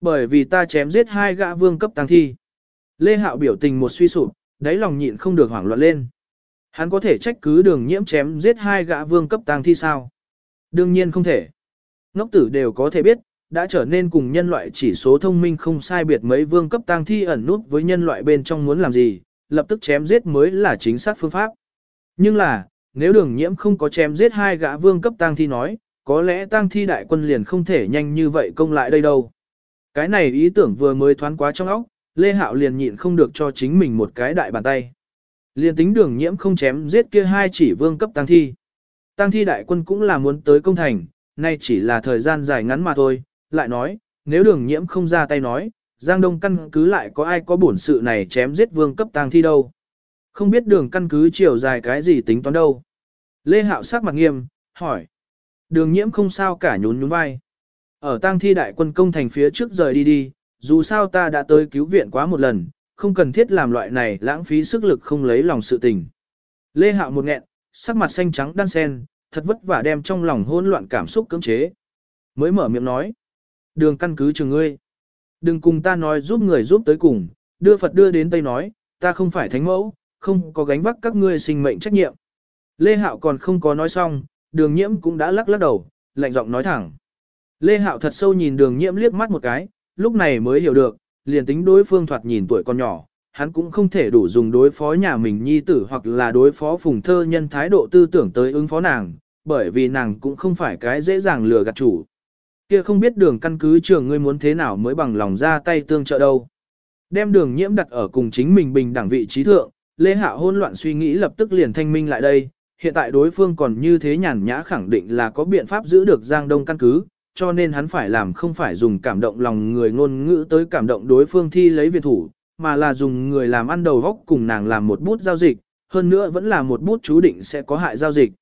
Bởi vì ta chém giết hai gã vương cấp tang thi. Lê Hạo biểu tình một suy sụp, đáy lòng nhịn không được hoảng loạn lên. Hắn có thể trách cứ đường nhiễm chém giết hai gã vương cấp tang thi sao? Đương nhiên không thể. Ngốc tử đều có thể biết, đã trở nên cùng nhân loại chỉ số thông minh không sai biệt mấy vương cấp tang thi ẩn nút với nhân loại bên trong muốn làm gì, lập tức chém giết mới là chính xác phương pháp. Nhưng là, nếu đường nhiễm không có chém giết hai gã vương cấp tang thi nói, có lẽ tang thi đại quân liền không thể nhanh như vậy công lại đây đâu. Cái này ý tưởng vừa mới thoáng quá trong óc, Lê Hạo liền nhịn không được cho chính mình một cái đại bàn tay. Liền tính đường nhiễm không chém giết kia hai chỉ vương cấp tang thi. Tang thi đại quân cũng là muốn tới công thành, nay chỉ là thời gian dài ngắn mà thôi, lại nói, nếu đường nhiễm không ra tay nói, Giang Đông căn cứ lại có ai có bổn sự này chém giết vương cấp tang thi đâu. Không biết đường căn cứ chiều dài cái gì tính toán đâu. Lê Hạo sắc mặt nghiêm, hỏi. Đường nhiễm không sao cả nhún nhún vai. Ở tang thi đại quân công thành phía trước rời đi đi, dù sao ta đã tới cứu viện quá một lần, không cần thiết làm loại này lãng phí sức lực không lấy lòng sự tình. Lê Hạo một nghẹn, sắc mặt xanh trắng đan sen, thật vất vả đem trong lòng hỗn loạn cảm xúc cưỡng chế. Mới mở miệng nói. Đường căn cứ trường ngươi. Đừng cùng ta nói giúp người giúp tới cùng, đưa Phật đưa đến Tây nói, ta không phải thánh mẫu, không có gánh vác các ngươi sinh mệnh trách nhiệm. Lê Hạo còn không có nói xong, đường nhiễm cũng đã lắc lắc đầu, lạnh giọng nói thẳng. Lê Hạo thật sâu nhìn đường nhiễm liếc mắt một cái, lúc này mới hiểu được, liền tính đối phương thoạt nhìn tuổi còn nhỏ, hắn cũng không thể đủ dùng đối phó nhà mình nhi tử hoặc là đối phó phùng thơ nhân thái độ tư tưởng tới ứng phó nàng, bởi vì nàng cũng không phải cái dễ dàng lừa gạt chủ. Kia không biết đường căn cứ trường ngươi muốn thế nào mới bằng lòng ra tay tương trợ đâu. Đem đường nhiễm đặt ở cùng chính mình bình đẳng vị trí thượng, Lê Hạ hôn loạn suy nghĩ lập tức liền thanh minh lại đây, hiện tại đối phương còn như thế nhàn nhã khẳng định là có biện pháp giữ được Giang Đông căn cứ, cho nên hắn phải làm không phải dùng cảm động lòng người ngôn ngữ tới cảm động đối phương thi lấy viện thủ, mà là dùng người làm ăn đầu góc cùng nàng làm một bút giao dịch, hơn nữa vẫn là một bút chú định sẽ có hại giao dịch.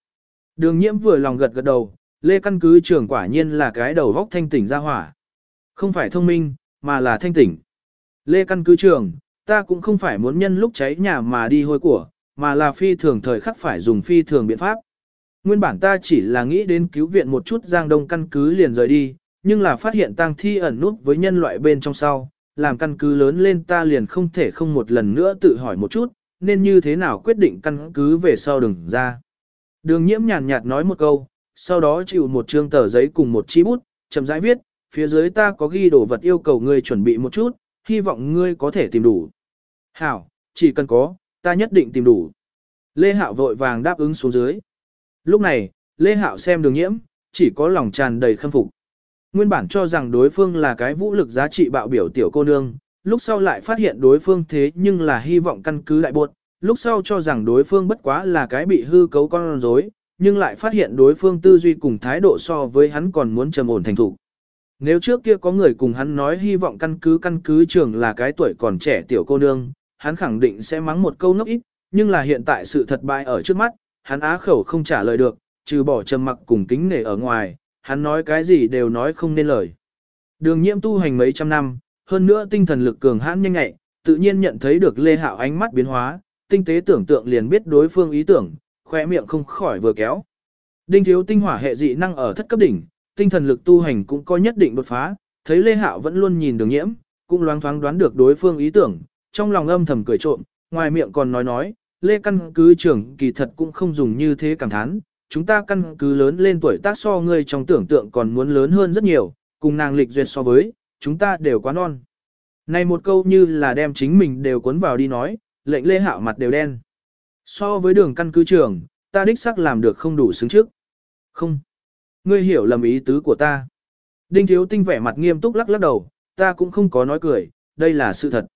Đường nhiễm vừa lòng gật gật đầu, Lê căn cứ trưởng quả nhiên là cái đầu góc thanh tỉnh ra hỏa. Không phải thông minh, mà là thanh tỉnh. Lê căn cứ trưởng, ta cũng không phải muốn nhân lúc cháy nhà mà đi hôi của, mà là phi thường thời khắc phải dùng phi thường biện pháp. Nguyên bản ta chỉ là nghĩ đến cứu viện một chút Giang Đông căn cứ liền rời đi, nhưng là phát hiện tang thi ẩn nút với nhân loại bên trong sau, làm căn cứ lớn lên ta liền không thể không một lần nữa tự hỏi một chút, nên như thế nào quyết định căn cứ về sau đừng ra. Đường nhiễm nhàn nhạt nói một câu, sau đó chịu một trương tờ giấy cùng một chi bút, chậm rãi viết, phía dưới ta có ghi đồ vật yêu cầu ngươi chuẩn bị một chút, hy vọng ngươi có thể tìm đủ. Hảo, chỉ cần có, ta nhất định tìm đủ. Lê Hạo vội vàng đáp ứng xuống dưới. Lúc này, Lê Hạo xem đường nhiễm, chỉ có lòng tràn đầy khâm phục. Nguyên bản cho rằng đối phương là cái vũ lực giá trị bạo biểu tiểu cô nương, lúc sau lại phát hiện đối phương thế nhưng là hy vọng căn cứ lại buộc, lúc sau cho rằng đối phương bất quá là cái bị hư cấu con rối, nhưng lại phát hiện đối phương tư duy cùng thái độ so với hắn còn muốn trầm ổn thành thủ. Nếu trước kia có người cùng hắn nói hy vọng căn cứ căn cứ trường là cái tuổi còn trẻ tiểu cô nương, hắn khẳng định sẽ mắng một câu ngốc ít, nhưng là hiện tại sự thật bại ở trước mắt, hắn á khẩu không trả lời được, trừ bỏ trầm mặc cùng kính nể ở ngoài, hắn nói cái gì đều nói không nên lời. Đường nhiễm tu hành mấy trăm năm, hơn nữa tinh thần lực cường hãn nhanh nhạy, tự nhiên nhận thấy được Lê Hạo ánh mắt biến hóa, tinh tế tưởng tượng liền biết đối phương ý tưởng, khỏe miệng không khỏi vừa kéo. Đinh thiếu tinh hỏa hệ dị năng ở thất cấp đỉnh, tinh thần lực tu hành cũng có nhất định đột phá, thấy Lê Hạo vẫn luôn nhìn đường nhiễm, cũng loáng thoáng đoán được đối phương ý tưởng, trong lòng âm thầm cười trộm, ngoài miệng còn nói nói, Lê căn cứ trưởng kỳ thật cũng không dùng như thế cảm thán, chúng ta căn cứ lớn lên tuổi tác so ngươi trong tưởng tượng còn muốn lớn hơn rất nhiều, cùng nàng lịch duyệt so với, chúng ta đều quá non. Này một câu như là đem chính mình đều cuốn vào đi nói, lệnh Lê Hạo mặt đều đen. So với đường căn cứ trưởng, ta đích xác làm được không đủ xứng trước. Không. Ngươi hiểu lầm ý tứ của ta. Đinh Thiếu Tinh vẻ mặt nghiêm túc lắc lắc đầu, ta cũng không có nói cười, đây là sự thật.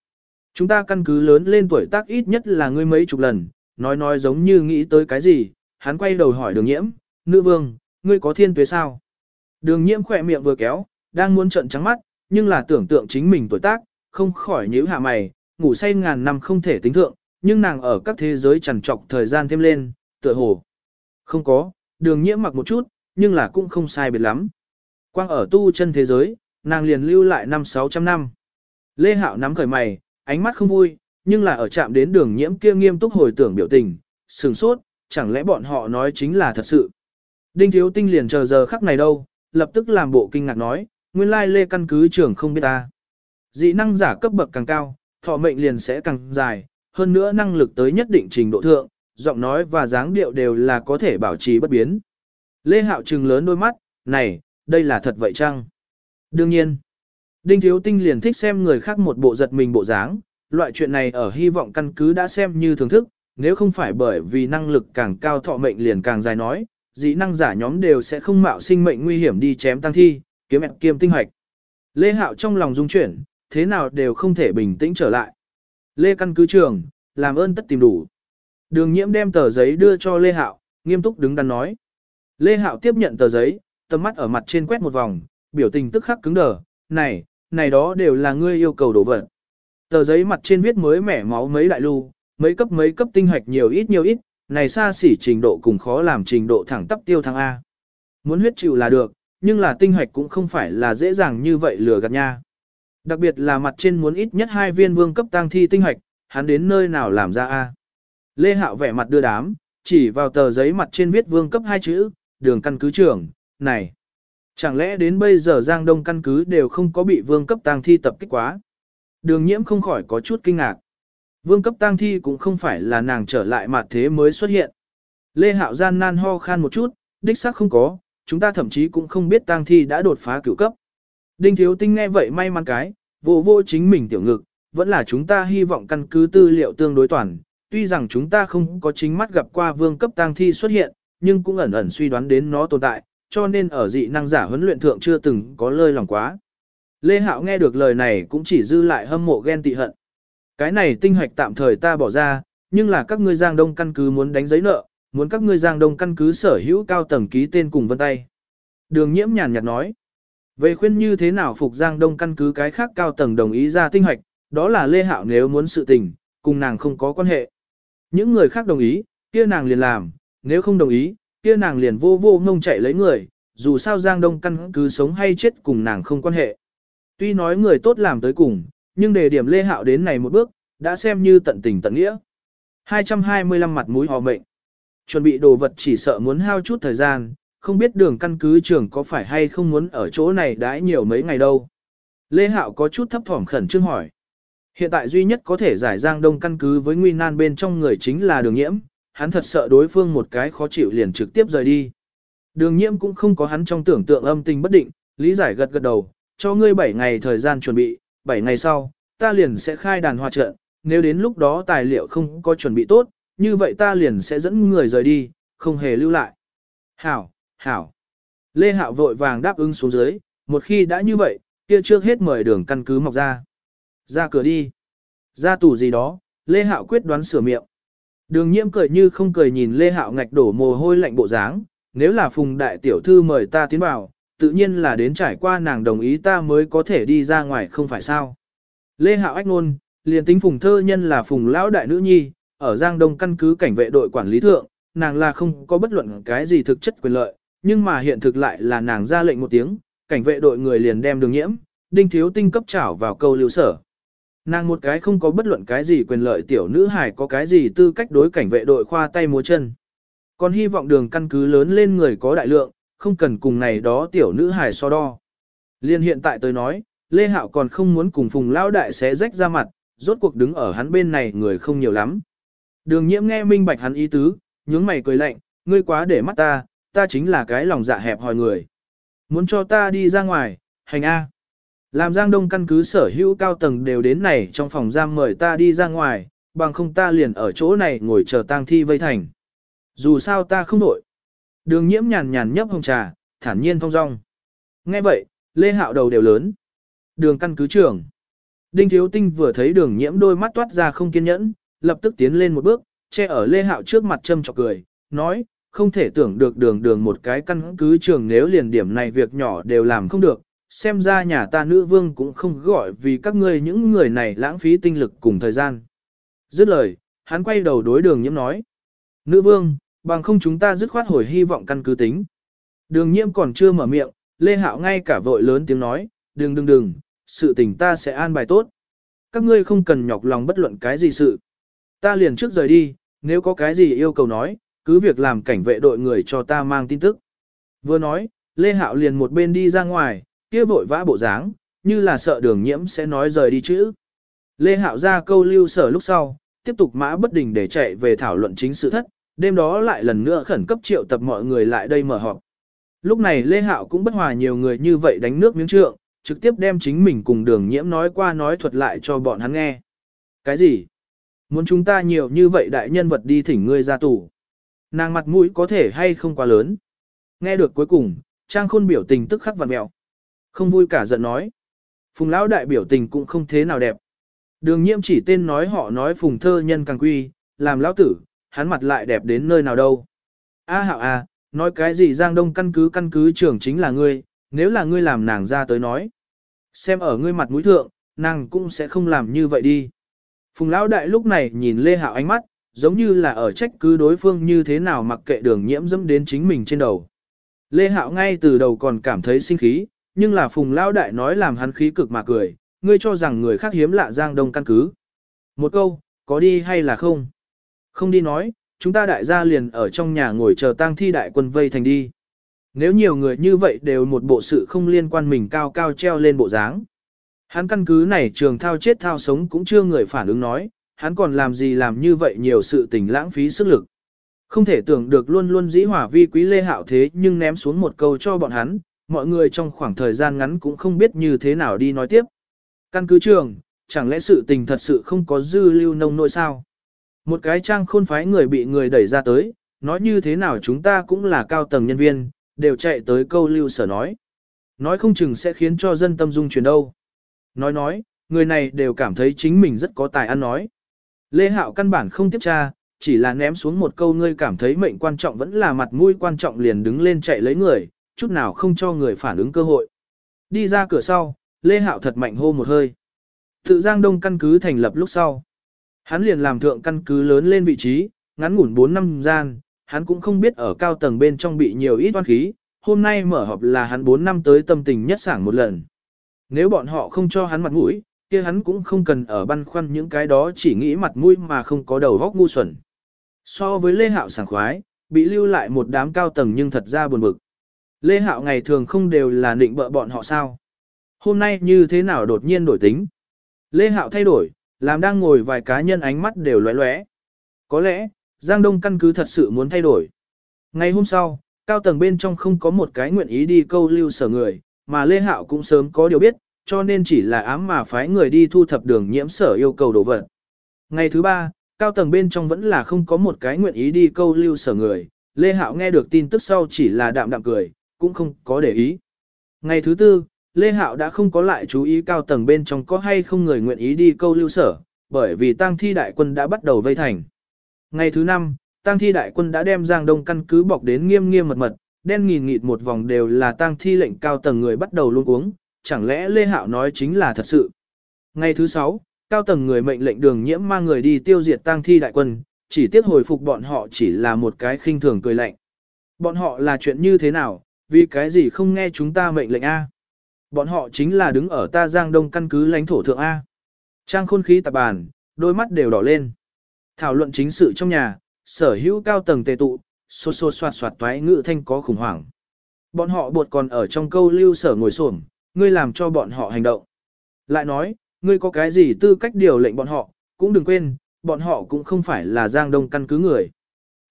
Chúng ta căn cứ lớn lên tuổi tác ít nhất là ngươi mấy chục lần, nói nói giống như nghĩ tới cái gì, hắn quay đầu hỏi đường nhiễm, nữ vương, ngươi có thiên tuế sao? Đường nhiễm khỏe miệng vừa kéo, đang muốn trợn trắng mắt, nhưng là tưởng tượng chính mình tuổi tác, không khỏi nhíu hạ mày, ngủ say ngàn năm không thể tính thượng, nhưng nàng ở các thế giới trằn trọc thời gian thêm lên, tựa hồ. Không có, đường nhiễm mặc một chút, nhưng là cũng không sai biệt lắm. Quang ở tu chân thế giới, nàng liền lưu lại năm 600 năm. Lê Hạo nắm khởi mày, ánh mắt không vui, nhưng là ở chạm đến đường nhiễm kia nghiêm túc hồi tưởng biểu tình, sừng sốt, chẳng lẽ bọn họ nói chính là thật sự. Đinh Thiếu Tinh liền chờ giờ khắc này đâu, lập tức làm bộ kinh ngạc nói, nguyên lai Lê căn cứ trưởng không biết ta. Dị năng giả cấp bậc càng cao, thọ mệnh liền sẽ càng dài, hơn nữa năng lực tới nhất định trình độ thượng, giọng nói và dáng điệu đều là có thể bảo trì bất biến. Lê Hạo trừng lớn đôi mắt, này, đây là thật vậy chăng? Đương nhiên, Đinh Thiếu Tinh liền thích xem người khác một bộ giật mình bộ dáng, loại chuyện này ở hy vọng căn cứ đã xem như thưởng thức, nếu không phải bởi vì năng lực càng cao thọ mệnh liền càng dài nói, dĩ năng giả nhóm đều sẽ không mạo sinh mệnh nguy hiểm đi chém tăng thi, kiếm ẹp kiêm tinh hoạch. Lê Hạo trong lòng dung chuyển, thế nào đều không thể bình tĩnh trở lại. Lê căn cứ trường, làm ơn tất tìm đủ. Đường nhiễm đem tờ giấy đưa cho Lê Hạo, nghiêm túc đứng đắn nói. Lê Hạo tiếp nhận tờ giấy, tầm mắt ở mặt trên quét một vòng, biểu tình tức khắc cứng đờ, này, này đó đều là ngươi yêu cầu đổ vật. Tờ giấy mặt trên viết mới mẻ máu mấy đại lưu, mấy cấp mấy cấp tinh hạch nhiều ít nhiều ít, này xa xỉ trình độ cùng khó làm trình độ thẳng tắp tiêu thăng A. Muốn huyết chịu là được, nhưng là tinh hạch cũng không phải là dễ dàng như vậy lừa gạt nha. Đặc biệt là mặt trên muốn ít nhất hai viên vương cấp tăng thi tinh hoạch, hắn đến nơi nào làm ra A. Lê Hạo vẻ mặt đưa đám, chỉ vào tờ giấy mặt trên viết vương cấp hai chữ, đường căn cứ trưởng, này. Chẳng lẽ đến bây giờ Giang Đông căn cứ đều không có bị vương cấp tăng thi tập kích quá. Đường nhiễm không khỏi có chút kinh ngạc. Vương cấp tăng thi cũng không phải là nàng trở lại mặt thế mới xuất hiện. Lê Hạo gian nan ho khan một chút, đích xác không có, chúng ta thậm chí cũng không biết tăng thi đã đột phá cửu cấp. Đinh Thiếu Tinh nghe vậy may mắn cái, vô vô chính mình tiểu ngực, vẫn là chúng ta hy vọng căn cứ tư liệu tương đối toàn, tuy rằng chúng ta không có chính mắt gặp qua vương cấp tang thi xuất hiện, nhưng cũng ẩn ẩn suy đoán đến nó tồn tại, cho nên ở dị năng giả huấn luyện thượng chưa từng có lơi lòng quá. Lê Hạo nghe được lời này cũng chỉ dư lại hâm mộ ghen tị hận. Cái này tinh hoạch tạm thời ta bỏ ra, nhưng là các ngươi Giang Đông căn cứ muốn đánh giấy nợ, muốn các ngươi Giang Đông căn cứ sở hữu cao tầng ký tên cùng vân tay. Đường nhiễm nhàn nhạt nói. Về khuyên như thế nào phục Giang Đông căn cứ cái khác cao tầng đồng ý ra tinh hoạch, đó là Lê Hạo nếu muốn sự tình, cùng nàng không có quan hệ. Những người khác đồng ý, kia nàng liền làm, nếu không đồng ý, kia nàng liền vô vô ngông chạy lấy người, dù sao Giang Đông căn cứ sống hay chết cùng nàng không quan hệ. Tuy nói người tốt làm tới cùng, nhưng đề điểm Lê Hạo đến này một bước, đã xem như tận tình tận nghĩa. 225 mặt mũi hò mệnh. Chuẩn bị đồ vật chỉ sợ muốn hao chút thời gian, không biết đường căn cứ trưởng có phải hay không muốn ở chỗ này đãi nhiều mấy ngày đâu. Lê Hạo có chút thấp thỏm khẩn trương hỏi. Hiện tại duy nhất có thể giải giang đông căn cứ với nguy nan bên trong người chính là đường nhiễm, hắn thật sợ đối phương một cái khó chịu liền trực tiếp rời đi. Đường nhiễm cũng không có hắn trong tưởng tượng âm tình bất định, lý giải gật gật đầu, cho ngươi 7 ngày thời gian chuẩn bị, 7 ngày sau, ta liền sẽ khai đàn hòa trận, nếu đến lúc đó tài liệu không có chuẩn bị tốt, như vậy ta liền sẽ dẫn người rời đi, không hề lưu lại. Hảo, hảo. Lê Hạo vội vàng đáp ứng xuống dưới, một khi đã như vậy, kia trước hết mời đường căn cứ mọc ra. Ra cửa đi. Ra tủ gì đó, Lê Hạo quyết đoán sửa miệng. Đường nhiễm cười như không cười nhìn Lê Hạo ngạch đổ mồ hôi lạnh bộ dáng, nếu là phùng đại tiểu thư mời ta tiến vào, tự nhiên là đến trải qua nàng đồng ý ta mới có thể đi ra ngoài không phải sao. Lê Hạo ách ngôn, liền tính phùng thơ nhân là phùng lão đại nữ nhi, ở Giang Đông căn cứ cảnh vệ đội quản lý thượng, nàng là không có bất luận cái gì thực chất quyền lợi, nhưng mà hiện thực lại là nàng ra lệnh một tiếng, cảnh vệ đội người liền đem đường nhiễm, đinh thiếu tinh cấp trảo vào câu lưu sở. Nàng một cái không có bất luận cái gì quyền lợi tiểu nữ hài có cái gì tư cách đối cảnh vệ đội khoa tay múa chân. Còn hy vọng đường căn cứ lớn lên người có đại lượng, không cần cùng này đó tiểu nữ hài so đo. Liên hiện tại tôi nói, Lê Hạo còn không muốn cùng Phùng Lão Đại xé rách ra mặt, rốt cuộc đứng ở hắn bên này người không nhiều lắm. Đường nhiễm nghe minh bạch hắn ý tứ, nhướng mày cười lạnh, ngươi quá để mắt ta, ta chính là cái lòng dạ hẹp hòi người. Muốn cho ta đi ra ngoài, hành A. Làm Giang Đông căn cứ sở hữu cao tầng đều đến này trong phòng giam mời ta đi ra ngoài, bằng không ta liền ở chỗ này ngồi chờ tang thi vây thành. Dù sao ta không nổi. Đường nhiễm nhàn nhàn nhấp hồng trà, thản nhiên thong dong. Nghe vậy, Lê Hạo đầu đều lớn. Đường căn cứ trưởng. Đinh Thiếu Tinh vừa thấy đường nhiễm đôi mắt toát ra không kiên nhẫn, lập tức tiến lên một bước, che ở Lê Hạo trước mặt châm chọc cười, nói, không thể tưởng được đường đường một cái căn cứ trường nếu liền điểm này việc nhỏ đều làm không được, xem ra nhà ta nữ vương cũng không gọi vì các ngươi những người này lãng phí tinh lực cùng thời gian. Dứt lời, hắn quay đầu đối đường nhiễm nói. Nữ vương, bằng không chúng ta dứt khoát hồi hy vọng căn cứ tính. Đường nhiễm còn chưa mở miệng, Lê Hạo ngay cả vội lớn tiếng nói, đừng đừng đừng, sự tình ta sẽ an bài tốt. Các ngươi không cần nhọc lòng bất luận cái gì sự. Ta liền trước rời đi, nếu có cái gì yêu cầu nói, cứ việc làm cảnh vệ đội người cho ta mang tin tức. Vừa nói, Lê Hạo liền một bên đi ra ngoài, kia vội vã bộ dáng, như là sợ đường nhiễm sẽ nói rời đi chứ Lê Hạo ra câu lưu sở lúc sau, tiếp tục mã bất đình để chạy về thảo luận chính sự thất, đêm đó lại lần nữa khẩn cấp triệu tập mọi người lại đây mở họp. Lúc này Lê Hạo cũng bất hòa nhiều người như vậy đánh nước miếng trượng, trực tiếp đem chính mình cùng đường nhiễm nói qua nói thuật lại cho bọn hắn nghe. Cái gì? Muốn chúng ta nhiều như vậy đại nhân vật đi thỉnh ngươi ra tù. Nàng mặt mũi có thể hay không quá lớn. Nghe được cuối cùng, Trang Khôn biểu tình tức khắc vặn mẹo. Không vui cả giận nói. Phùng lão đại biểu tình cũng không thế nào đẹp. Đường nhiễm chỉ tên nói họ nói phùng thơ nhân càng quy, làm lão tử, hắn mặt lại đẹp đến nơi nào đâu. A hạo a, nói cái gì Giang Đông căn cứ căn cứ trưởng chính là ngươi, nếu là ngươi làm nàng ra tới nói. Xem ở ngươi mặt mũi thượng, nàng cũng sẽ không làm như vậy đi. Phùng lão đại lúc này nhìn Lê Hạo ánh mắt, giống như là ở trách cứ đối phương như thế nào mặc kệ đường nhiễm dẫm đến chính mình trên đầu. Lê Hạo ngay từ đầu còn cảm thấy sinh khí, nhưng là Phùng lão đại nói làm hắn khí cực mà cười, ngươi cho rằng người khác hiếm lạ Giang Đông căn cứ. Một câu, có đi hay là không? Không đi nói, chúng ta đại gia liền ở trong nhà ngồi chờ tang thi đại quân vây thành đi. Nếu nhiều người như vậy đều một bộ sự không liên quan mình cao cao treo lên bộ dáng. Hắn căn cứ này trường thao chết thao sống cũng chưa người phản ứng nói, hắn còn làm gì làm như vậy nhiều sự tình lãng phí sức lực. Không thể tưởng được luôn luôn dĩ hỏa vi quý lê hạo thế nhưng ném xuống một câu cho bọn hắn, mọi người trong khoảng thời gian ngắn cũng không biết như thế nào đi nói tiếp. Căn cứ trường, chẳng lẽ sự tình thật sự không có dư lưu nông nội sao? Một cái trang khôn phái người bị người đẩy ra tới, nói như thế nào chúng ta cũng là cao tầng nhân viên, đều chạy tới câu lưu sở nói. Nói không chừng sẽ khiến cho dân tâm dung chuyển đâu. Nói nói, người này đều cảm thấy chính mình rất có tài ăn nói. Lê Hạo căn bản không tiếp tra, chỉ là ném xuống một câu ngươi cảm thấy mệnh quan trọng vẫn là mặt mũi quan trọng liền đứng lên chạy lấy người, chút nào không cho người phản ứng cơ hội. Đi ra cửa sau, Lê Hạo thật mạnh hô một hơi. Tự Giang Đông căn cứ thành lập lúc sau. Hắn liền làm thượng căn cứ lớn lên vị trí, ngắn ngủn 4 năm gian, hắn cũng không biết ở cao tầng bên trong bị nhiều ít oan khí, hôm nay mở họp là hắn 4 năm tới tâm tình nhất sảng một lần. Nếu bọn họ không cho hắn mặt mũi, kia hắn cũng không cần ở băn khoăn những cái đó chỉ nghĩ mặt mũi mà không có đầu góc ngu xuẩn. So với Lê Hạo sảng khoái, bị lưu lại một đám cao tầng nhưng thật ra buồn bực. Lê Hạo ngày thường không đều là định bợ bọn họ sao? Hôm nay như thế nào đột nhiên đổi tính? Lê Hạo thay đổi, làm đang ngồi vài cá nhân ánh mắt đều lóe lóe. Có lẽ, Giang Đông căn cứ thật sự muốn thay đổi. Ngày hôm sau, cao tầng bên trong không có một cái nguyện ý đi câu lưu sở người, mà Lê Hạo cũng sớm có điều biết, cho nên chỉ là ám mà phái người đi thu thập đường nhiễm sở yêu cầu đồ vật. Ngày thứ ba, cao tầng bên trong vẫn là không có một cái nguyện ý đi câu lưu sở người, Lê Hạo nghe được tin tức sau chỉ là đạm đạm cười, cũng không có để ý. Ngày thứ tư, Lê Hạo đã không có lại chú ý cao tầng bên trong có hay không người nguyện ý đi câu lưu sở, bởi vì tang thi đại quân đã bắt đầu vây thành. Ngày thứ năm, tang thi đại quân đã đem Giang Đông căn cứ bọc đến nghiêm nghiêm mật mật, đen nghìn nghịt một vòng đều là tang thi lệnh cao tầng người bắt đầu luôn uống, chẳng lẽ Lê Hạo nói chính là thật sự. Ngày thứ sáu, cao tầng người mệnh lệnh đường nhiễm mang người đi tiêu diệt tang thi đại quân, chỉ tiếc hồi phục bọn họ chỉ là một cái khinh thường cười lạnh. Bọn họ là chuyện như thế nào, vì cái gì không nghe chúng ta mệnh lệnh A. Bọn họ chính là đứng ở ta Giang Đông căn cứ lãnh thổ thượng A. Trang khôn khí tạp bàn, đôi mắt đều đỏ lên. Thảo luận chính sự trong nhà, sở hữu cao tầng tề tụ, xô xô soạt soạt toái ngự thanh có khủng hoảng. Bọn họ buộc còn ở trong câu lưu sở ngồi xổm, ngươi làm cho bọn họ hành động. Lại nói, ngươi có cái gì tư cách điều lệnh bọn họ, cũng đừng quên, bọn họ cũng không phải là giang đông căn cứ người.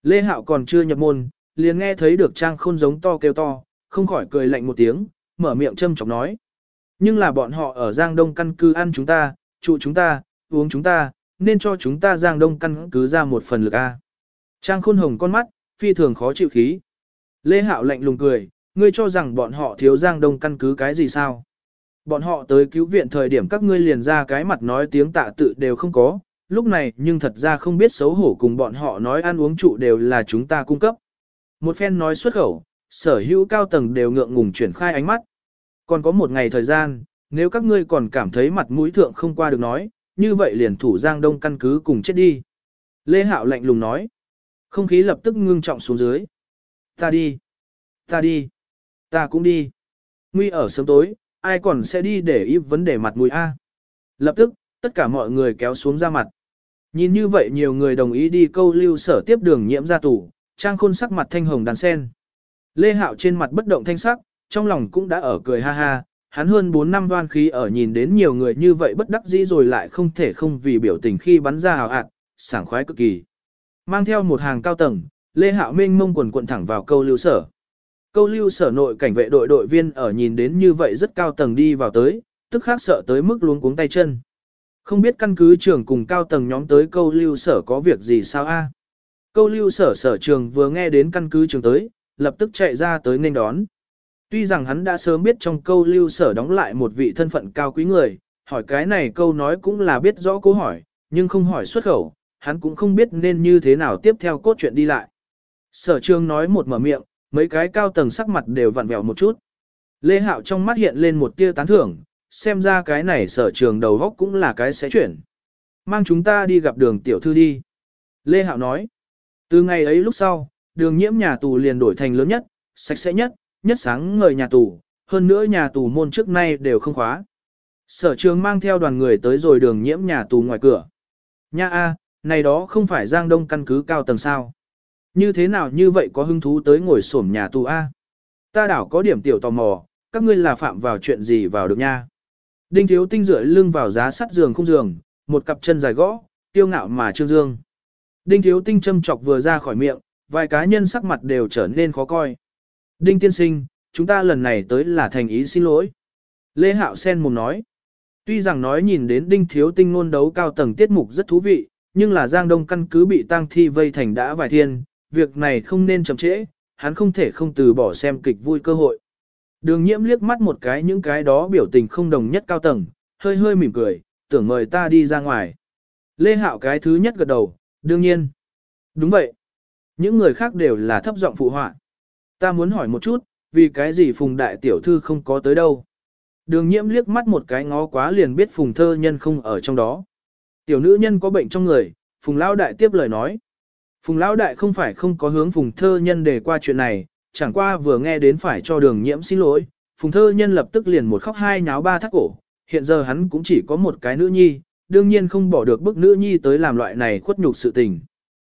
Lê Hạo còn chưa nhập môn, liền nghe thấy được trang khôn giống to kêu to, không khỏi cười lạnh một tiếng, mở miệng châm chọc nói. Nhưng là bọn họ ở giang đông căn cứ ăn chúng ta, trụ chúng ta, uống chúng ta, nên cho chúng ta giang đông căn cứ ra một phần lực A. Trang khôn hồng con mắt, phi thường khó chịu khí. Lê Hạo lạnh lùng cười, ngươi cho rằng bọn họ thiếu giang đông căn cứ cái gì sao? Bọn họ tới cứu viện thời điểm các ngươi liền ra cái mặt nói tiếng tạ tự đều không có, lúc này nhưng thật ra không biết xấu hổ cùng bọn họ nói ăn uống trụ đều là chúng ta cung cấp. Một phen nói xuất khẩu, sở hữu cao tầng đều ngượng ngùng chuyển khai ánh mắt. Còn có một ngày thời gian, nếu các ngươi còn cảm thấy mặt mũi thượng không qua được nói, như vậy liền thủ Giang Đông căn cứ cùng chết đi. Lê Hạo lạnh lùng nói. Không khí lập tức ngưng trọng xuống dưới. Ta đi. Ta đi. Ta cũng đi. Nguy ở sớm tối, ai còn sẽ đi để ý vấn đề mặt mũi A. Lập tức, tất cả mọi người kéo xuống ra mặt. Nhìn như vậy nhiều người đồng ý đi câu lưu sở tiếp đường nhiễm ra tủ, trang khôn sắc mặt thanh hồng đàn sen. Lê Hạo trên mặt bất động thanh sắc, trong lòng cũng đã ở cười ha ha, hắn hơn 4 năm đoan khí ở nhìn đến nhiều người như vậy bất đắc dĩ rồi lại không thể không vì biểu tình khi bắn ra hào ạt, sảng khoái cực kỳ. Mang theo một hàng cao tầng, Lê Hạo mênh mông quần quận thẳng vào câu lưu sở. Câu lưu sở nội cảnh vệ đội đội viên ở nhìn đến như vậy rất cao tầng đi vào tới, tức khác sợ tới mức luống cuống tay chân. Không biết căn cứ trưởng cùng cao tầng nhóm tới câu lưu sở có việc gì sao a? Câu lưu sở sở trường vừa nghe đến căn cứ trường tới, lập tức chạy ra tới nên đón. Tuy rằng hắn đã sớm biết trong câu lưu sở đóng lại một vị thân phận cao quý người, hỏi cái này câu nói cũng là biết rõ câu hỏi, nhưng không hỏi xuất khẩu, hắn cũng không biết nên như thế nào tiếp theo cốt truyện đi lại. Sở trường nói một mở miệng, mấy cái cao tầng sắc mặt đều vặn vẹo một chút. Lê Hạo trong mắt hiện lên một tia tán thưởng, xem ra cái này sở trường đầu góc cũng là cái sẽ chuyển. Mang chúng ta đi gặp đường tiểu thư đi. Lê Hạo nói, từ ngày ấy lúc sau, đường nhiễm nhà tù liền đổi thành lớn nhất, sạch sẽ nhất, nhất sáng ngời nhà tù, hơn nữa nhà tù môn trước nay đều không khóa. Sở trường mang theo đoàn người tới rồi đường nhiễm nhà tù ngoài cửa. Nha A, này đó không phải Giang Đông căn cứ cao tầng sao. Như thế nào như vậy có hứng thú tới ngồi xổm nhà tù A. Ta đảo có điểm tiểu tò mò, các ngươi là phạm vào chuyện gì vào được nha. Đinh thiếu tinh rưỡi lưng vào giá sắt giường không giường, một cặp chân dài gõ, tiêu ngạo mà trương dương. Đinh thiếu tinh châm chọc vừa ra khỏi miệng, vài cá nhân sắc mặt đều trở nên khó coi. Đinh tiên sinh, chúng ta lần này tới là thành ý xin lỗi. Lê Hạo Sen mồm nói. Tuy rằng nói nhìn đến đinh thiếu tinh ngôn đấu cao tầng tiết mục rất thú vị, nhưng là Giang Đông căn cứ bị tang thi vây thành đã vài thiên, việc này không nên chậm trễ, hắn không thể không từ bỏ xem kịch vui cơ hội. Đường nhiễm liếc mắt một cái những cái đó biểu tình không đồng nhất cao tầng, hơi hơi mỉm cười, tưởng mời ta đi ra ngoài. Lê Hạo cái thứ nhất gật đầu, đương nhiên. Đúng vậy. Những người khác đều là thấp giọng phụ họa. Ta muốn hỏi một chút, vì cái gì Phùng Đại Tiểu Thư không có tới đâu? Đường nhiễm liếc mắt một cái ngó quá liền biết Phùng Thơ Nhân không ở trong đó. Tiểu nữ nhân có bệnh trong người, Phùng Lão Đại tiếp lời nói. Phùng Lão Đại không phải không có hướng Phùng Thơ Nhân để qua chuyện này, chẳng qua vừa nghe đến phải cho đường nhiễm xin lỗi, Phùng Thơ Nhân lập tức liền một khóc hai nháo ba thắt cổ, hiện giờ hắn cũng chỉ có một cái nữ nhi, đương nhiên không bỏ được bức nữ nhi tới làm loại này khuất nhục sự tình.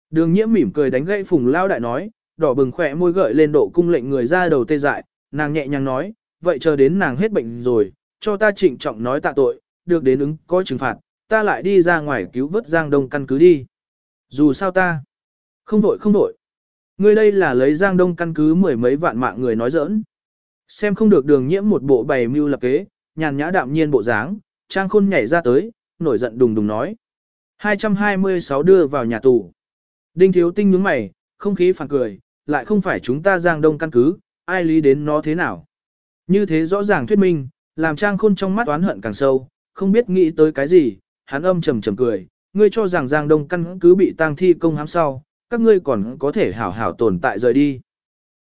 Đường nhiễm mỉm cười đánh gãy Phùng Lão Đại nói, đỏ bừng khỏe môi gợi lên độ cung lệnh người ra đầu tê dại, nàng nhẹ nhàng nói, vậy chờ đến nàng hết bệnh rồi, cho ta trịnh trọng nói tạ tội, được đến ứng có trừng phạt, ta lại đi ra ngoài cứu vớt Giang Đông căn cứ đi. Dù sao ta, không vội không vội. Ngươi đây là lấy Giang Đông căn cứ mười mấy vạn mạng người nói giỡn. Xem không được đường nhiễm một bộ bày mưu lập kế, nhàn nhã đạm nhiên bộ dáng, trang khôn nhảy ra tới, nổi giận đùng đùng nói. 226 đưa vào nhà tù. Đinh thiếu tinh nhướng mày, không khí phản cười, lại không phải chúng ta giang đông căn cứ, ai lý đến nó thế nào. Như thế rõ ràng thuyết minh, làm trang khôn trong mắt oán hận càng sâu, không biết nghĩ tới cái gì, hắn âm trầm trầm cười, ngươi cho rằng giang đông căn cứ bị tang thi công hãm sau, các ngươi còn có thể hảo hảo tồn tại rời đi.